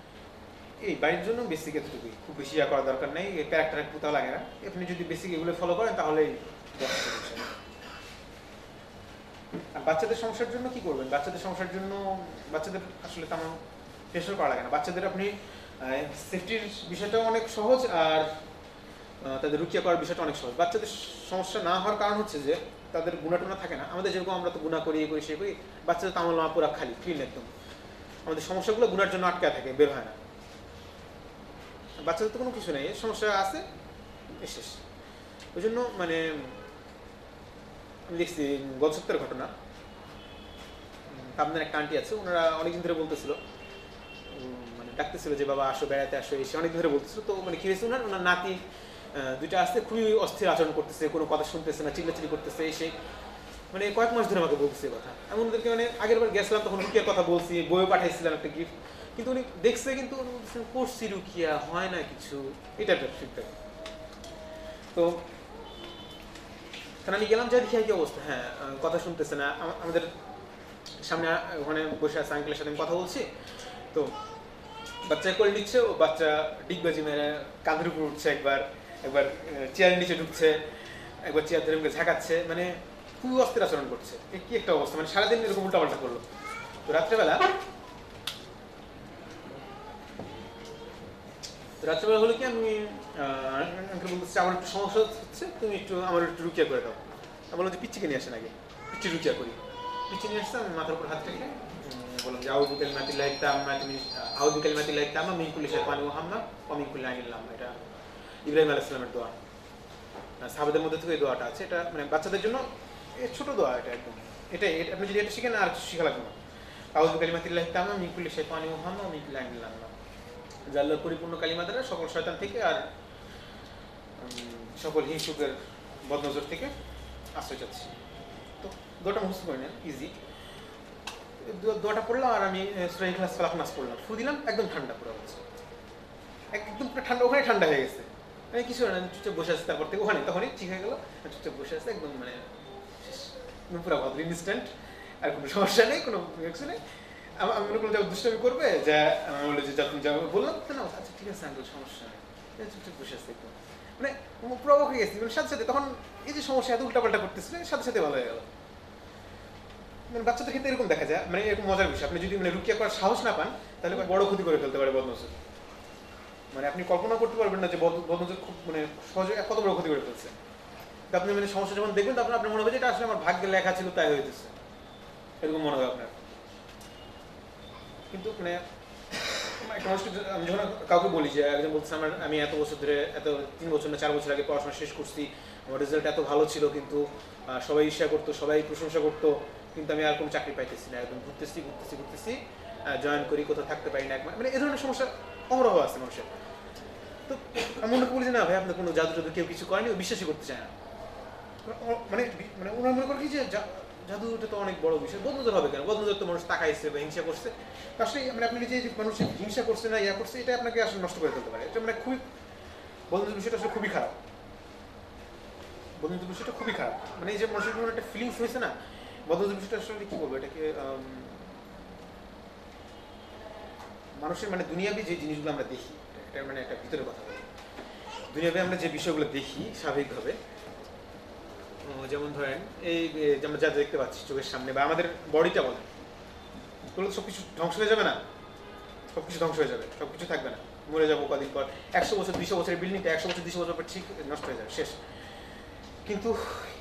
এই বাড়ির জন্য বেসিক এতটুকুই। খুব বেশি ইয়া করার দরকার নেই ক্যারেক্টার পুতাও লাগে না। আপনি যদি বেসিক এগুলো ফলো করেন, তাহলেই আর বাচ্চাদের সমস্যার জন্য কি করবেন? বাচ্চাদের সমস্যার জন্য, বাচ্চাদের আসলে তেমন প্রেশার করা লাগে না। বাচ্চাদের আপনি সেফটির বিষয়টাও অনেক সহজ আর তাদের রুকিয়া করার বিষয়টা অনেক সহজ। বাচ্চাদের সমস্যা না হওয়ার কারণ হচ্ছে যে তাদের গুণা টুনা থাকে না। আমাদের যেরকম আমরা তো গুণা করি এ করি সে করি বাচ্চাদের তামল মা পুরা খালি ক্লিন একদম। আমাদের সমস্যাগুলো গুণার জন্য আটকে থাকে বের হয় না। বাচ্চাদের তো কোনো কিছু নেই সমস্যা আছে শেষ। ওই জন্য মানে আমি দেখছি গত সপ্তাহের ঘটনা। উম, পাবনার একটা আন্টি আছে ওনারা অনেকদিন ধরে বলতেছিল ডাকতেছিল যে, বাবা, আসো, বেড়াতে আসো। এসে অনেক ধরে বলতেছিল। তো মানে কি হয়েছে, ওনার নাতি দুইটা আসতে খুবই অস্থির আচরণ করতেছে, কোনো কথা শুনতেছে না, চিল্লাচিল্লি করতেছে, এসে মানে কয়েক মাস ধরে আমাকে বলতেছে কথা। আমি ওদেরকে মানে আগের বার গেছিলাম, তখন রুকিয়ার কথা বলছি, বইও পাঠাইছিলাম একটা গিফট কিন্তু উনি দেখছে, কিন্তু করছি রুকিয়া, হয় না কিছু। এটা একটা ফিডব্যাক তো তাহলে আমি গেলাম যা দেখি কি অবস্থা। হ্যাঁ কথা শুনতেছে না। আমাদের সামনে ওখানে বসে আছে আঙ্কেলের সাথে আমি কথা বলছি। তো বাচ্চা কোলে নিচ্ছে ও বাচ্চা ডিগবাজি মেরে কাঁধের উপর উঠছে একবার একবার চেয়ারের নিচে ঢুকছে, একবার চেয়ার ধরে ঝাঁকাচ্ছে মানে খুবই অস্থির আচরণ করছে। কি একটা অবস্থা মানে সারাদিন এরকম উল্টাপাল্টা করল। তো রাত্রেবেলা রাত্রেবেলা হলো কি, আমি বলতেছি, আমার একটু সমস্যা হচ্ছে, তুমি একটু আমার একটু রুকিয়া করে দাও। আমি বললাম যে, পিচ্চিকে নিয়ে আসেন আগে পিচ্ছি রুকিয়া করি। পিচ্ছি নিয়ে আসছে, আমি মাথার উপর হাত রেখে বললাম যে আউদু কালিমাতি লাইতাম তুমি আউদু কালিমাতি লাইতাম মিন কুল্লি শাইতানি ওয়া হাম্মা ওয়া মিন কুল্লি আইনিল লাম্মা এটা ইব্রাহিম আলাইহিস সালামের দোয়া সাহাবাদের মধ্যে থেকে দোয়াটা আছে এটা মানে বাচ্চাদের জন্য ছোট দোয়া এটা একদম এটা এটা- আপনি যদি এটা শিখেন আর কিছু শেখা লাগবে না আউযু কালিমাতিল্লাহি তাম্মা মিন কুল্লি শাইতানি ওয়া হাম্মা ওয়া মিন কুল্লি আইনিল পরিপূর্ণ কালিমা দ্বারা সকল শয়তান থেকে আর সকল হিংসুকের বদনজর থেকে আশ্রয় চাচ্ছি তো দোয়াটা মুখস্থ করে নেন ইজি দোয়াটা পড়লাম আর আমি সুরাই ক্লাস ফালাক নাস পড়লাম। ফু দিলাম, একদম ঠান্ডা পুরো একদম ঠান্ডা, ওখানে ঠান্ডা হয়ে গেছে। আমি কিছু না চুপচাপ বসে আছি তারপর থেকে, ওখানে, তখনই ঠিক হয়ে গেল চুপচাপ বসে আছে, একদম মানে। পুরো ভালো ইনস্ট্যান্ট আর কোনো সমস্যা নেই, কোনো কিছু নেই। আমি করলাম যে দুষ্টামি করবে, যে আমি বলে যে, যা তুমি যা বললাম না আচ্ছা ঠিক আছে আঙ্কেল সমস্যা নেই। চুপচাপ বসে আছে, একদম। মানে পুরো হয়ে গেছি মানে সাথে সাথে, তখন এই যে সমস্যা, এত উল্টাপাল্টা করতেছিল সাথে সাথে ভালো হয়ে গেল। মানে বাচ্চাদের ক্ষেত্রে এরকম দেখা যায় মানে এরকম মজার বিষয়। আপনি যদি মানে রুকিয়া করার সাহস না পান, তাহলে বড় ক্ষতি করে ফেলতে পারে বদনজর মানে আপনি কল্পনা করতে পারবেন না যে বদ- বদনজর খুব মানে সহজে কত বড় ক্ষতি করে ফেলছে। আপনি মানে সমস্যা যখন দেখবেন, তখন আপনার মনে হবে যে এটা আসলে আমার ভাগ্যে লেখা ছিল, তাই হয়েছে এরকম মনে হবে আপনার। কিন্তু মানে একটা আমি যখন কাউকে বলি যে, একজন বলছে, আমার, আমি এত বছর ধরে, এত তিন বছর না, চার বছর আগে পড়াশোনা শেষ করছি, আমার রেজাল্ট এত ভালো ছিল, কিন্তু সবাই ঈর্ষা করতো, সবাই প্রশংসা করতো। কিন্তু আমি আর কোনো চাকরি পাইতেছি না, একদম ঘুরতেছি ঘুরতেছি ঘুরতেছি জয়েন করি, কোথাও থাকতে পারি না মানে এই ধরনের সমস্যা অহরহ আছে মানুষের। তো আমি মনে করি যে, না ভাই আপনার কোনো জাদু টাদু কেউ কিছু করেনি, ও বিশ্বাসই করতে চায় না। ও- মানে মানে ওনার মনে করে যে জা- জাদুটা তো অনেক বড় বিষয়, বদনজর হবে কেন? বদনজর তো মানুষ তাকাইছে বা হিংসা করছে। আসলে মানে আপনি যে মানুষের হিংসা করছে না, ইয়া করছে, এটা আপনাকে আসলে নষ্ট করে ফেলতে পারে। এটা মানে খুবই, বদনজর বিষয়টা আসলে খুবই খারাপ। বদনজর বিষয়টা খুবই খারাপ। মানে এই যে মানুষের একটা ফিলিংস হয়েছে না বিষয়টা আসলে কি বলব? এটাকে মানুষের মানে দুনিয়াবি যে জিনিসগুলো আমরা দেখি এটা মানে একটা ভিতরের কথা বলি। দুনিয়াবি আমরা যে বিষয়গুলো দেখি স্বাভাবিকভাবে যেমন ধরেন, এই যে আমরা যা দেখতে পাচ্ছি চোখের সামনে বা আমাদের বডিটা বলেন, এগুলো সব কিছু ধ্বংস হয়ে যাবে না? সব কিছু ধ্বংস হয়ে যাবে সব কিছু থাকবে না। মরে যাব কদিন পর, একশো বছর, দুইশো বছরের বিল্ডিংটা একশো বছর, দুইশো বছর পর ঠিক নষ্ট হয়ে যাবে, শেষ। কিন্তু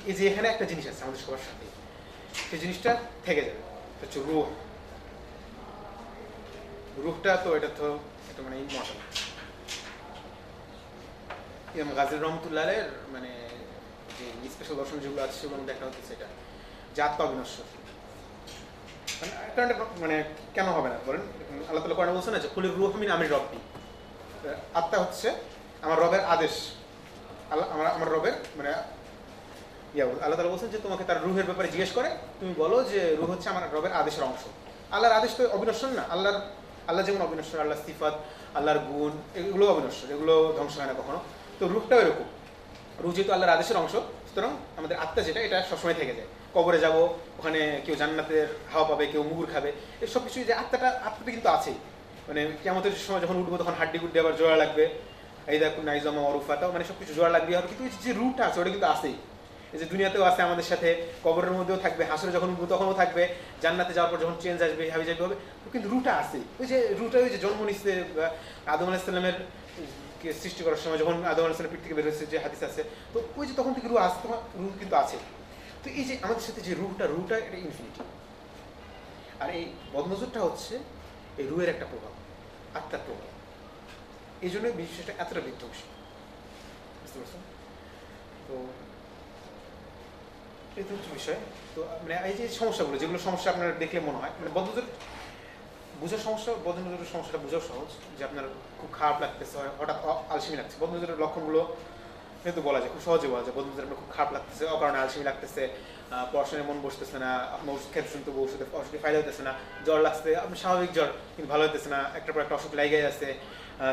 এই যে এখানে একটা জিনিস আছে আমাদের সবার সাথে সেই জিনিসটা থেকে যাবে। হচ্ছে রুহ। রুহটা তো এটা তো এটা মানে ইমর্টাল ইমাম গাজী রহমতুল্লাহের মানে যে স্পেশাল দর্শন যেগুলো আছে মধ্যে একটা হচ্ছে সেটা। যে আত্মা অবিনশ্বর মানে মানে কেন হবে না? বলেন, আল্লাহ তালা কোরআনে বলছে না যে খুলির রুহ মিন আমি রব্বি। আত্মা হচ্ছে আমার রবের আদেশ। আল্লাহ, আমার আমার রবের মানে আল্লাহ তালা বলছেন যে তোমাকে তার রুহের ব্যাপারে জিজ্ঞেস করে, তুমি বলো যে রুহ হচ্ছে আমার রবের আদেশের অংশ। আল্লাহর আদেশ তো অবিনশ্বর না, আল্লাহর, আল্লাহ যেমন অবিনশ্বর আল্লাহ সিফাত, আল্লাহর গুণ এগুলো অবিনশ্বর এগুলো ধ্বংস হয় না কখনো। তো রুহটাও এরকম। রুহ যেহেতু আল্লাহর আদেশের অংশ, সুতরাং আমাদের আত্মা যেটা, এটা সবসময় থেকে যায়। কবরে যাব, ওখানে কেউ জান্নাতের হাওয়া পাবে, কেউ মুগুর খাবে এসব সব কিছু যে আত্মাটা আত্মাটা কিন্তু আছেই। মানে কেমতের সময় যখন উঠবো, তখন হাড্ডি গুড্ডি আবার জোড়া লাগবে। এই দেখুন নাইজমা অরুফাটাও মানে সব কিছু জোড়া লাগবে আর কিন্তু যে রুটটা আছে, ওটা কিন্তু আছেই। এই যে দুনিয়াতেও আছে আমাদের সাথে, কবরের মধ্যেও থাকবে হাসরে যখন উঠবো তখনও থাকবে, জান্নাতে যাওয়ার পর যখন চেঞ্জ আসবে, হাবি যাবে হবে কিন্তু রুটা আছে। ওই যে রুটা ওই যে জন্ম নিচ্ছে আদম আলাইসাল্লামের কে সৃষ্টি করার সময় যখন আদম আলাইসাল্লাম পিঠ থেকে বের হয়েছে, যে হাদিস আছে, তো ওই যে তখন থেকে রু আসতে রু কিন্তু আছে। তো এই যে আমাদের সাথে যে রুটা রুটা এটা ইনফিনিটি আর এই বদনজরটা হচ্ছে এই রুয়ের একটা প্রভাব, আত্মার প্রভাব। এই জন্য বিশ্বাসটা এতটা বিধ্বংসী। বুঝতে পারছেন? তো তো হচ্ছে বিষয়। তো মানে এই যে সমস্যাগুলো, যেগুলো সমস্যা আপনার দেখলে মনে হয় মানে বদ্ধদের বোঝার সমস্যা বদ্ধনজরের সমস্যাটা বোঝাও সহজ, যে আপনার খুব খারাপ লাগতেছে হঠাৎ আলসেমি লাগছে। বদ্ধনজরের লক্ষণগুলো কিন্তু বলা যায়, খুব সহজে বলা যায় বদ্ধনজরের আপনার খুব খারাপ লাগতেছে, অকারণে আলসেমি লাগতেছে পড়াশোনায় মন বসতেছে না আপনি ওষুধ খেতেছেন তবু ওষুধে ওষুধে ফায়দা হতেছে না, জ্বর লাগছে আপনি স্বাভাবিক জ্বর কিন্তু ভালো হতেছে না, একটার পর একটা অসুখ লাগাই আছে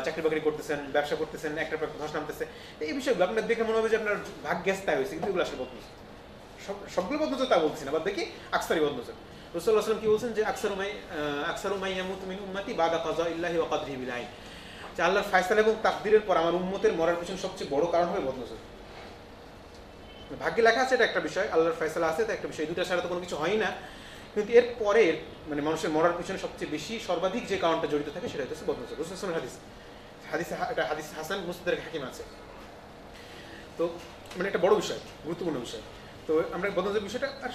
চাকরি বাকরি করতেছেন, ব্যবসা করতেছেন, একটার পর একটা ধস নামতেছে। এই বিষয়গুলো আপনার দেখে মনে হবে যে আপনার ভাগ্যাস তাই হয়েছে, কিন্তু এগুলো আসলে সব সবগুলো বদনজর তা বলছি না, বাদ দেখি আকসারি বদনজর রসুল্লাহ আসলাম কি বলছেন যে আকসারুমাই আকসারুমাই ইয়ামুত মিন উম্মতি বাদা কাজা ইল্লাহি ওয়া কাদরিহি বিল আইন যে আল্লাহর ফায়সালা এবং তাকদিরের পর আমার উম্মতের মরার পিছনে সবচেয়ে বড় কারণ হবে বদনজর ভাগ্যে লেখা আছে এটা একটা বিষয়, আল্লাহর ফয়সালা আছে একটা বিষয় দুটা ছাড়া তো কোনো কিছু হয় না। কিন্তু এর পরে মানে মানুষের মরার পিছনে সবচেয়ে বেশি, সর্বাধিক যে কারণটা জড়িত থাকে সেটা হচ্ছে বদনজর রসুলের হাদিস। হাদিস এটা হাদিস হাসান মুসদের হাকিম আছে। তো মানে একটা বড় বিষয়, গুরুত্বপূর্ণ বিষয়। তো আমরা বদনজর বিষয়টা, আর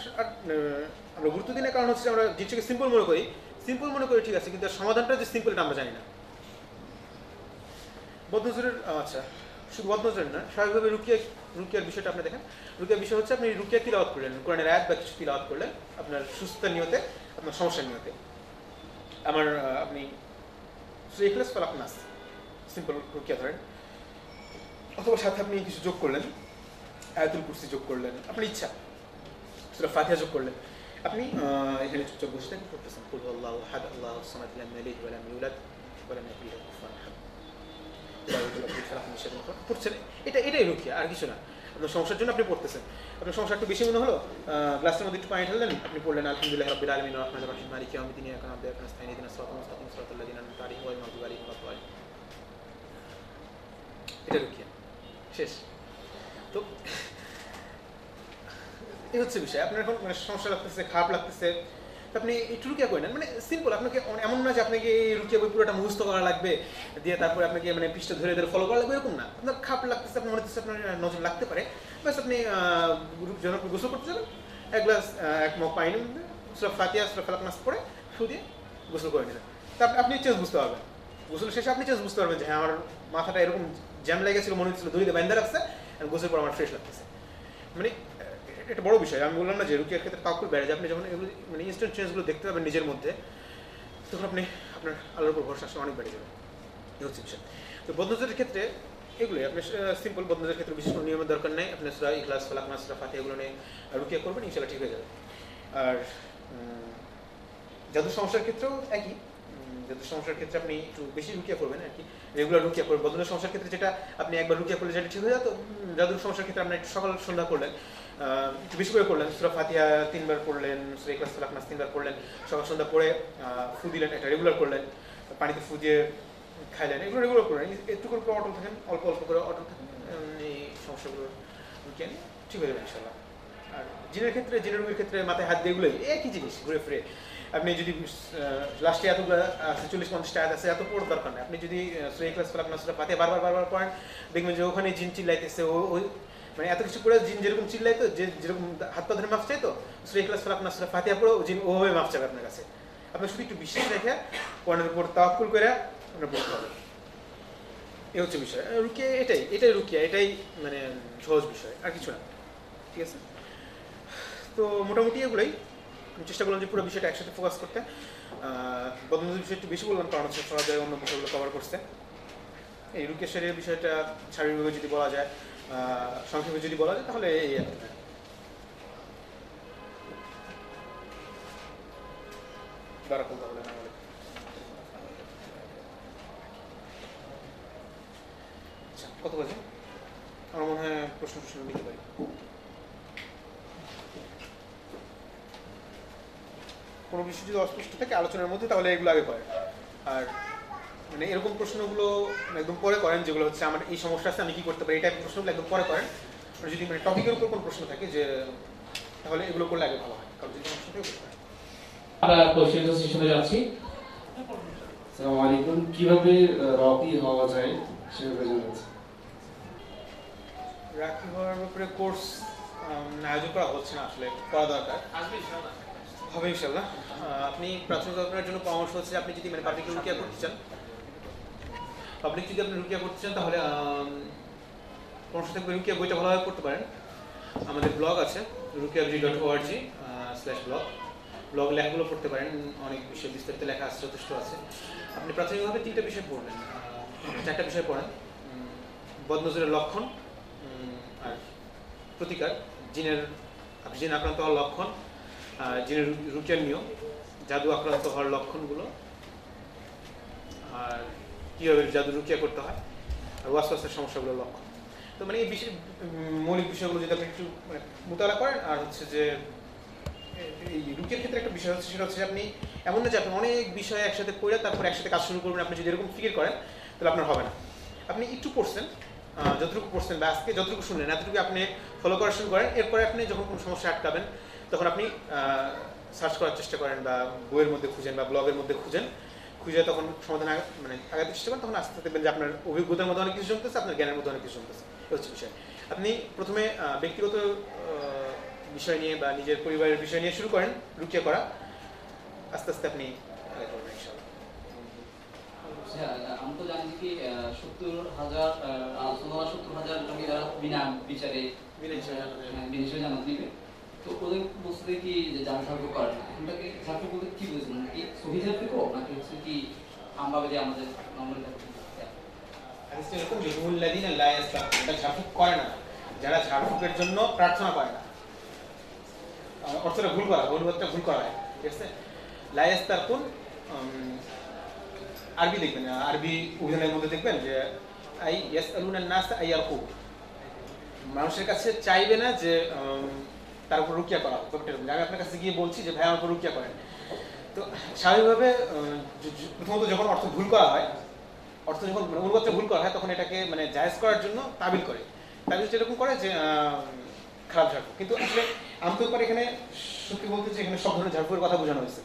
আমরা গুরুত্ব দিনের কারণ হচ্ছে আমরা জিনিসটাকে সিম্পল মনে করি। সিম্পল মনে করি ঠিক আছে, কিন্তু সমাধানটা যে সিম্পল এটা আমরা জানি না। বদনজরের আচ্ছা শুধু বদনজরের না, স্বাভাবিকভাবে রুকিয়া, রুকিয়ার বিষয়টা আপনি দেখেন। রুকিয়ার বিষয় হচ্ছে আপনি রুকিয়া তিলাওয়াত করলেন, কোরআনের আয়াত বা কিছু তিলাওয়াত করলেন, আপনার সুস্থতার নিয়তে, আপনার সমস্যা নিয়তে। আমার আপনি ইখলাস ফলাক নাস সিম্পল রুকিয়া ধরেন। অথবা সাথে আপনি কিছু যোগ করলেন। আয়াতুল কুরসি যোগ করলেন আপনার ইচ্ছা সুরা ফাতিহা যোগ করলেন আপনি এখানে চুপচাপ বসে থাকেন করতেছেন কুল আল্লাহ হাদ আল্লাহ সামাদ লাম ইয়ালিদ ওয়া লাম ওয়া পড়ছেন এটা এটাই রুকিয়া আর কিছু না আপনার সমস্যার জন্য আপনি পড়তেছেন আপনার সমস্যা একটু বেশি মনে হলো গ্লাসের মধ্যে একটু পানি ঢাললেন আপনি পড়লেন আলহামদুলিল্লাহ রাব্বিল আলামিন ওয়া রাহমানির রাহিম মালিকি না'বুদু ওয়া ইয়াকা নাস্তাঈন ইহদিনাস সিরাতাল মুস্তাকিম সিরাতাল লাযিনা আন'আমতা আলাইহিম গায়রিল মাগদুবি আলাইহিম ওয়া লাদ-দাল্লিন এটা শেষ তো এই হচ্ছে বিষয়। আপনার এখন মানে সমস্যা লাগতেছে, খারাপ লাগতেছে। আপনি একটু রুকিয়া করে নেন। মানে সিম্পল আপনাকে এমন না যে আপনাকে এই রুকিয়া বই পুরোটা মুখস্থ করা লাগবে, দিয়ে তারপরে আপনাকে মানে পৃষ্ঠা ধরে ধরে ফলো করা লাগবে, এরকম না। আপনার খারাপ লাগতেছে, আপনার মনে হচ্ছে আপনার নজর লাগতে পারে। ব্যাস আপনি আপনি গোসল করতে যাবেন। এক গ্লাস এক মগ পানি নেবেন। সুরা ফাতিয়া সুরা ফালাক নাস পরে ফু দিয়ে গোসল করে নেবেন তা আপনি- চেঞ্জ বুঝতে পারবেন। গোসল শেষে আপনি চেঞ্জ বুঝতে পারবেন যে হ্যাঁ আমার মাথাটা এরকম জ্যাম লেগেছিল মনে হচ্ছিল, দড়িতে বান্ধা রাখছে, আর গোসল পর আমার ফ্রেশ লাগতেছে। মানে এটা বড় বিষয়। আমি বললাম না যে রুকিয়ার ক্ষেত্রে তাকুল বেড়ে যায়। আপনি যখন এগুলো মানে ইনস্ট্যান্ট চেঞ্জগুলো দেখতে পাবেন নিজের মধ্যে, তখন আপনি, আপনার আল্লাহর উপর ভরসা অনেক বেড়ে যাবে। এই হচ্ছে বিষয়। তো বদনজরের ক্ষেত্রে এগুলোই, আপনি সিম্পল বদনজরের ক্ষেত্রে বিশেষ কোনো নিয়মের দরকার নেই। আপনি সুরা ইখলাস ফালাক নাস সুরা ফাতিহা এগুলো নিয়ে রুকিয়া করবেন, ইনশাআল্লাহ ঠিক হয়ে যাবে। আর জাদুর সমস্যার ক্ষেত্রেও একই। জাদুর সমস্যার ক্ষেত্রে আপনি একটু বেশি রুকিয়া করবেন আর কি। রেগুলার রুকিয়া করবেন। বদনের সমস্যার ক্ষেত্রে যেটা, আপনি একবার রুকিয়া করলে যেটা ঠিক হয়ে যেত জাদুর সমস্যার ক্ষেত্রে আপনি একটু সকাল সন্ধ্যা করলেন। একটু বেশি করে করলেন সুরা ফাতিয়া তিনবার পড়লেন সুরা ইখলাস ফালাক তিনবার পড়লেন সকাল সন্ধ্যা আহ, ফু দিলেন এটা রেগুলার করলেন পানিতে ফু দিয়ে খাইলেন এগুলো রেগুলার করলেন একটু করে অটল থাকেন অল্প অল্প করে অটল থাকেন এই সমস্যাগুলো নিয়ে ঠিক হয়ে যাবে ইনশাল্লাহ আর জিনের ক্ষেত্রে জিনের রোগের ক্ষেত্রে মাথায় হাত দিয়ে এগুলোই একই জিনিস ঘুরে ফিরে। আপনি যদি লাস্টে এতগুলো চল্লিশ পঞ্চাশটা আয়াত আছে এত পড়ার দরকার নেই। আপনি যদি সুরে ক্লাস ফেলাক নাসরা পাতে বারবার বারবার পড়েন দেখবেন যে ওখানে জিন চিল্লাইতেছে ও ওই মানে এত কিছু করে জিন যেরকম চিল্লাইতো যে যেরকম হাত পা ধরে মাফ চাইতো সুরে ক্লাস ফেলাক নাসরা ফাতিয়া পড়ে জিন ওভাবে মাফ চাবে আপনার কাছে। আপনার শুধু একটু বিশ্বাস রেখে কোরআনের উপর তাওয়াক্কুল করে আপনার পড়তে হবে। এই হচ্ছে বিষয়। রুকিয়া এটাই এটাই রুকিয়া, এটাই মানে সহজ বিষয়, আর কিছু না। ঠিক আছে? তো মোটামুটি এগুলোই। চেষ্টা করলাম যে পুরো বিষয়টা একসাথে ফোকাস করতে। বদনজর বিষয় একটু বেশি বললাম, কারণ হচ্ছে সহজে অন্য বিষয়গুলো কভার করছে। এই রুকেশ্বরের বিষয়টা শারীরিকভাবে যদি বলা যায় সংক্ষেপে যদি বলা যায় তাহলে এই আর আচ্ছা, কত বাজে? আমার মনে হয় প্রশ্ন প্রশ্ন নিতে পারি কোনো বিষয় যদি অস্পষ্ট থাকে আলোচনার মধ্যে তাহলে এগুলো আগে করেন। আর মানে এরকম প্রশ্নগুলো মানে একদম পরে করেন যেগুলো হচ্ছে আমার এই সমস্যা আছে আমি কি করতে পারি? এই টাইপের প্রশ্নগুলো একদম পরে করেন। যদি মানে টপিকের উপর কোনো প্রশ্ন থাকে যে তাহলে এগুলো করলে আগে ভালো হয়। কারণ যদি সমস্যা থাকে করতে। আমরা কোশ্চেন সেশনে যাচ্ছি। আসসালামু আলাইকুম। কীভাবে রকি হওয়া যায় সেভাবে জানাচ্ছি রাখি হওয়ার ব্যাপারে কোর্স আয়োজন করা হচ্ছে না আসলে করা দরকার। হবে ইনশাল্লাহ আপনি প্রাথমিক আপনার জন্য পরামর্শ হচ্ছে আপনি যদি মানে পাবলিক রুকিয়া করতে চান পাবলিক যদি আপনি রুকিয়া করতে চান তাহলে আম, পরামর্শ থাকবে রুকিয়া বইটা ভালোভাবে পড়তে পারেন। আমাদের ব্লগ আছে রুকিয়া রুকিয়াবজি dot ORG slash blog blog লেখাগুলো পড়তে পারেন অনেক বিষয় বিস্তারিত লেখা আছে যথেষ্ট আছে। আপনি প্রাথমিকভাবে তিনটা বিষয় পড়বেন। চারটা বিষয় পড়েন। বদনজরের লক্ষণ আর প্রতিকার জিনের আপনি জিন আক্রান্ত হওয়ার লক্ষণ জিনের রুকিয়ার নিয়ম জাদু আক্রান্ত হওয়ার লক্ষণগুলো আর কীভাবে জাদু রুকিয়া করতে হয় আর ওয়াসওয়াসের সমস্যাগুলো লক্ষণ তো মানে এই বিষয় মৌলিক বিষয়গুলো যদি আপনি একটু মানে মোতালা করেন, আর হচ্ছে যে এই রুকিয়ার ক্ষেত্রে একটা বিষয় হচ্ছে সেটা হচ্ছে আপনি এমন না যে আপনি অনেক বিষয় একসাথে পড়ে তারপর একসাথে কাজ শুরু করবেন, আপনি যদি এরকম ফিকির করেন, তাহলে আপনার হবে না। আপনি একটু পড়ছেন যতটুকু পড়ছেন বা আজকে যতটুকু শুনলেন এতটুকু আপনি ফলো করা শুরু করেন, এরপরে আপনি যখন কোনো সমস্যা আটকাবেন, তখন আপনি সার্চ করার চেষ্টা করেন বা বইয়ের মধ্যে খুঁজেন বা ব্লগের মধ্যে খুঁজেন। খুঁজে তখন সমাধান মানে আগাতে চেষ্টা করেন তখন আস্তে আস্তে দেখবেন যে আপনার অভিজ্ঞতার মধ্যে অনেক কিছু জমতেছে আপনার জ্ঞানের মধ্যে অনেক কিছু জমতেছে। এই হচ্ছে বিষয়। আপনি প্রথমে ব্যক্তিগত বিষয় নিয়ে বা নিজের পরিবারের বিষয় নিয়ে শুরু করেন রুকিয়া করা আস্তে আস্তে আপনি হ্যাঁ, আমি তো জানি কি সত্তর হাজার আলোচনা সত্তর হাজার জমিদার বিনা বিচারে বিনা বিচারে। জানাতে তো কি যে কি সাহায্য নাকি হচ্ছে কি করে না। যারা ঝাড়ফুঁকের জন্য প্রার্থনা করে না। অর্থটা ভুল করা অনুবাদটা ভুল করা ঠিক আছে? লা ইয়াস্তাকুন উম, আরবি দেখবেন আরবি অভিধানের মধ্যে দেখবেন যে আই ইয়াসআলুনা নাস আইয়ারকু মানুষের কাছে চাইবে না যে তার উপর রুকিয়া করা ব্যাপারটা এরকম। আমি আপনার কাছে গিয়ে বলছি যে ভাই আমার রুকিয়া করেন। তো স্বাভাবিকভাবে প্রথমত যখন অর্থ ভুল করা হয়, অর্থ যখন অনুবাদটা ভুল করা হয়, তখন এটাকে মানে জায়েজ করার জন্য তাবিল করে। তাবিল যেরকম করে যে খারাপ ঝাড়ফুঁক। কিন্তু আসলে আমতোর পর এখানে সত্যি বলতে যে, এখানে সব ধরনের ঝাড়ফুঁকের কথা বোঝানো হয়েছে।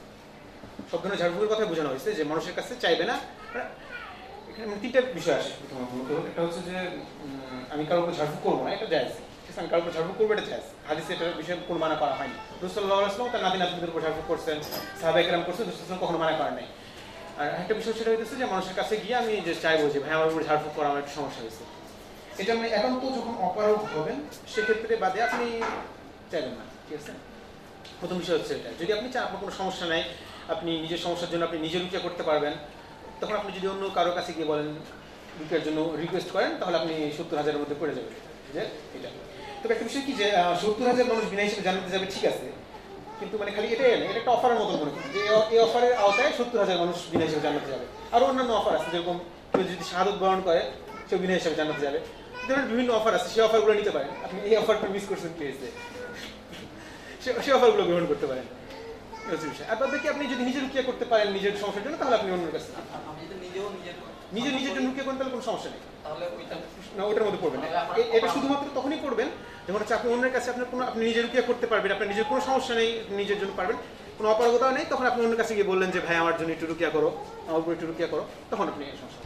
সব ধরনের ঝাড়ফুঁকের কথা বোঝানো হয়েছে যে, মানুষের কাছে চাইবে না। মানে এখানে মানে তিনটা বিষয় আসে প্রথমত। একটা হচ্ছে যে আমি কারোর উপর ঝাড়ফুঁক করব না, এটা জায়েজ। আমি কারোর উপর ঝাড়ফুঁক করব এটা জায়েজ হাদিসে এটার বিষয়ে কোনো মানা করা হয়নি। রসুল্লাহ আসলাম তার নাতি নাতিদের উপর ঝাড়ফুঁক করছেন সাহাবাইকেরাম করছেন রসুল কখনো মানা করেন নাই। আর একটা বিষয় সেটা হইতেছে যে মানুষের কাছে গিয়ে আমি যে চাইব যে, ভাই, আমার উপর ঝাড়ফুঁক করা, আমার একটু সমস্যা হয়েছে এটা মানে একান্ত যখন অপারগ হবেন, সেক্ষেত্রে বাদে আপনি চাইবেন না, ঠিক আছে? প্রথম বিষয় হচ্ছে এটা। যদি আপনি চান আপনার কোনো সমস্যা নাই, আপনি নিজের সমস্যার জন্য আপনি নিজে রুকিয়া করতে পারবেন, তখন আপনি যদি অন্য কারোর কাছে গিয়ে বলেন, রুকিয়ার জন্য রিকোয়েস্ট করেন, তাহলে আপনি সত্তর হাজারের মধ্যে পড়ে যাবেন। যে, এটা। তবে একটা বিষয় কি যে সত্তর হাজার মানুষ বিনা হিসেবে জানাতে যাবে ঠিক আছে। কিন্তু মানে খালি এটাই না এটা একটা অফারের মতো মনে করি। যে এই অফারের আওতায় সত্তর হাজার মানুষ বিনা হিসেবে জানাতে যাবে। আরও অন্যান্য অফার আছে যেরকম কেউ যদি শাহাদত বরণ করে সে বিনা হিসেবে জানাতে যাবে। এই ধরনের বিভিন্ন অফার আছে সেই অফারগুলো নিতে পারেন। আপনি এই অফারটা মিস করছেন প্লিজে সে- অফারগুলো গ্রহণ করতে পারেন। আর বাদ বাকি আপনি যদি নিজে রুকিয়া করতে পারেন নিজের সমস্যার জন্য তাহলে আপনি অন্যের কাছে নিজের নিজে নিজের জন্য রুকিয়া করেন তাহলে কোনো সমস্যা নেই। না ওটার মধ্যে পড়বেন এটা শুধুমাত্র তখনই করবেন যখন হচ্ছে আপনি অন্যের কাছে আপনার কোনো আপনি নিজের রুকিয়া করতে পারবেন আপনার নিজের কোনো সমস্যা নেই নিজের জন্য পারবেন। কোনো অপারগতাও নেই তখন আপনি অন্যের কাছে গিয়ে বললেন যে ভাই আমার জন্য একটু রুকিয়া করো আমার উপর একটু রুকিয়া করো তখন আপনি সমস্যা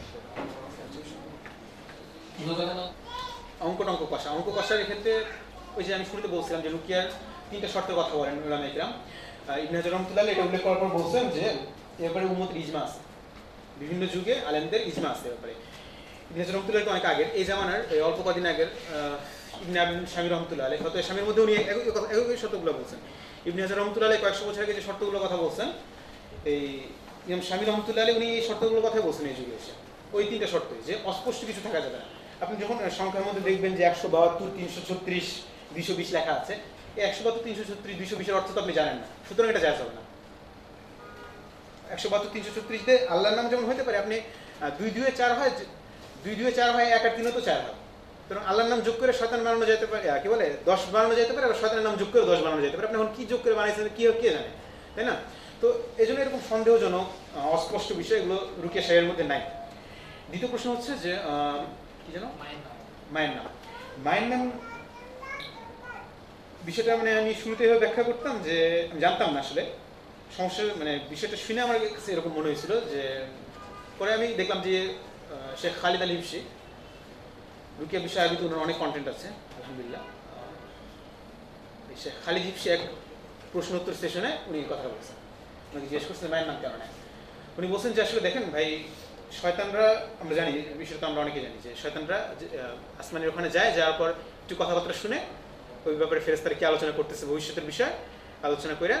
অঙ্ক টঙ্ক কষা। অঙ্ক কষার ক্ষেত্রে ওই যে আমি শুরুতে বলছিলাম যে রুকিয়ার তিনটা শর্তের কথা বলেন উলামা ইকরাম ইবনে হাজার রহমতুল্লাহ এটা উল্লেখ করার পর বলছেন যে এ ব্যাপারে উম্মতের ইজমা আছে। বিভিন্ন যুগে আলেমদের ইজমা আছে ব্যাপারে। ইবনে হাজার রহমতুল্লাহ অনেক আগের। এই জামানার, এই অল্প কদিন আগের ইবনে আবিন স্বামী রহমতুল্লাহ আলী হয়তো স্বামীর মধ্যে উনি একই শর্তগুলো বলছেন। ইবনে হাজার রহমতুল্লাহ আলী কয়েকশো বছর আগে যে শর্তগুলোর কথা বলছেন, এই ইমাম স্বামী রহমতুল্লাহ আলী উনি এই শর্তগুলোর কথা বলছেন এই যুগে এসে। ওই তিনটা শর্ত। যে অস্পষ্ট কিছু থাকা যাবে না। আপনি যখন সংখ্যার মধ্যে দেখবেন যে একশো বাহাত্তর, তিনশো ছত্রিশ, দুইশো বিশ লেখা আছে, এই একশো বাহাত্তর, তিনশো ছত্রিশ, দুইশো বিশের অর্থ তো আপনি জানেন না। সুতরাং এটা জায়জ হবে না। একশো বাহাত্তর, তিনশো ছত্রিশ দিয়ে আল্লাহর নাম যেমন হতে পারে, আপনি দুই দুয়ে চার হয় দুই দুয়ে চার হয় এক আর তিনও তো চার হয় সুতরাং আল্লাহর নাম যোগ করে শয়তান বানানো যেতে পারে কি বলে, দশ বানানো যেতে পারে, আবার শয়তানের নাম যোগ করে দশ বানানো যেতে পারে। আপনি এখন কি যোগ করে বানাইছেন কি কে জানে, তাই না? তো এই জন্য এরকম সন্দেহজনক অস্পষ্ট বিষয় এগুলো রুকিয়া সাহেবের মধ্যে নাই। দ্বিতীয় প্রশ্ন হচ্ছে যে কি যেন? মায়ের নাম। মায়ের নাম বিষয়টা মানে আমি শুরুতে এভাবে ব্যাখ্যা করতাম যে, আমি জানতাম না আসলে। সমস্যা মানে বিষয়টা শুনে আমার কাছে এরকম মনে হয়েছিল যে, পরে আমি দেখলাম যে শেখ খালিদ আলী হিপসি রুকিয়া বিষয়ে আবিতে ওনার অনেক কন্টেন্ট আছে, আলহামদুলিল্লাহ। শেখ খালিদ হিপসি এক প্রশ্ন উত্তর সেশনে উনি কথাটা বলছেন। উনাকে জিজ্ঞেস করছেন মায়ের নাম কেন উনি বলছেন যে আসলে দেখেন ভাই, শয়তানরা, আমরা জানি বিষয়টা আমরা অনেকে জানি যে শয়তানরা আসমানের ওখানে যায়, যাওয়ার পর একটু কথাবার্তা শুনে ওই ব্যাপারে ফেরেস্তারা কি আলোচনা করতেছে, ভবিষ্যতের বিষয় আলোচনা করে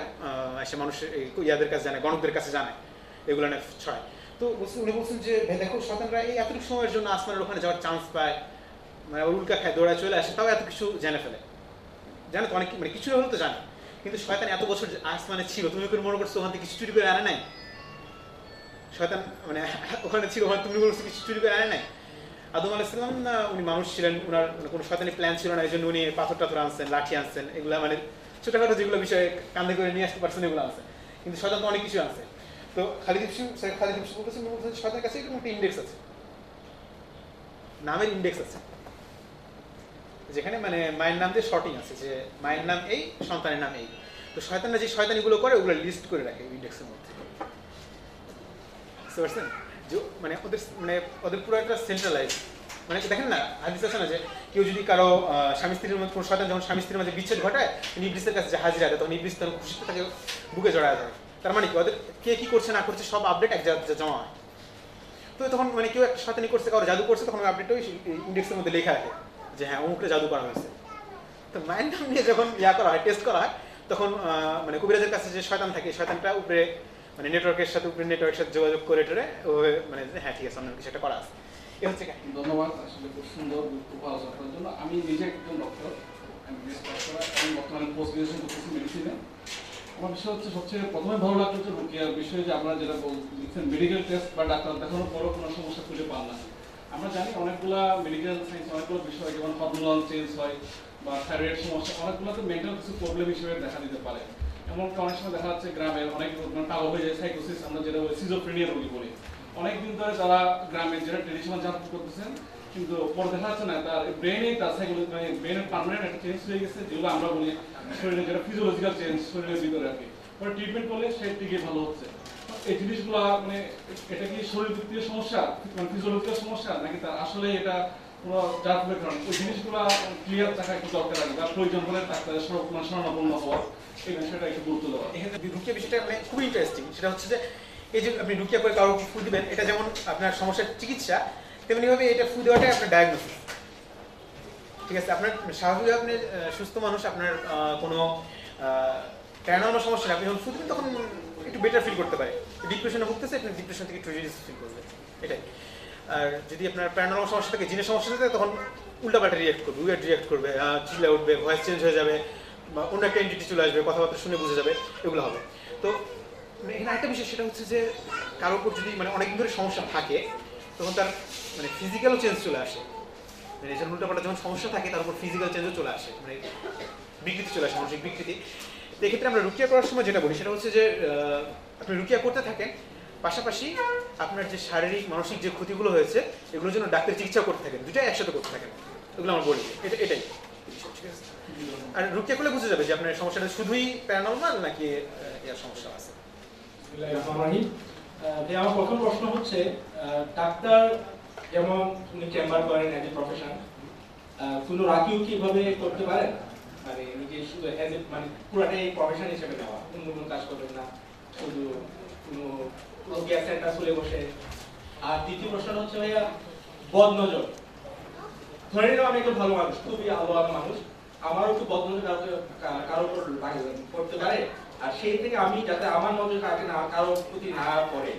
এসে মানুষের ইয়াদের কাছে জানায় গণকদের কাছে জানায় এগুলো না ছয় তো উনি বলছেন যে দেখো শয়তানরা এই এতটুকু সময়ের জন্য আসমানের ওখানে যাওয়ার চান্স পায়। মানে উল্কা খায়, দৌড়ায় চলে আসে, তাও এত কিছু জেনে ফেলে। জানো তো অনেক মানে কিছু না হলেও তো জানে। কিন্তু শয়তান এত বছর আসমানে ছিল, তুমি করে মনে করছ, ওখান থেকে কিছু চুরি করে আনে নাই? শয়তান মানে ওখানে ছিল, ওখানে তুমি বলছো, কিছু চুরি করে আনে নাই? আদম আলাইসালাম না, উনি মানুষ ছিলেন ওনার মানে কোনো শয়তানি প্ল্যান ছিল না এই জন্য উনি পাথর টাথর আনছেন, লাঠি আনছেন, এগুলা মানে ছোটখাটো যেগুলো বিষয়ে কান্দে করে নিয়ে আসতে পারছেন, এগুলো আনছেন। কিন্তু শয়তান তো অনেক কিছু আনছে। তো খালিদ স্যার খালিদ ইবসু বলতেছেন বলতেছেন শয়তানের কাছে এরকম একটা ইন্ডেক্স আছে। নামের ইন্ডেক্স আছে। যেখানে মানে মায়ের নাম দিয়ে শর্টিং আছে, যে মায়ের নাম এই, সন্তানের নাম এই। তো শয়তানরা যে শয়তানিগুলো করে, ওগুলো লিস্ট করে রাখে ইন্ডেক্সের মধ্যে। বুঝতে পারছেন? যে মানে ওদের মানে ওদের পুরো একটা সেন্ট্রালাইজ মানে দেখেন না, হাদিস আছে না যে কেউ যদি কারও স্বামী স্ত্রীর মধ্যে, কোনো শয়তান যখন স্বামী স্ত্রীর মাঝে বিচ্ছেদ ঘটায় ইবলিসের কাছে হাজিরা দেয়, তখন ইবলিস তখন খুশিতে তাকে বুকে জড়ায় যায় তার মানে কি? ওদের কে কি করছে, না করছে, সব আপডেট এক জায়গায় জমা হয়। তো তখন মানে কেউ একটা শয়তানি করছে, কারও জাদু করছে, তখন আপডেট ওই ইন্ডেক্সের মধ্যে লেখা আছে যে হ্যাঁ অমুকটা জাদু করা হয়েছে। তো নাম নিয়ে যখন ইয়া করা হয় টেস্ট করা হয়, তখন মানে কবিরাজের কাছে যে শয়তান থাকে, শয়তানটা উপরে মানে নেটওয়ার্কের সাথে, উপরে নেটওয়ার্কের সাথে যোগাযোগ করে টোরে ও মানে হ্যাঁ ঠিক আছে অন্য কিছু একটা করা আছে। ধন্যবাদ, আসলে খুব সুন্দর আমি নিজে একজন ডক্টর আমি বর্তমানে পোস্ট গ্রাজুয়েশন করতেছি মেডিসিনে আমার বিষয় হচ্ছে সবচেয়ে প্রথমে ভালো লাগল হচ্ছে রুকিয়ার বিষয়ে যে আপনারা যেটা মেডিকেল বা ডাক্তার দেখানোর পরও কোনো সমস্যা খুঁজে পান না। আমরা জানি অনেকগুলা মেডিকেল অনেকগুলো বিষয়, যেমন হরমোনাল চেঞ্জ হয় বা থাইরয়েড সমস্যা, অনেকগুলোতে মেন্টাল কিছু প্রবলেম হিসেবে দেখা দিতে পারে। এমনকি অনেক দেখা যাচ্ছে গ্রামে অনেক মানে কালো হয়ে আমরা যেটা বলি সিজোফ্রেনিয়া রোগী বলি। অনেকদিন ধরে তারা গ্রামে, যেটা ট্রেডিশনাল জাত করতেছেন কিন্তু পরে দেখা যাচ্ছে না, তার ব্রেনে তার সাইকোলজি মানে ব্রেনের পার্মানেন্ট একটা চেঞ্জ হয়ে গেছে, যেগুলো আমরা বলি শরীরে যেটা ফিজিওলজিক্যাল চেঞ্জ শরীরের ভিতরে আর কি। পরে ট্রিটমেন্ট করলে সে টিকে ভালো হচ্ছে। এই জিনিসগুলো মানে এটা কি শরীর ভিত্তিক সমস্যা? মানে ফিজিওলজিক্যাল সমস্যা? নাকি তার আসলে এটা কোনো জাতবের কারণ? ওই জিনিসগুলো ক্লিয়ার থাকা একটু দরকার আছে বা প্রয়োজন হলে ডাক্তারের সর- মানে শরণাপন্ন হওয়া এই বিষয়টা একটু গুরুত্ব দেওয়া। এখানে রুকিয়া বিষয়টা মানে খুবই ইন্টারেস্টিং সেটা হচ্ছে যে এই যে আপনি রুকিয়া করে কারও ফু দিবেন, এটা যেমন আপনার সমস্যার চিকিৎসা তেমনিভাবে এটা ফু দেওয়াটাই আপনার ডায়াগনোসিস ঠিক আছে, আপনার স্বাভাবিক আপনি সুস্থ মানুষ, আপনার কোনো প্যারানর্মাল সমস্যা। আপনি যখন ফু তখন একটু বেটার ফিল করতে পারে ডিপ্রেশনে ভুগতেছে, আপনি ডিপ্রেশন থেকে একটু ফিল করবে এটাই। আর যদি আপনার প্যারানর্মাল সমস্যা থাকে, জিনের সমস্যা থাকে, তখন উল্টাপাল্টা রিয়াক্ট করবে উইয়ার্ড রিয়াক্ট করবে চিল্লা উঠবে ভয়েস চেঞ্জ হয়ে যাবে, বা অন্য একটা এন্টিটি চলে আসবে, কথাবার্তা শুনে বুঝে যাবে, এগুলো হবে। তো, এখানে একটা বিষয়, সেটা হচ্ছে যে, কারোর উপর যদি মানে অনেকদিন ধরে সমস্যা থাকে তখন তার মানে ফিজিক্যালও চেঞ্জ চলে আসে। মানে এজন্য উল্টাপাল্টা যখন সমস্যা থাকে, তার উপর ফিজিক্যাল চেঞ্জও চলে আসে। মানে বিকৃতি চলে আসে, মানসিক বিকৃতি। তো এক্ষেত্রে আমরা রুকিয়া করার সময় যেটা বলি, সেটা হচ্ছে যে আপনি রুকিয়া করতে থাকেন, পাশাপাশি আপনার যে শারীরিক, মানসিক যে ক্ষতিগুলো হয়েছে, এগুলোর জন্য ডাক্তার চিকিৎসা করতে থাকেন দুটাই একসাথে করতে থাকেন। এগুলো আমরা বলি। এটা, এটাই। আর রুকিয়া করলে বুঝে যাবে যে আপনার সমস্যাটা শুধুই প্যারানর্মাল নাকি ইয়ার সমস্যা আছে? আমার প্রথম প্রশ্ন হচ্ছে ডাক্তার যেমন উনি চেম্বার করেন অ্যাজ এ প্রফেশন কোনো রাকিও কি এভাবে করতে পারেন মানে নিজে শুধু অ্যাজ এ মানে পুরাটাই প্রফেশন হিসেবে নেওয়া অন্য কোনো কাজ করবেন না, শুধু কোনো রোগিয়া সেন্টার খুলে বসে। আর দ্বিতীয় প্রশ্ন হচ্ছে ভাইয়া, বদনজর। ধরে নিলাম আমি একজন ভালো মানুষ, খুবই আলো মানুষ, আমারও একটু বদনজর কারও কা- কারোর উপর লাগে- পড়তে পারে? আর সেই থেকে আমি যাতে আমার নজর কাকে না কারও প্রতি না পড়ে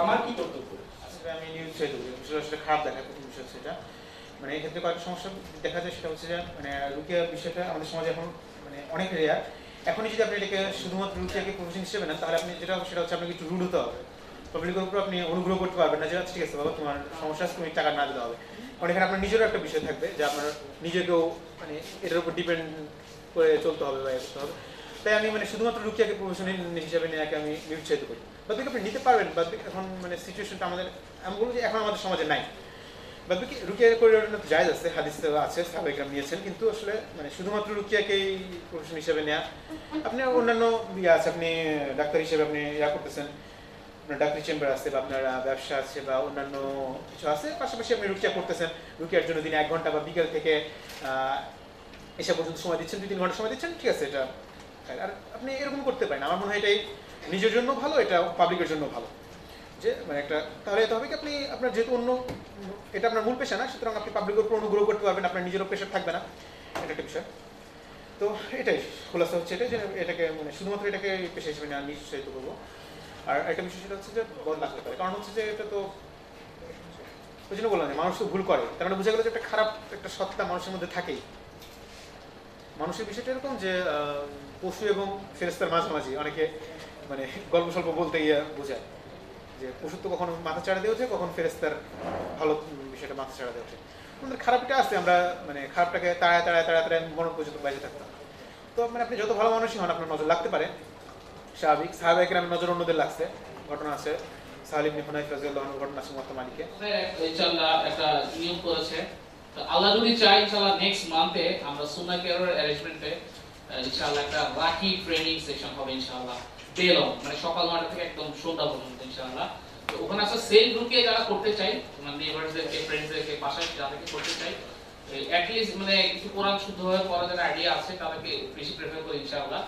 আমার কি কর্তব্য? আমি নিউজ চাই খারাপ প্রথম বিষয় এটা। মানে কয়েকটা সমস্যা দেখা যায় সেটা হচ্ছে যে মানে রুকিয়া বিষয়টা আমাদের সমাজে এখন মানে অনেক রেয়ার এখনই যদি আপনি এটাকে শুধুমাত্র রুকিয়াকে প্রফেশন হিসেবে নেন তাহলে আপনি যেটা সেটা হচ্ছে আপনাকে একটু রুড হতে হবে। পাবলিকের উপর আপনি অনুগ্রহ করতে পারবেন না যে আচ্ছা, ঠিক আছে বাবা তোমার সমস্যা আছে তুমি টাকা না দিতে হবে। কারণ এখানে আপনার নিজেরও একটা বিষয় থাকবে যে আপনার নিজেকেও মানে এটার উপর ডিপেন্ড করে চলতে হবে বা করতে হবে। তাই আমি মানে শুধুমাত্র রুকিয়াকে প্রফেশনাল হিসেবে নেওয়াকে আমি নিরুৎসাহিত করি। বাদ আপনি নিতে পারবেন বাদ এখন মানে সিচুয়েশনটা আমাদের আমি বলব যে এখন আমাদের সমাজে নাই। বাদ বাকি রুকিয়া করে জায়জ আছে, হাদিস আছে সাবেকরাম নিয়েছেন, কিন্তু আসলে মানে শুধুমাত্র রুকিয়াকেই প্রফেশন হিসেবে নেওয়া আপনি অন্যান্য ইয়ে আছে, আপনি ডাক্তার হিসেবে আপনি ইয়া করতেছেন। আপনার ডাক্তারি চেম্বার আছে বা আপনার ব্যবসা আছে বা অন্যান্য কিছু আছে, পাশাপাশি আপনি রুকিয়া করতেছেন। রুকিয়ার জন্য দিনে এক ঘণ্টা বা বিকেল থেকে এসে পর্যন্ত সময় দিচ্ছেন দুই তিন ঘণ্টা সময় দিচ্ছেন, ঠিক আছে, এটা আর আপনি এরকম করতে পারেন। আমার মনে হয় এটাই নিজের জন্য ভালো, এটা পাবলিকের জন্য ভালো। যে মানে একটা, তাহলে এতে হবে কি, আপনি আপনার যেহেতু অন্য, এটা আপনার মূল পেশা না, সুতরাং আপনি পাবলিকের উপর অনুগ্রহ করতে পারবেন, আপনার নিজেরও প্রেশার থাকবে না। এটা একটা বিষয়। তো এটাই খোলাসা হচ্ছে এটাই যে এটাকে মানে শুধুমাত্র এটাকে পেশা হিসেবে নেওয়া নিশ্চয়িত করব। আর একটা বিষয় সেটা হচ্ছে যে বদ লাগতে পারে। কারণ হচ্ছে যে, এটা তো, ওই জন্য বললাম যে, মানুষ তো ভুল করে। তার মানে বোঝা গেল যে, একটা খারাপ একটা সত্তা মানুষের মধ্যে থাকেই। মানুষের বিষয়টা এরকম যে পশু এবং ফেরেস্তার মাঝামাঝি অনেকে মানে গল্প স্বল্প বলতে গিয়ে বোঝায় যে পশুর তো কখনো মাথা চাড়া দিয়ে ওঠে, কখন ফেরেস্তার ভালো বিষয়টা মাথা চাড়া দিয়ে ওঠে। আমাদের খারাপটা আছে, আমরা মানে খারাপটাকে তাড়ায় তাড়ায় তাড়ায় তাড়ায় মরণ পর্যন্ত বাইরে থাকতাম। তো মানে আপনি যত ভালো মানুষই হন, আপনার নজর লাগতে পারে। স্বাভাবিক সাহাবাহিকের আমি নজর অন্যদের লাগছে। ঘটনা আছে সাহালিম নিফনাইফ রাজিয়াল্লাহু ঘটনা আছে মহাত্মা মালিকে। একটা নিয়ম করেছে আল্লাহ যদি চাই ইনশাআল্লাহ নেক্সট মান্থে আমরা সুনা কেয়ারের অ্যারেঞ্জমেন্টে ইনশাআল্লাহ একটা রাখি ট্রেনিং সেশন হবে ইনশাআল্লাহ ডে মানে সকাল নয়টা থেকে একদম সন্ধ্যা পর্যন্ত ইনশাআল্লাহ। তো ওখানে আসলে সেল গ্রুপে যারা করতে চাই মানে নেবারসদেরকে ফ্রেন্ডসদেরকে বাসায় যাদেরকে করতে চাই অ্যাটলিস্ট মানে একটু কোরআন শুদ্ধভাবে পড়ার যারা আইডিয়া আছে, তাদেরকে বেশি প্রেফার করি ইনশাআল্লাহ।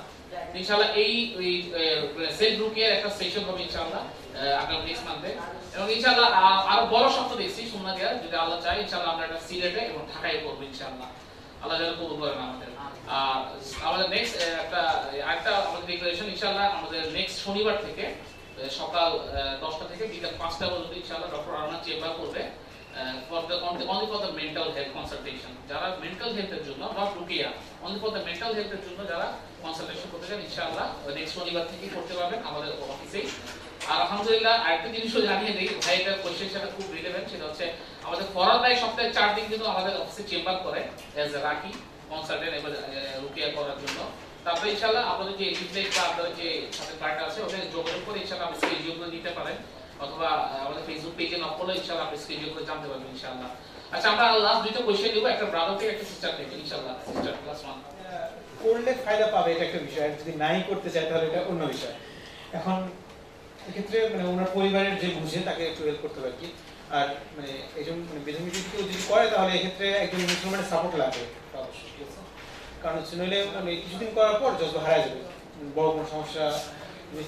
ইনশাআল্লাহ এই গ্রুপের একটা সেশন হবে ইনশাআল্লাহ আগামী নেক্সট মান্থে এবং ইনশাআল্লাহ আরও বড় দেখছি যদি আল্লাহ চায়, ইনশাআল্লাহ আমরা একটা সিলেটে এবং ঢাকায় করব ইনশাআল্লাহ। আল্লাহ যেন কবুল করেন আমাদের। আমাদের নেক্সট একটা একটা আমাদের ডিক্লারেশন ইনশাআল্লাহ আমাদের নেক্সট শনিবার থেকে সকাল দশটা থেকে বিকাল পাঁচটা পর্যন্ত ইনশাআল্লাহ ডক্টর আরনা চেম্বার করবে। For the only for the mental health consultation যারা মেন্টাল হেলথের জন্য নট রুকিয়া অনলি ফর দ্য মেন্টাল হেলথের জন্য যারা কনসালটেশন করতে চান, ইনশাআল্লাহ নেক্সট শনিবার থেকে করতে পারবেন আমাদের অফিসেই আর আলহামদুলিল্লাহ, আরেকটা জিনিসও জানিয়ে দিই, ভাই, এটা কোয়েশ্চেন সাথে খুব রিলেভেন্ট সেটা হচ্ছে আমাদের ফরাদ ভাই সপ্তাহে চার দিন কিন্তু আমাদের অফিসে চেম্বার করে এ রাখি কনসালটেন্ট এবার রুকিয়া করার জন্য। তারপরে ইনশাআল্লাহ, আপনাদের যে লিফলেট বা আপনাদের যে সাথে কার্ড আছে, ওখানে যোগাযোগ করে ইনশাআল্লাহ আপনি স্কেজিওগুলো নিতে পারেন। অথবা আমাদের ফেসবুক পেজে নক করলে আপনি স্কেজিওগুলো জানতে পারবেন, ইনশাআল্লাহ। আচ্ছা আমরা লাস্ট দুইটা কোয়েশ্চেন নিব, একটা ব্রাদার থেকে একটা সিস্টার থেকে সিস্টার করলে ফায়দা পাবে এটা একটা বিষয় যদি নাই করতে চায় তাহলে এটা অন্য বিষয়। এখন, এক্ষেত্রে মানে ওনার পরিবারের যে বুঝে, তাকে একটু হেল্প করতে আর কি। আর মানে এই জন্য মানে বেতন কেউ যদি করে, তাহলে এক্ষেত্রে একজন মুসলমানের সাপোর্ট লাগবে অবশ্যই কারণ হচ্ছে নইলে মানে কিছুদিন করার পর যত হারায় যাবে, বড় কোনো সমস্যা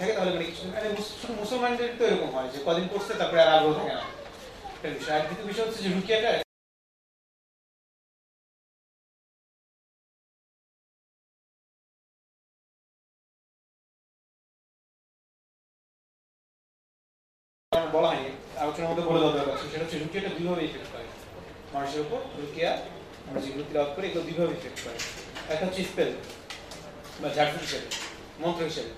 থাকে তাহলে মানে মানে শুধু মুসলমানদের তো এরকম হয় যে কদিন করছে তারপরে আর আগ্রহ থাকে না। একটা বিষয়। আর বিষয় হচ্ছে যে রুকিয়াটা বলা হয়নি, আলোচনার মধ্যে বলে দেওয়া দরকার সেটা হচ্ছে রুকিয়াটা দুইভাবে ইফেক্ট করে। মানুষের উপর রুকিয়া আমরা যেগুলো তিলাওয়াত করি, এগুলো দুইভাবে ইফেক্ট করে। একটা হচ্ছে স্পেল বা ঝাড়ফুঁক হিসেবে মন্ত্র হিসেবে।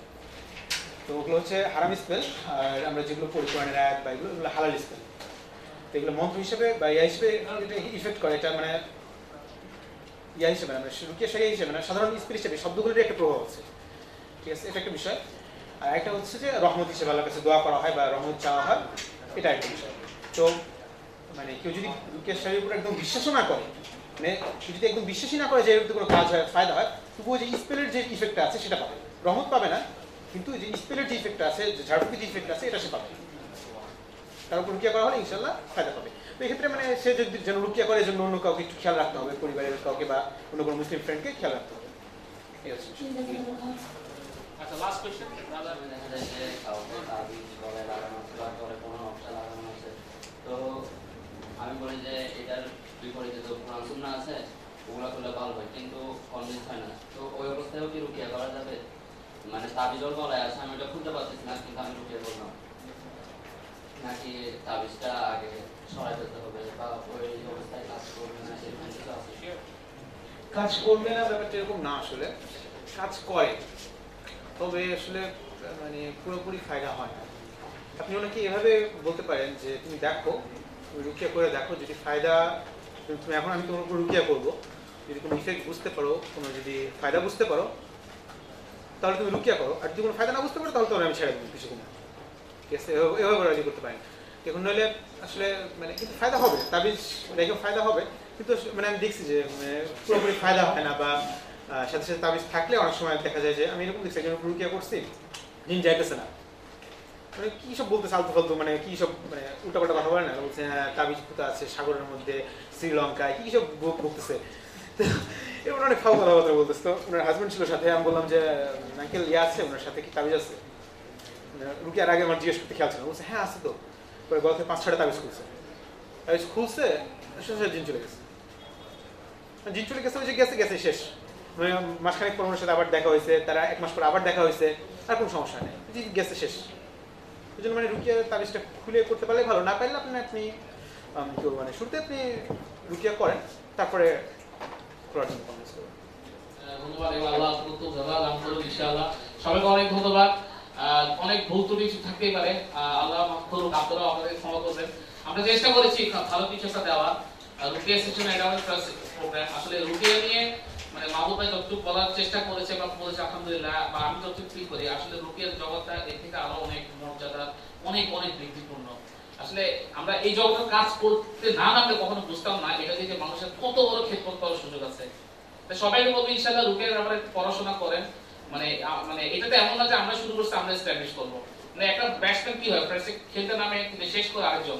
তো ওগুলো হচ্ছে হারাম স্পেল আর আমরা যেগুলো পড়ি কোরআনের আয়াত বা এগুলো এগুলো হালাল স্পেল তো এগুলো মন্ত্র হিসেবে বা ইয়া হিসেবে এটা ইফেক্ট করে, এটা মানে ইয়া হিসেবে না মানে রুকিয়া সেরিয়া হিসেবে না, সাধারণ স্পেল হিসেবে শব্দগুলোর একটা প্রভাব আছে। ঠিক আছে? এটা একটা বিষয়। আর একটা হচ্ছে যে রহমত হিসেবে আল্লাহর কাছে দোয়া করা হয় বা রহমত চাওয়া হয়, এটা একটা বিষয়। তো মানে কেউ যদি রুকিয়ার শাড়ির উপর একদম বিশ্বাসও না করে মানে কেউ যদি একদম বিশ্বাসই না করে যে এর কোনো কাজ হয়, ফায়দা হয়, তবুও যে স্পেলের যে ইফেক্টটা আছে, সেটা পাবে। রহমত পাবে না কিন্তু যে স্পেলের যে ইফেক্টটা আছে যে ঝাড়ফুকের যে ইফেক্ট আছে এটা সে পাবে তার উপর রুকিয়া করা হলে ইনশাল্লাহ ফায়দা পাবে। তো এক্ষেত্রে মানে সে যদি যেন রুকিয়া করে জন্য অন্য কাউকে একটু খেয়াল রাখতে হবে পরিবারের কাউকে বা অন্য কোনো মুসলিম ফ্রেন্ডকে খেয়াল রাখতে হবে। আচ্ছা লাস্ট কোয়েশ্চেন দেখা যায় যে করে লাগানো করে কোনো নকশা লাগানো আছে তো আমি বলি যে এটার বিপরীতে তো কোরআন সুন্নাহ আছে ওগুলা করলে ভালো হয় কিন্তু কনভিন্স হয় না। তো ওই অবস্থায়ও কি রুকিয়া করা যাবে? মানে তাবিজর গলায় আছে, আমি ওটা খুঁজে পাচ্ছি না, কিন্তু আমি রুকিয়া করলাম নাকি তাবিজটা আগে সরাই ফেলতে হবে বা ওই অবস্থায় কাজ করবে না সেরকম কিছু আছে? কাজ করবে না, ব্যাপারটা এরকম না আসলে। কাজ করে। তবে আসলে মানে পুরোপুরি ফায়দা হয় না। আপনি ওনাকে এভাবে বলতে পারেন যে, তুমি দেখো, তুমি রুকিয়া করে দেখো, যদি ফায়দা, তুমি এখন আমি তোমার উপর রুকিয়া করব। যদি কোনো ইফেক্ট বুঝতে পারো, কোনো যদি ফায়দা বুঝতে পারো তাহলে তুমি রুকিয়া করো। আর যদি কোনো ফায়দা না বুঝতে পারো, তাহলে তোমার আমি ছেড়ে দেবো কিছু না ঠিক আছে? এভাবে রাজি করতে পারেন এখন নইলে আসলে মানে কিন্তু ফায়দা হবে। তাবিজ রেখে ফায়দা হবে। কিন্তু মানে আমি দেখছি যে মানে পুরোপুরি ফায়দা হয় না বা সাথে সাথে তাবিজ থাকলে অনেক সময় দেখা যায় যে, আমি এরকম দেখছি, একজন রুকিয়া করছি, দিন যাইতেছে না। মানে কি সব বলতেছে আলতু ফালতু? মানে কি সব মানে উল্টাপাল্টা কথা বলে না? বলছে হ্যাঁ তাবিজ পুতা আছে সাগরের মধ্যে, শ্রীলঙ্কায়, কি সব বলতেছে কথাবার্তা বলতেছে। তো ওনার ছিল সাথে, আমি বললাম যে ইয়ে আছে, ওনার সাথে কি তাবিজ আছে? রুকিয়ার আগে আমার জিজ্ঞেস করতে খেয়াল ছিল বলছে হ্যাঁ আছে তো। পরে গত পাঁচ ছটা তাবিজ খুলছে। তাবিজ খুলছে জিন চলে গেছে। জিন চলে গেছে, ওই যে গেছে গেছে, শেষ। মানে মাসখানেক পর ওনার সাথে আবার দেখা হয়েছে, তারা এক মাস পর আবার দেখা হয়েছে, আর কোনো সমস্যা নেই। গেছে, শেষ। ওই জন্য মানে রুকিয়া তাবিজটা খুলে করতে পারলে ভালো, না পারলে আপনি আপনি কি মানে শুরুতে আপনি রুকিয়া করেন, তারপরে সবাইকে অনেক ভুল ত্রুটি থাকতেই পারে। আল্লাহ আমাদের ক্ষমা করবেন। আমরা চেষ্টা করেছি ভালো কিছু একটা দেওয়া এটা প্রোগ্রাম আসলে নিয়ে মানে মাহবুব ভাই যতটুকু বলার চেষ্টা করেছে বা বলেছে, আলহামদুলিল্লাহ, বা আমি যতটুকু ফিল করি, আসলে রুকিয়ার জগৎটা এর থেকে আরও অনেক মর্যাদা, অনেক অনেক বৃদ্ধিপূর্ণ। আসলে আমরা এই জগতের কাজ করতে না নামলে কখনো বুঝতাম না, এটা যে মানুষের কত বড় ক্ষেত্র করার সুযোগ আছে। সবাইকে বলব, ইনশাআল্লাহ রুকের ব্যাপারে পড়াশোনা করেন। মানে মানে এটা তো এমন না যে আমরা শুরু করছি, আমরা এস্টাবলিশ করব। মানে একটা ব্যাটসম্যান কি হয় খেলতে নামে শেষ করে আরেকজন।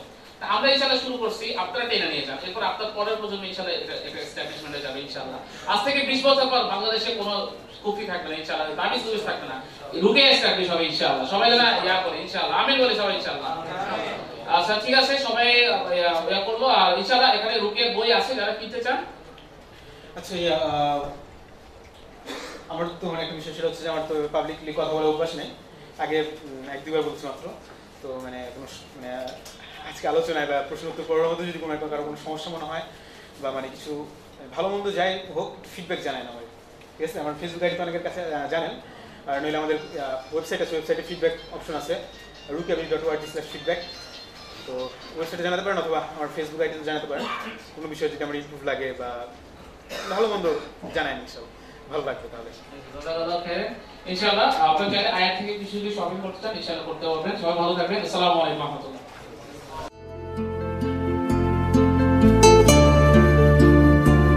আমরা ইনশাআল্লাহ শুরু করছি, আপনারা টেনে নিয়ে যান। এরপর আপনার পরের প্রজন্ম ইনশাআল্লাহ এটা যাবে ইনশাআল্লাহ। আজ থেকে 20 বছর পর বাংলাদেশে কোনো কুফি থাকবে না, ইনশাআল্লাহ। দামি সুইচ থাকবে না। রুকে এস্টাবলিশ হবে ইনশাআল্লাহ। সবাই যেন ইয়া করে, ইনশাআল্লাহ। আমিন বলে সবাই, ইনশাআল্লাহ। আচ্ছা ঠিক আছে, সবাই ইয়া করল। আর ইনশাআল্লাহ এখানে রুকে বই আছে, যারা কিনতে চান। আচ্ছা আমার তো মানে একটা বিষয় সেটা হচ্ছে যে আমার তো পাবলিকলি কথা বলার অভ্যাস নেই। আগে এক দুবার বলছি মাত্র। তো মানে কোনো মানে আজকে আলোচনায় বা প্রশ্ন উত্তর করার মধ্যে যদি কোনো একটা কারও কোনো সমস্যা মনে হয় বা মানে কিছু ভালো মন্দ যাই হোক ফিডব্যাক জানায় না ঠিক আছে? আমার ফেসবুক আইডি তো অনেকের কাছে জানেন। আর নইলে আমাদের ওয়েবসাইট আছে ওয়েবসাইটে ফিডব্যাক অপশন আছে। রুকিয়াবি ডট ওয়ার্ডি স্ল্যাশ ফিডব্যাক তো ওয়েবসাইটে জানাতে পারেন অথবা আমার ফেসবুক আইডিতে জানাতে পারেন। কোনো বিষয়ে যদি আমার ইমপ্রুভ লাগে বা ভালো মন্দ জানায়নি সব ভালো লাগবে তাহলে। ইনশাআল্লাহ। আপনার চাইলে আয়াত থেকে কিছু যদি শপিং করতে চান, ইনশাআল্লাহ করতে পারবেন। সবাই ভালো থাকবেন। আসসালামু আলাইকুম, রাহমাতুল্লাহ।